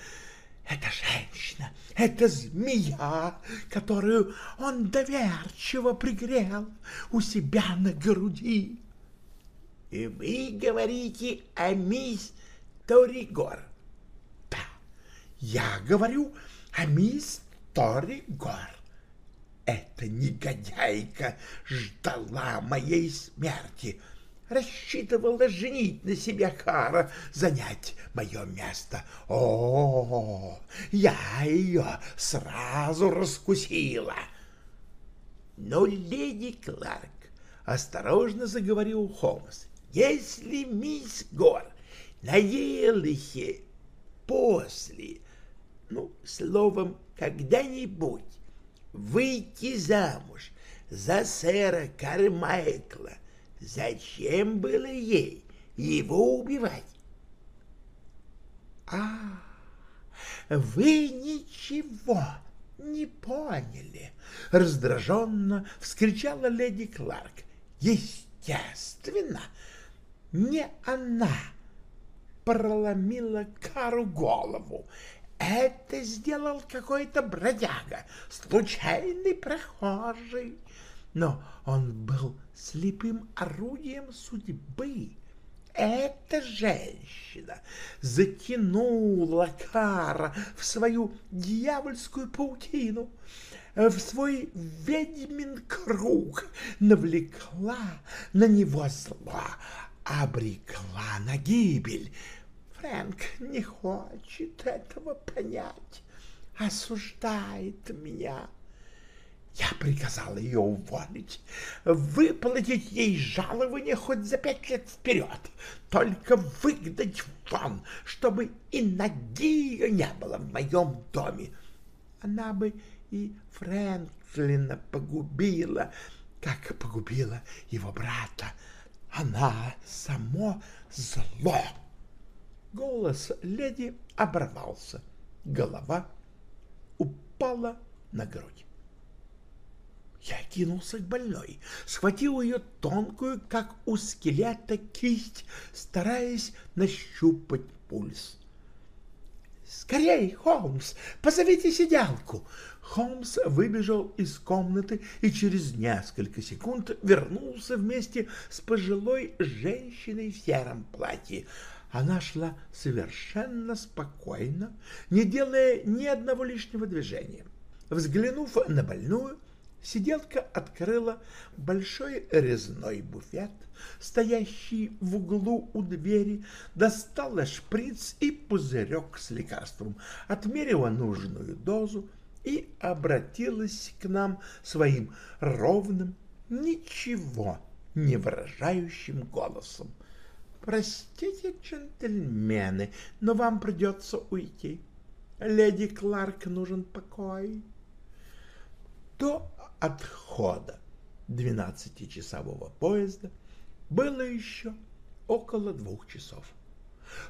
Это женщина, это змея, которую он доверчиво пригрел у себя на груди. И вы говорите о мисс Торигор? Да, я говорю о мисс Торигор. Эта негодяйка ждала моей смерти, рассчитывала женить на себя Кара, занять мое место. О, я ее сразу раскусила. Но леди Кларк осторожно заговорил Холмс. Если мисс Гор надеялась после, ну, словом, когда-нибудь выйти замуж за сэра Кармайкла, Зачем было ей его убивать? А, вы ничего не поняли, раздраженно вскричала леди Кларк. Естественно, не она проломила Кару голову. Это сделал какой-то бродяга, случайный прохожий но он был слепым орудием судьбы. Эта женщина затянула Кара в свою дьявольскую паутину, в свой ведьмин круг, навлекла на него зло, обрекла на гибель. Фрэнк не хочет этого понять, осуждает меня Я приказал ее уволить, выплатить ей жалование хоть за пять лет вперед, только выгнать вон, чтобы и ноги ее не было в моем доме. Она бы и Фрэнклина погубила, как погубила его брата. Она само зло. Голос леди оборвался, голова упала на грудь. Я кинулся к больной, схватил ее тонкую, как у скелета, кисть, стараясь нащупать пульс. «Скорей, Холмс, позовите сиделку!» Холмс выбежал из комнаты и через несколько секунд вернулся вместе с пожилой женщиной в сером платье. Она шла совершенно спокойно, не делая ни одного лишнего движения. Взглянув на больную, Сиделка открыла большой резной буфет, стоящий в углу у двери, достала шприц и пузырек с лекарством, отмерила нужную дозу и обратилась к нам своим ровным, ничего не выражающим голосом. «Простите, джентльмены, но вам придется уйти. Леди Кларк нужен покой». До отхода двенадцатичасового поезда было еще около двух часов.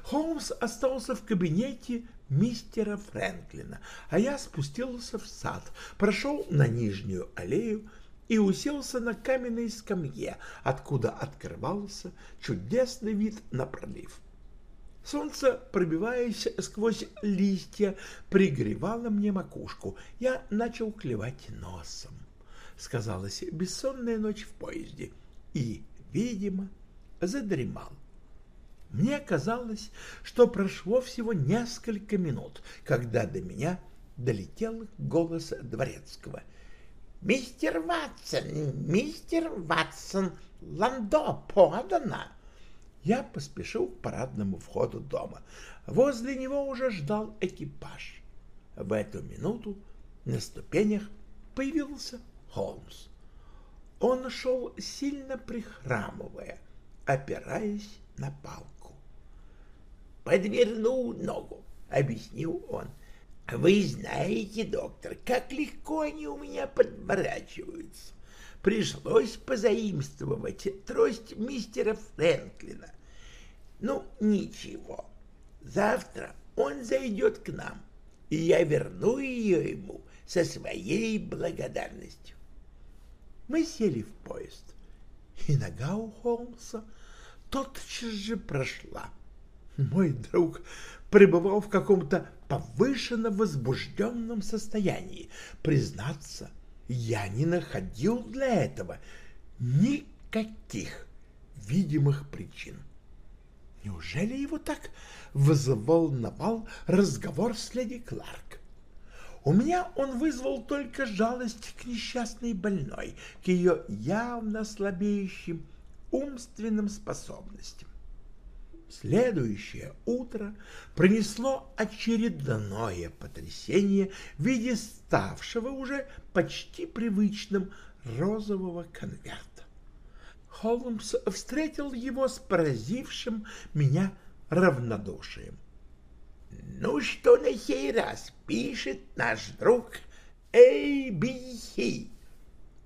Холмс остался в кабинете мистера Фрэнклина, а я спустился в сад, прошел на нижнюю аллею и уселся на каменной скамье, откуда открывался чудесный вид на пролив. Солнце, пробиваясь сквозь листья, пригревало мне макушку. Я начал клевать носом сказалась бессонная ночь в поезде, и, видимо, задремал. Мне казалось, что прошло всего несколько минут, когда до меня долетел голос дворецкого. «Мистер Ватсон, мистер Ватсон, ландо подано!» Я поспешил к парадному входу дома. Возле него уже ждал экипаж. В эту минуту на ступенях появился Холмс. Он шел сильно прихрамывая, опираясь на палку. «Подвернул ногу», — объяснил он. «Вы знаете, доктор, как легко они у меня подворачиваются. Пришлось позаимствовать трость мистера Фрэнклина. Ну, ничего, завтра он зайдет к нам, и я верну ее ему со своей благодарностью. Мы сели в поезд, и нога у Холмса тотчас же прошла. Мой друг пребывал в каком-то повышенно возбужденном состоянии. Признаться, я не находил для этого никаких видимых причин. Неужели его так взволновал разговор с леди Кларк? У меня он вызвал только жалость к несчастной больной, к ее явно слабеющим умственным способностям. Следующее утро принесло очередное потрясение в виде ставшего уже почти привычным розового конверта. Холмс встретил его с поразившим меня равнодушием. Ну что на сей раз пишет наш друг ABC?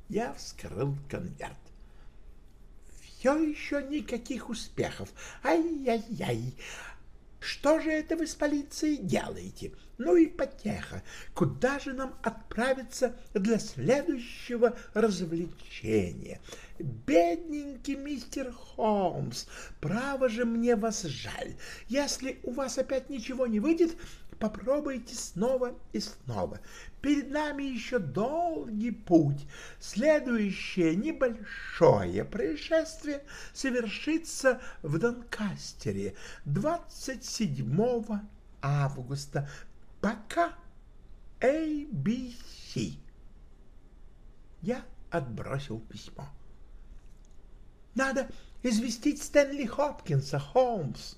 Я вскрыл конверт. Все еще никаких успехов. Ай-яй-яй. Что же это вы с полицией делаете? Ну и потеха. Куда же нам отправиться для следующего развлечения? Бедненький мистер Холмс, право же мне вас жаль. Если у вас опять ничего не выйдет, попробуйте снова и снова. Перед нами еще долгий путь. Следующее небольшое происшествие совершится в Донкастере 27 августа. Пока ABC. Я отбросил письмо. Надо известить Стэнли Хопкинса, Холмс.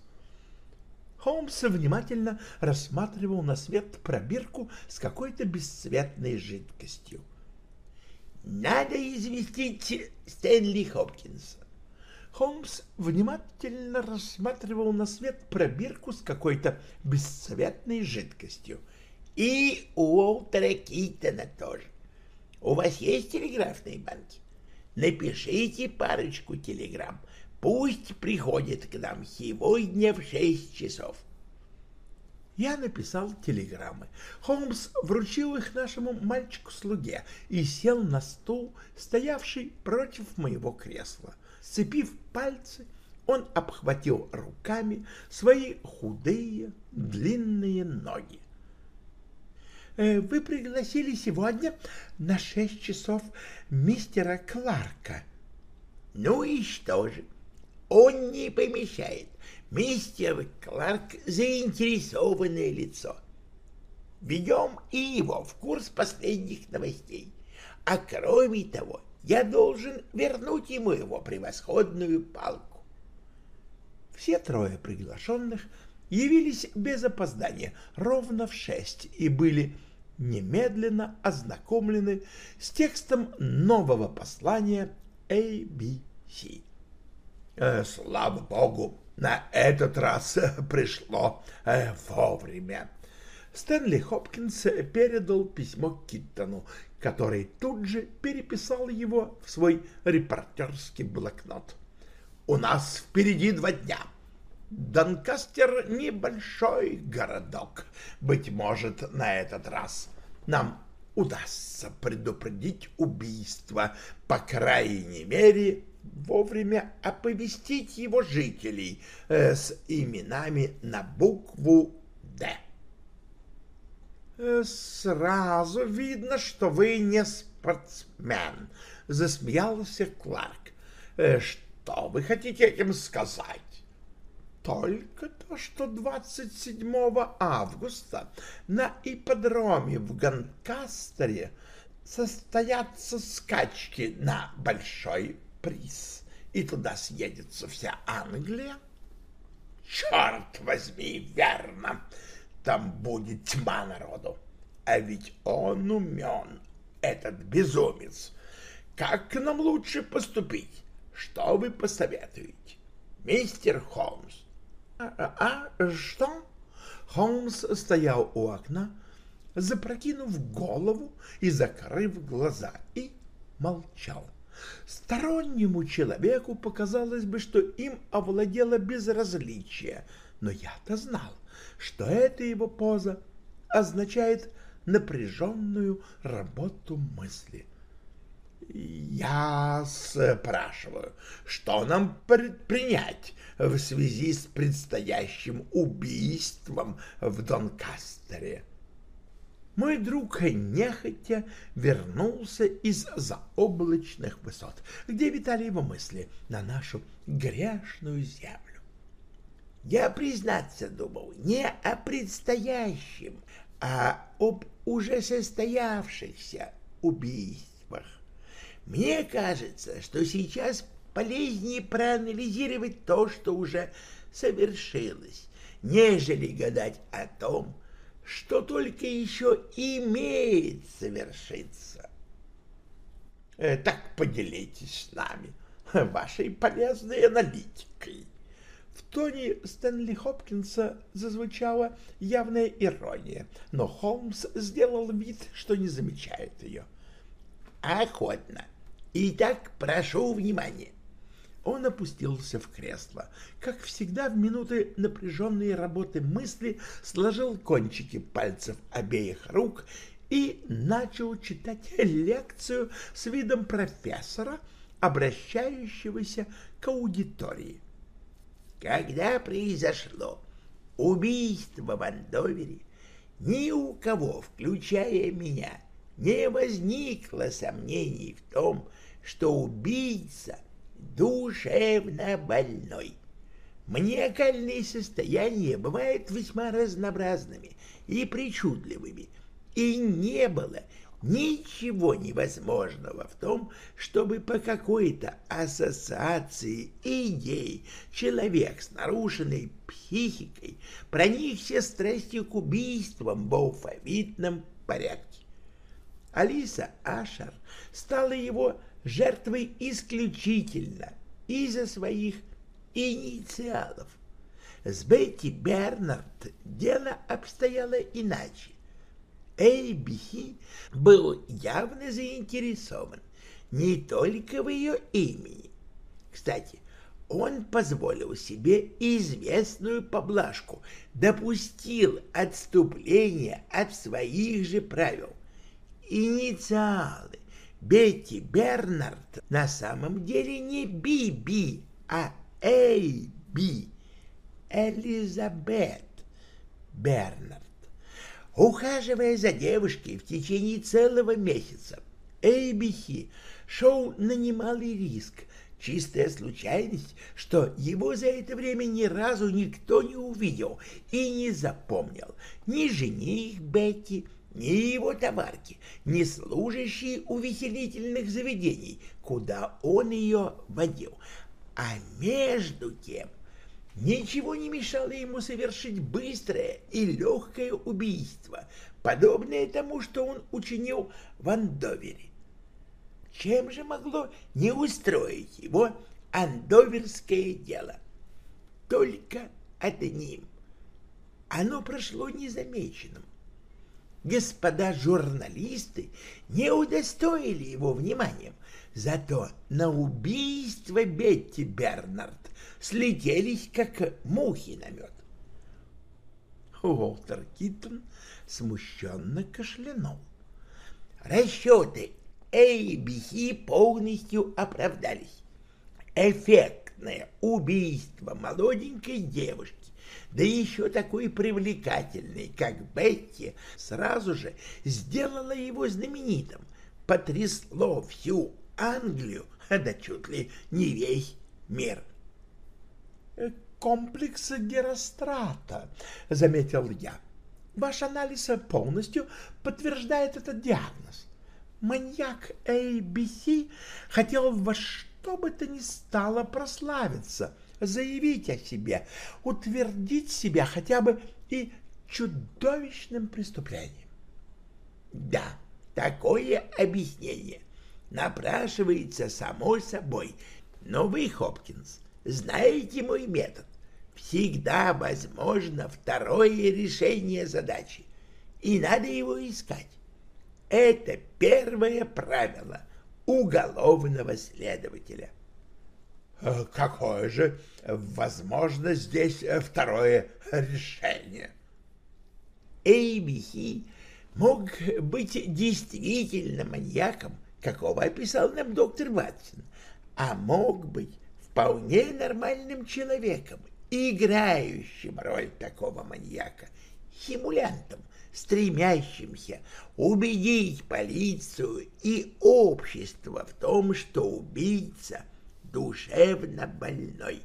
Холмс внимательно рассматривал на свет пробирку с какой-то бесцветной жидкостью. надо известить Стэнли Хопкинса. Холмс внимательно рассматривал на свет пробирку с какой-то бесцветной жидкостью. И Уолтера Китона тоже. У вас есть телеграфные банки? Напишите парочку телеграмм. Пусть приходит к нам сегодня в шесть часов. Я написал телеграммы. Холмс вручил их нашему мальчику-слуге и сел на стул, стоявший против моего кресла. Сцепив пальцы, он обхватил руками свои худые, длинные ноги. «Э, «Вы пригласили сегодня на шесть часов мистера Кларка». «Ну и что же? Он не помешает. Мистер Кларк — заинтересованное лицо. Ведем и его в курс последних новостей. А кроме того, я должен вернуть ему его превосходную палку. Все трое приглашенных явились без опоздания ровно в шесть и были немедленно ознакомлены с текстом нового послания ABC. Э, «Слава Богу!» на этот раз пришло э, вовремя. Стэнли Хопкинс передал письмо Киттону, который тут же переписал его в свой репортерский блокнот. «У нас впереди два дня. Донкастер — небольшой городок. Быть может, на этот раз нам удастся предупредить убийство, по крайней мере, вовремя оповестить его жителей э, с именами на букву «Д». Э, «Сразу видно, что вы не спортсмен», — засмеялся Кларк. Э, «Что вы хотите этим сказать?» «Только то, что 27 августа на ипподроме в Ганкастере состоятся скачки на большой приз, и туда съедется вся Англия? Черт возьми, верно, там будет тьма народу. А ведь он умен, этот безумец. Как нам лучше поступить? Что вы посоветуете, мистер Холмс? А, а, а что? Холмс стоял у окна, запрокинув голову и закрыв глаза, и молчал. Стороннему человеку показалось бы, что им овладело безразличие, но я-то знал, что эта его поза означает напряженную работу мысли. Я спрашиваю, что нам предпринять в связи с предстоящим убийством в Донкастере? Мой друг нехотя вернулся из заоблачных высот, где витали его мысли на нашу грешную землю. Я, признаться, думал не о предстоящем, а об уже состоявшихся убийствах. Мне кажется, что сейчас полезнее проанализировать то, что уже совершилось, нежели гадать о том, что только еще имеет совершиться. Э, так поделитесь с нами вашей полезной аналитикой. В тоне Стэнли Хопкинса зазвучала явная ирония, но Холмс сделал вид, что не замечает ее. «Охотно. Итак, прошу внимания. Он опустился в кресло. Как всегда в минуты напряженной работы мысли сложил кончики пальцев обеих рук и начал читать лекцию с видом профессора, обращающегося к аудитории. Когда произошло убийство в Андовере, ни у кого, включая меня, не возникло сомнений в том, что убийца душевно больной. Маниакальные состояния бывают весьма разнообразными и причудливыми, и не было ничего невозможного в том, чтобы по какой-то ассоциации идей человек с нарушенной психикой проникся страстью к убийствам в алфавитном порядке. Алиса Ашер стала его жертвой исключительно из-за своих инициалов. С Бетти Бернард дело обстояло иначе. ABC был явно заинтересован не только в ее имени. Кстати, он позволил себе известную поблажку, допустил отступление от своих же правил. Инициалы Бетти Бернард на самом деле не Биби, а Эйби, Элизабет Бернард. Ухаживая за девушкой в течение целого месяца, Эйбихи шел на немалый риск, Чистая случайность, что его за это время ни разу никто не увидел и не запомнил. Ни жених Бетти, ни его товарки, ни служащие увеселительных заведений, куда он ее водил. А между тем ничего не мешало ему совершить быстрое и легкое убийство, подобное тому, что он учинил в Андовере. Чем же могло не устроить его андоверское дело? Только одним. Оно прошло незамеченным. Господа журналисты не удостоили его вниманием, зато на убийство Бетти Бернард слетелись, как мухи на мед. Уолтер Киттон смущенно кашлянул. Расчеты ABC полностью оправдались. Эффектное убийство молоденькой девушки, да еще такой привлекательной, как Бетти, сразу же сделало его знаменитым, потрясло всю Англию, да чуть ли не весь мир. «Комплекс Герострата», — заметил я. «Ваш анализ полностью подтверждает этот диагноз маньяк ABC хотел во что бы то ни стало прославиться, заявить о себе, утвердить себя хотя бы и чудовищным преступлением. Да, такое объяснение напрашивается само собой, но вы, Хопкинс, знаете мой метод. Всегда возможно второе решение задачи, и надо его искать. Это первое правило уголовного следователя. Э, какое же, возможно, здесь второе решение? ABC мог быть действительно маньяком, какого описал нам доктор Ватсон, а мог быть вполне нормальным человеком, играющим роль такого маньяка, симулянтом, стремящимся убедить полицию и общество в том, что убийца душевно больной.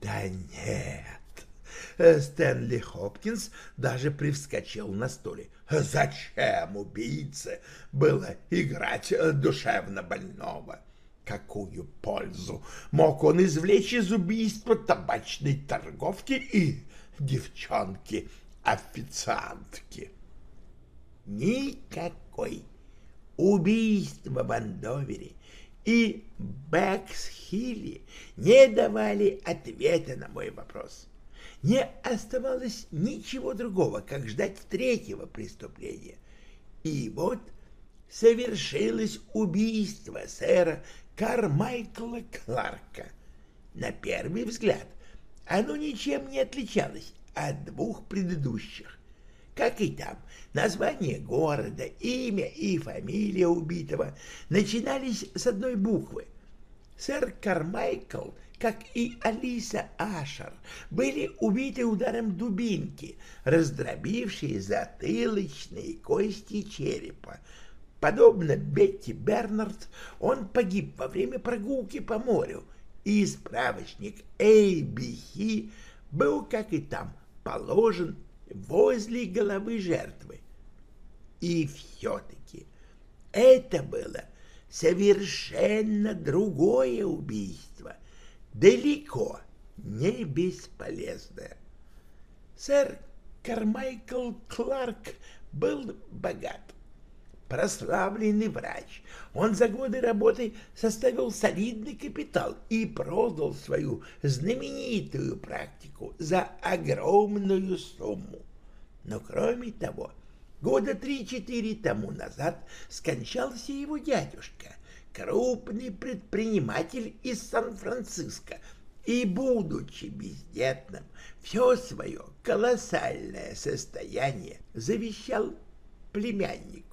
Да нет, Стэнли Хопкинс даже привскочил на стуле. Зачем убийце было играть душевно больного? Какую пользу мог он извлечь из убийства табачной торговки и девчонки официантки. Никакой. Убийства в Андовере и Бэксхилле не давали ответа на мой вопрос. Не оставалось ничего другого, как ждать третьего преступления. И вот совершилось убийство сэра Кармайкла Кларка. На первый взгляд оно ничем не отличалось от двух предыдущих. Как и там, название города, имя и фамилия убитого начинались с одной буквы. Сэр Кармайкл, как и Алиса Ашер, были убиты ударом дубинки, раздробившей затылочные кости черепа. Подобно Бетти Бернард, он погиб во время прогулки по морю, и справочник ABC был, как и там, положен возле головы жертвы. И все-таки это было совершенно другое убийство, далеко не бесполезное. Сэр Кармайкл Кларк был богат. Прославленный врач. Он за годы работы составил солидный капитал и продал свою знаменитую практику за огромную сумму. Но кроме того, года три-четыре тому назад скончался его дядюшка, крупный предприниматель из Сан-Франциско, и, будучи бездетным, все свое колоссальное состояние завещал племяннику.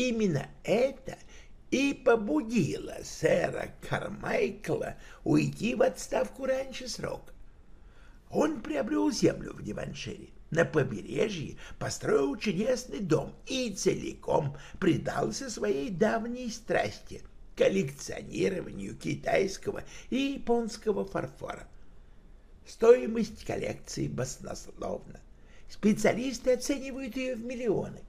Именно это и побудило сэра Кармайкла уйти в отставку раньше срока. Он приобрел землю в Диваншире, на побережье построил чудесный дом и целиком предался своей давней страсти — коллекционированию китайского и японского фарфора. Стоимость коллекции баснословна. Специалисты оценивают ее в миллионы.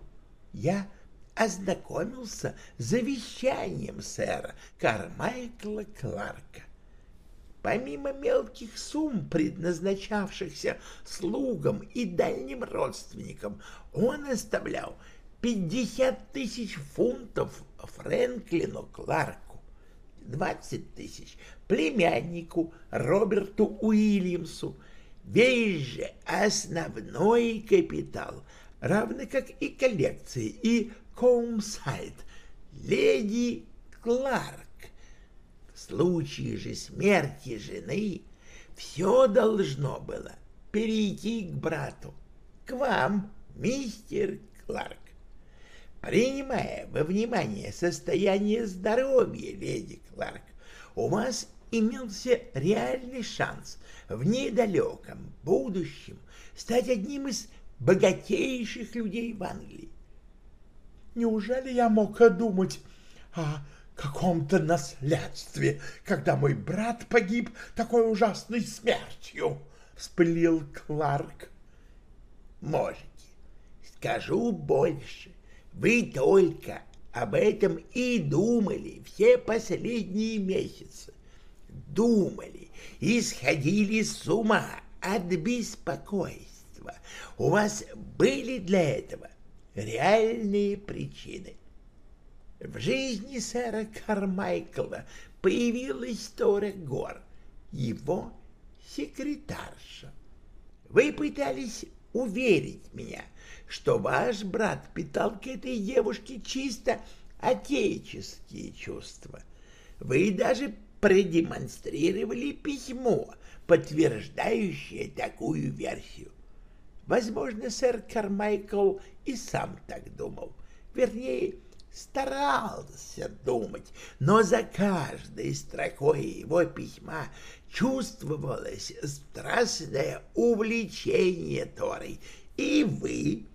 Я ознакомился с завещанием сэра Кармайкла Кларка. Помимо мелких сумм, предназначавшихся слугам и дальним родственникам, он оставлял 50 тысяч фунтов Фрэнклину Кларку, 20 тысяч племяннику Роберту Уильямсу, весь же основной капитал, равно как и коллекции, и Коумсайд, леди Кларк. В случае же смерти жены все должно было перейти к брату, к вам, мистер Кларк. Принимая во внимание состояние здоровья леди Кларк, у вас имелся реальный шанс в недалеком будущем стать одним из богатейших людей в Англии. Неужели я мог думать о каком-то наследстве, когда мой брат погиб такой ужасной смертью, — вспылил Кларк. — Можете. Скажу больше. Вы только об этом и думали все последние месяцы. Думали и сходили с ума от беспокойства. У вас были для этого реальные причины. В жизни сэра Кармайкла появилась Тора Гор, его секретарша. Вы пытались уверить меня, что ваш брат питал к этой девушке чисто отеческие чувства. Вы даже продемонстрировали письмо, подтверждающее такую версию. Возможно, сэр Кармайкл и сам так думал. Вернее, старался думать, но за каждой строкой его письма чувствовалось страстное увлечение Торой, и вы,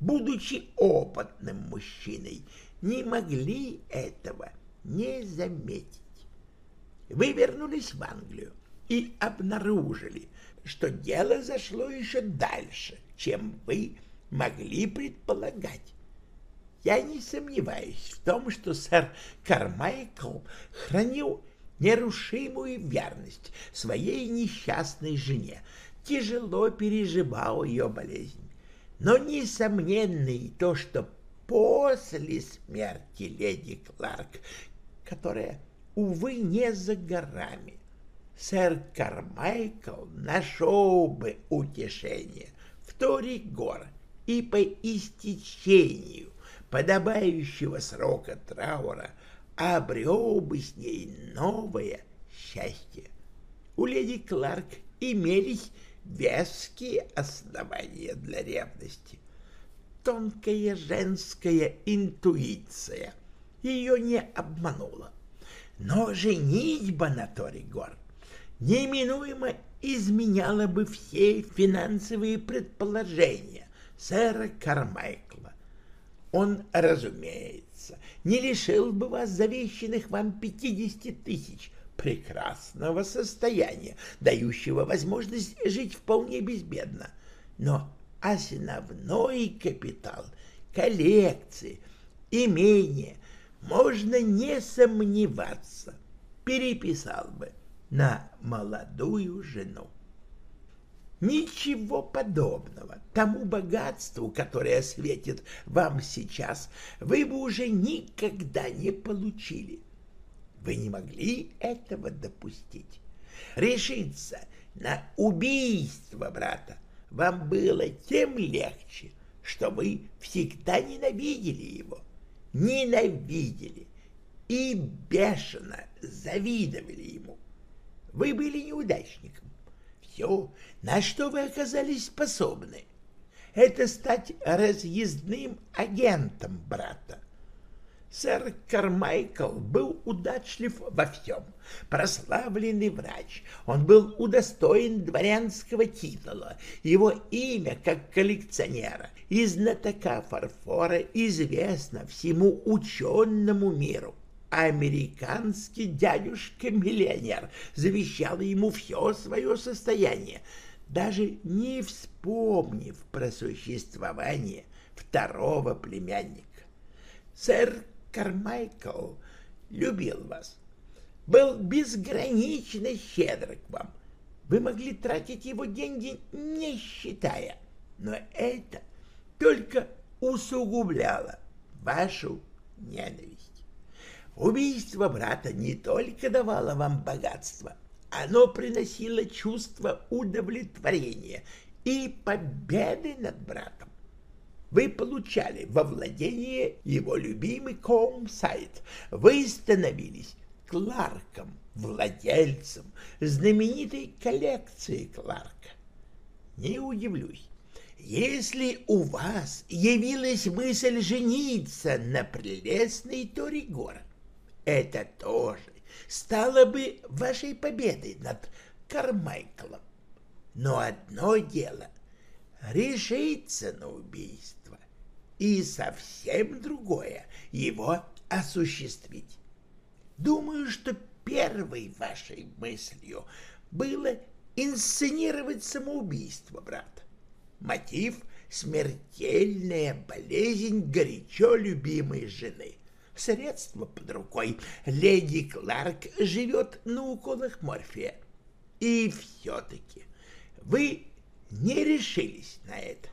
будучи опытным мужчиной, не могли этого не заметить. Вы вернулись в Англию и обнаружили, что дело зашло еще дальше, чем вы могли предполагать. Я не сомневаюсь в том, что сэр Кармайкл хранил нерушимую верность своей несчастной жене, тяжело переживал ее болезнь. Но несомненно и то, что после смерти леди Кларк, которая, увы, не за горами, сэр Кармайкл нашел бы утешение в Торе и по истечению подобающего срока траура обрел бы с ней новое счастье. У леди Кларк имелись веские основания для ревности. Тонкая женская интуиция ее не обманула. Но женитьба на Гор неминуемо изменяла бы все финансовые предположения сэра Кармайкла он, разумеется, не лишил бы вас завещанных вам пятидесяти тысяч прекрасного состояния, дающего возможность жить вполне безбедно. Но основной капитал, коллекции, имение, можно не сомневаться, переписал бы на молодую жену. Ничего подобного. Тому богатству, которое светит вам сейчас, вы бы уже никогда не получили. Вы не могли этого допустить. Решиться на убийство брата вам было тем легче, что вы всегда ненавидели его. Ненавидели и бешено завидовали ему. Вы были неудачником. Все, на что вы оказались способны, это стать разъездным агентом брата. Сэр Кармайкл был удачлив во всем, прославленный врач. Он был удостоен дворянского титула. Его имя, как коллекционера и знатока фарфора, известно всему ученому миру. Американский дядюшка-миллионер завещал ему все свое состояние, даже не вспомнив про существование второго племянника. Сэр Кармайкл любил вас, был безгранично щедр к вам. Вы могли тратить его деньги, не считая, но это только усугубляло вашу ненависть. Убийство брата не только давало вам богатство, оно приносило чувство удовлетворения и победы над братом вы получали во владение его любимый ком-сайт. Вы становились Кларком, владельцем знаменитой коллекции Кларка. Не удивлюсь, если у вас явилась мысль жениться на прелестной Тори Гор, это тоже стало бы вашей победой над Кармайклом. Но одно дело — решиться на убийство и совсем другое — его осуществить. Думаю, что первой вашей мыслью было инсценировать самоубийство брата. Мотив — смертельная болезнь горячо любимой жены. Средство под рукой. Леди Кларк живет на уколах морфия. И все-таки вы не решились на это.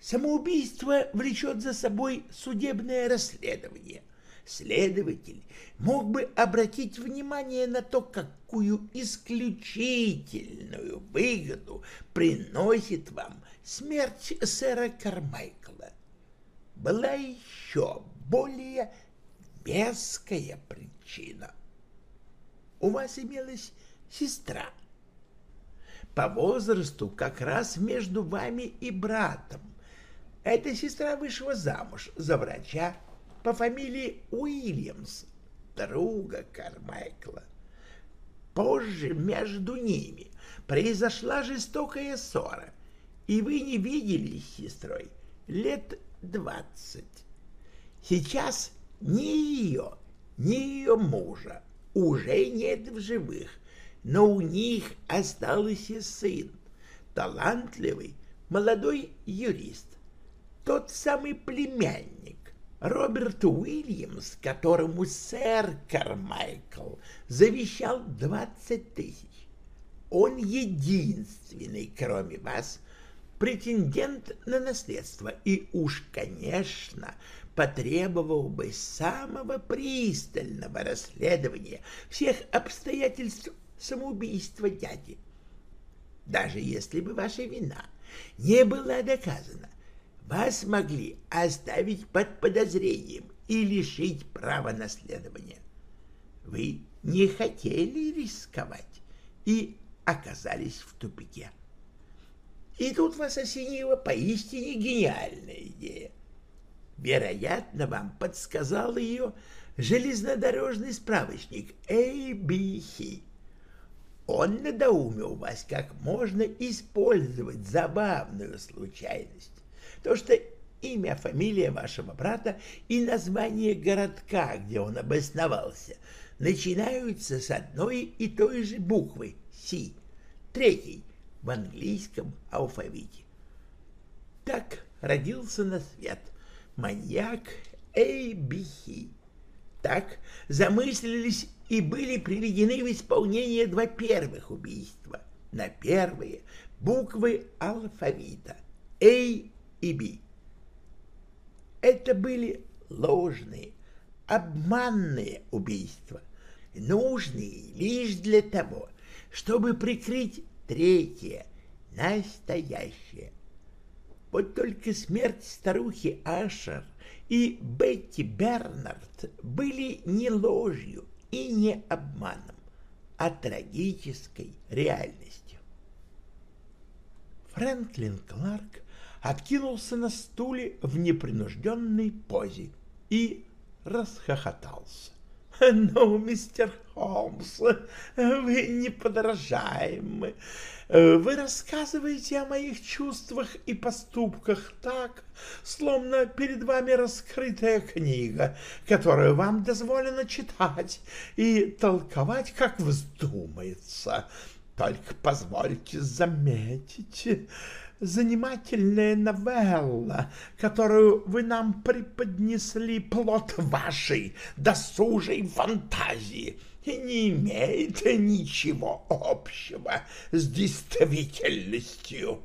Самоубийство влечет за собой судебное расследование. Следователь мог бы обратить внимание на то, какую исключительную выгоду приносит вам смерть сэра Кармайкла. Была еще более веская причина. У вас имелась сестра. По возрасту как раз между вами и братом эта сестра вышла замуж за врача по фамилии Уильямс, друга Кармайкла. Позже между ними произошла жестокая ссора, и вы не виделись с сестрой лет двадцать. Сейчас ни ее, ни ее мужа уже нет в живых, но у них остался сын, талантливый молодой юрист тот самый племянник, Роберт Уильямс, которому сэр Кармайкл завещал двадцать тысяч. Он единственный, кроме вас, претендент на наследство и уж, конечно, потребовал бы самого пристального расследования всех обстоятельств самоубийства дяди. Даже если бы ваша вина не была доказана, вас могли оставить под подозрением и лишить права наследования. Вы не хотели рисковать и оказались в тупике. И тут вас осенила поистине гениальная идея. Вероятно, вам подсказал ее железнодорожный справочник ABC. Он надоумил вас, как можно использовать забавную случайность то, что имя, фамилия вашего брата и название городка, где он обосновался, начинаются с одной и той же буквы «Си», третьей в английском алфавите. Так родился на свет маньяк ABC. Так замыслились и были приведены в исполнение два первых убийства. На первые буквы алфавита A и B. Это были ложные, обманные убийства, нужные лишь для того, чтобы прикрыть третье, настоящее. Вот только смерть старухи Ашер и Бетти Бернард были не ложью и не обманом, а трагической реальностью. Фрэнклин Кларк откинулся на стуле в непринужденной позе и расхохотался. «Ну, мистер Холмс, вы неподражаемы. Вы рассказываете о моих чувствах и поступках так, словно перед вами раскрытая книга, которую вам дозволено читать и толковать, как вздумается. Только позвольте заметить, занимательная новелла, которую вы нам преподнесли, плод вашей досужей фантазии и не имеет ничего общего с действительностью.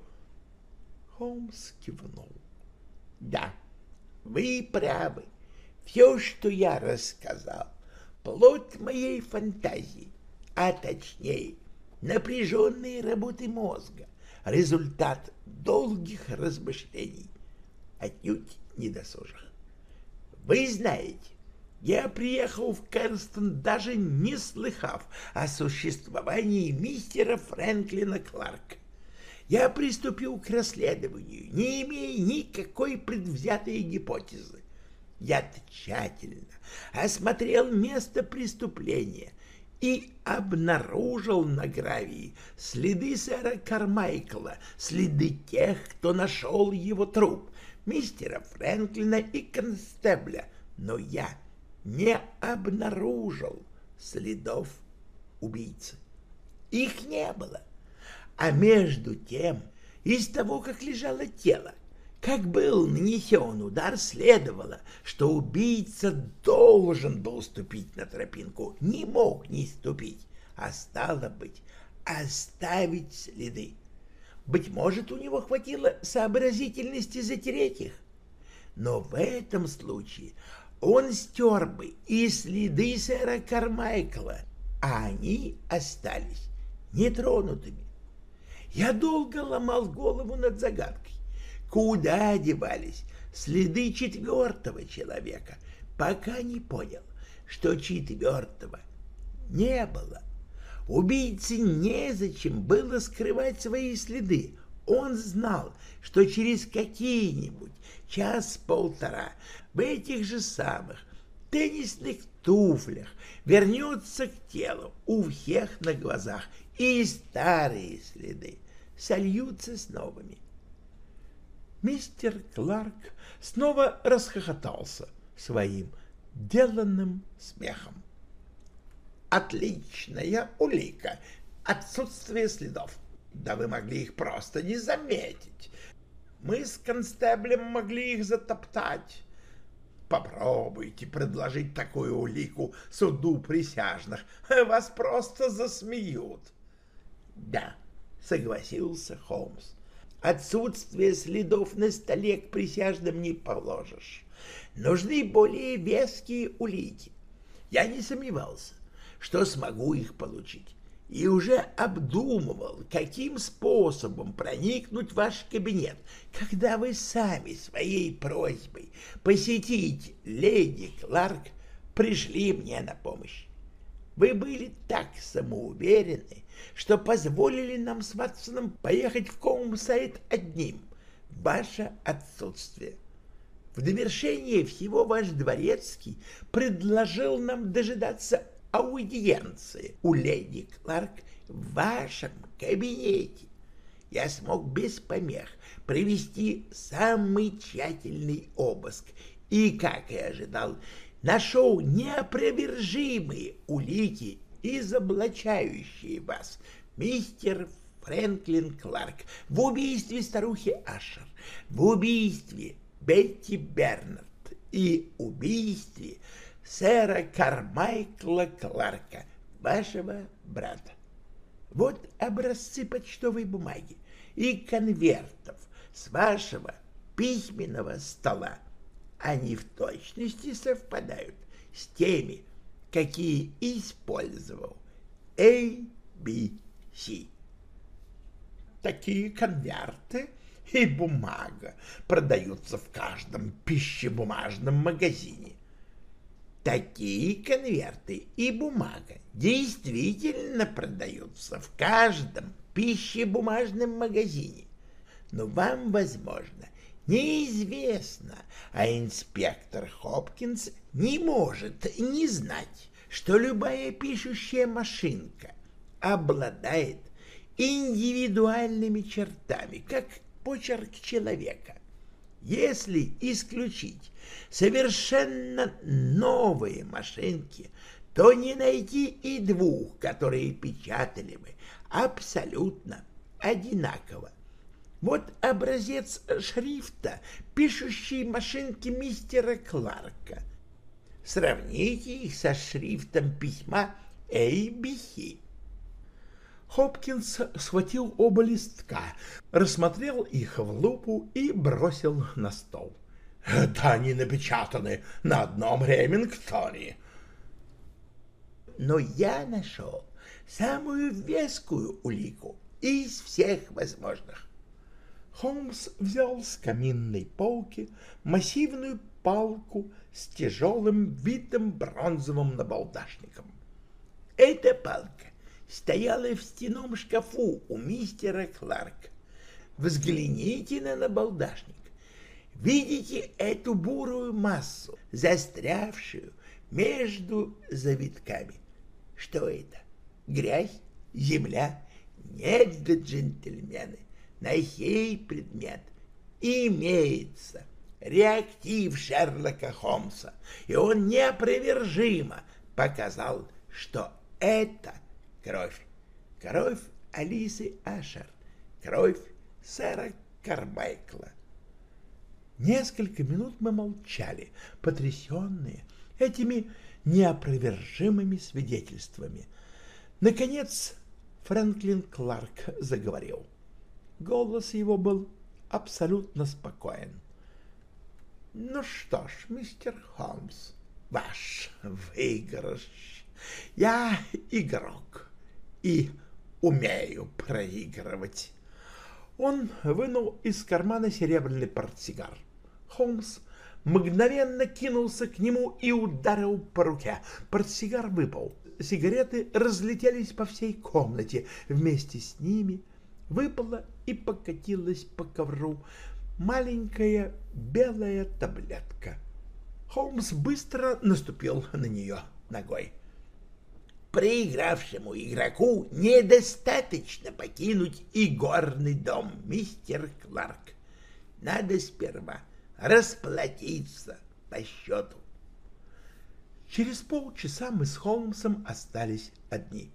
Холмс кивнул. Да, вы правы. Все, что я рассказал, плод моей фантазии, а точнее напряженной работы мозга, результат долгих размышлений, отнюдь недосужих. Вы знаете, я приехал в Керстон, даже не слыхав о существовании мистера Фрэнклина Кларка. Я приступил к расследованию, не имея никакой предвзятой гипотезы. Я тщательно осмотрел место преступления и обнаружил на гравии следы сэра Кармайкла, следы тех, кто нашел его труп, мистера Фрэнклина и констебля, но я не обнаружил следов убийцы. Их не было. А между тем, из того, как лежало тело, как был нанесен удар, следовало, что убийца должен был ступить на тропинку, не мог не ступить, а стало быть, оставить следы. Быть может, у него хватило сообразительности затереть их. Но в этом случае он стер бы и следы сэра Кармайкла, а они остались нетронутыми. Я долго ломал голову над загадкой. Куда девались следы четвертого человека, пока не понял, что четвертого не было. Убийце незачем было скрывать свои следы. Он знал, что через какие-нибудь час-полтора в этих же самых теннисных туфлях вернется к телу у всех на глазах, и старые следы сольются с новыми. Мистер Кларк снова расхохотался своим деланным смехом. Отличная улика. Отсутствие следов. Да вы могли их просто не заметить. Мы с констеблем могли их затоптать. Попробуйте предложить такую улику суду присяжных. Вас просто засмеют. Да, согласился Холмс. Отсутствие следов на столе к присяжным не положишь. Нужны более веские улики. Я не сомневался, что смогу их получить, и уже обдумывал, каким способом проникнуть в ваш кабинет, когда вы сами своей просьбой посетить леди Кларк пришли мне на помощь. Вы были так самоуверены, что позволили нам с Ватсоном поехать в Коумсайд одним, ваше отсутствие. В довершение всего ваш дворецкий предложил нам дожидаться аудиенции у леди Кларк в вашем кабинете. Я смог без помех провести самый тщательный обыск и, как и ожидал, нашел неопровержимые улики изоблачающие вас, мистер Фрэнклин Кларк, в убийстве старухи Ашер, в убийстве Бетти Бернард и убийстве сэра Кармайкла Кларка, вашего брата. Вот образцы почтовой бумаги. и конвертов с вашего письменного стола. Они в точности совпадают с теми, какие использовал ABC. Такие конверты и бумага продаются в каждом пищебумажном магазине. Такие конверты и бумага действительно продаются в каждом пищебумажном магазине. Но вам, возможно, неизвестно, а инспектор Хопкинс не может не знать, что любая пишущая машинка обладает индивидуальными чертами, как почерк человека. Если исключить совершенно новые машинки, то не найти и двух, которые печатали бы абсолютно одинаково. Вот образец шрифта пишущей машинки мистера Кларка. Сравните их со шрифтом письма ABC. Хопкинс схватил оба листка, рассмотрел их в лупу и бросил на стол. «Да они напечатаны на одном Ремингтоне!» Но я нашел самую вескую улику из всех возможных. Холмс взял с каминной полки массивную палку с тяжелым витым бронзовым набалдашником. Эта палка стояла в стеном шкафу у мистера Кларка. Взгляните на набалдашник. Видите эту бурую массу, застрявшую между завитками? Что это? Грязь? Земля? Нет, джентльмены, на сей предмет имеется реактив Шерлока Холмса, и он неопровержимо показал, что это кровь. Кровь Алисы Ашер, кровь сэра Кармайкла. Несколько минут мы молчали, потрясенные этими неопровержимыми свидетельствами. Наконец Фрэнклин Кларк заговорил. Голос его был абсолютно спокоен. «Ну что ж, мистер Холмс, ваш выигрыш. Я игрок и умею проигрывать. Он вынул из кармана серебряный портсигар. Холмс мгновенно кинулся к нему и ударил по руке. Портсигар выпал. Сигареты разлетелись по всей комнате. Вместе с ними выпала и покатилась по ковру маленькая белая таблетка. Холмс быстро наступил на нее ногой проигравшему игроку недостаточно покинуть игорный дом, мистер Кларк. Надо сперва расплатиться по счету. Через полчаса мы с Холмсом остались одни.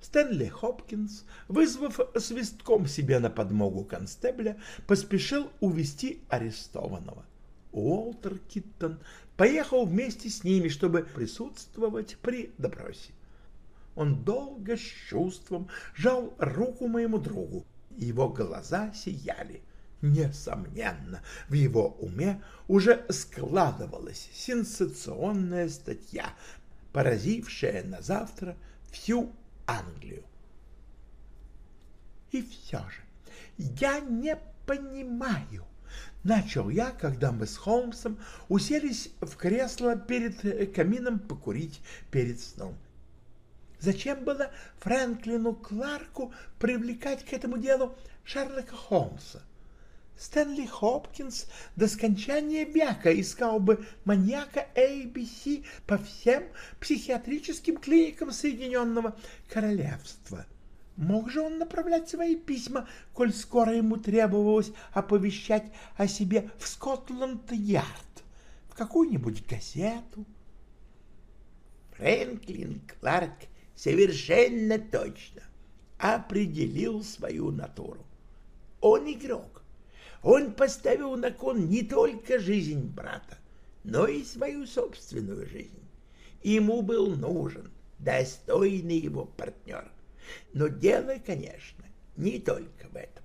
Стэнли Хопкинс, вызвав свистком себе на подмогу констебля, поспешил увести арестованного. Уолтер Киттон поехал вместе с ними, чтобы присутствовать при допросе. Он долго с чувством жал руку моему другу. Его глаза сияли. Несомненно, в его уме уже складывалась сенсационная статья, поразившая на завтра всю Англию. И все же я не понимаю, начал я, когда мы с Холмсом уселись в кресло перед камином покурить перед сном. Зачем было Фрэнклину Кларку привлекать к этому делу Шерлока Холмса? Стэнли Хопкинс до скончания века искал бы маньяка ABC по всем психиатрическим клиникам Соединенного Королевства. Мог же он направлять свои письма, коль скоро ему требовалось оповещать о себе в Скотланд-Ярд, в какую-нибудь газету? Фрэнклин Кларк совершенно точно определил свою натуру. Он игрок. Он поставил на кон не только жизнь брата, но и свою собственную жизнь. Ему был нужен достойный его партнер. Но дело, конечно, не только в этом.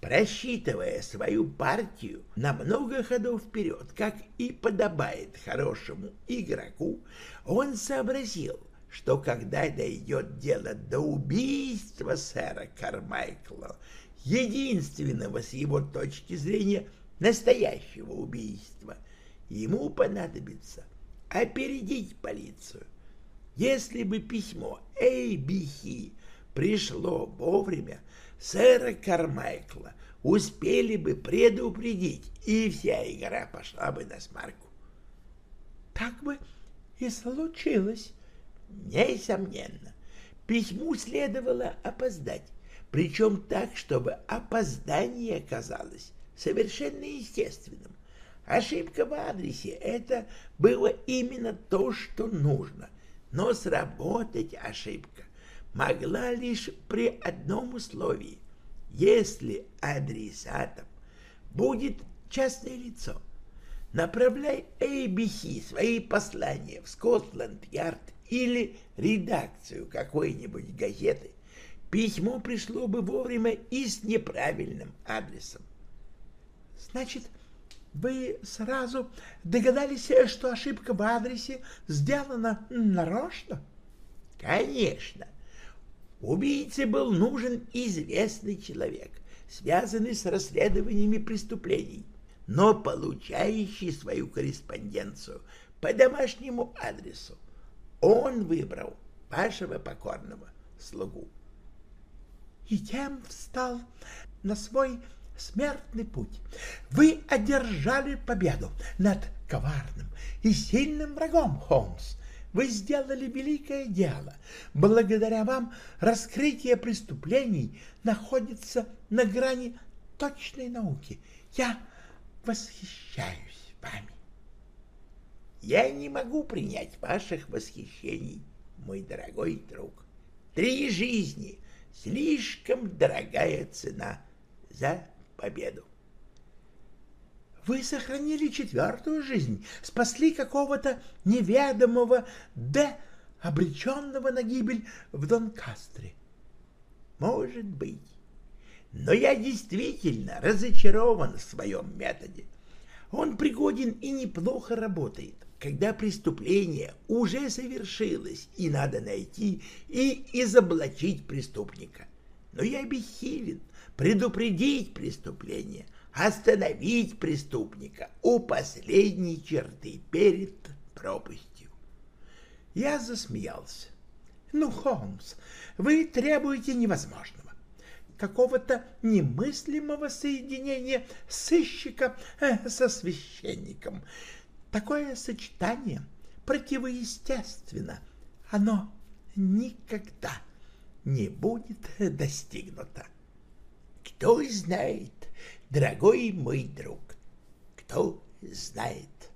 Просчитывая свою партию на много ходов вперед, как и подобает хорошему игроку, он сообразил, что когда дойдет дело до убийства сэра Кармайкла, единственного с его точки зрения настоящего убийства, ему понадобится опередить полицию. Если бы письмо ABC пришло вовремя, сэра Кармайкла успели бы предупредить, и вся игра пошла бы на смарку. Так бы и случилось. Несомненно, письму следовало опоздать, причем так, чтобы опоздание казалось совершенно естественным. Ошибка в адресе — это было именно то, что нужно, но сработать ошибка могла лишь при одном условии, если адресатом будет частное лицо. Направляй ABC свои послания в Скотланд-Ярд или редакцию какой-нибудь газеты, письмо пришло бы вовремя и с неправильным адресом. Значит, вы сразу догадались, что ошибка в адресе сделана нарочно? Конечно. Убийце был нужен известный человек, связанный с расследованиями преступлений, но получающий свою корреспонденцию по домашнему адресу. Он выбрал вашего покорного слугу. И тем встал на свой смертный путь. Вы одержали победу над коварным и сильным врагом, Холмс. Вы сделали великое дело. Благодаря вам раскрытие преступлений находится на грани точной науки. Я восхищаюсь вами. Я не могу принять ваших восхищений, мой дорогой друг. Три жизни — слишком дорогая цена за победу. Вы сохранили четвертую жизнь, спасли какого-то неведомого Д, обреченного на гибель в Донкастре. Может быть. Но я действительно разочарован в своем методе. Он пригоден и неплохо работает, когда преступление уже совершилось, и надо найти и изоблачить преступника. Но я бессилен предупредить преступление — остановить преступника у последней черты перед пропастью. Я засмеялся. Ну, Холмс, вы требуете невозможного. Какого-то немыслимого соединения сыщика э, со священником. Такое сочетание противоестественно. Оно никогда не будет достигнуто. Кто знает, дорогой мой друг, кто знает.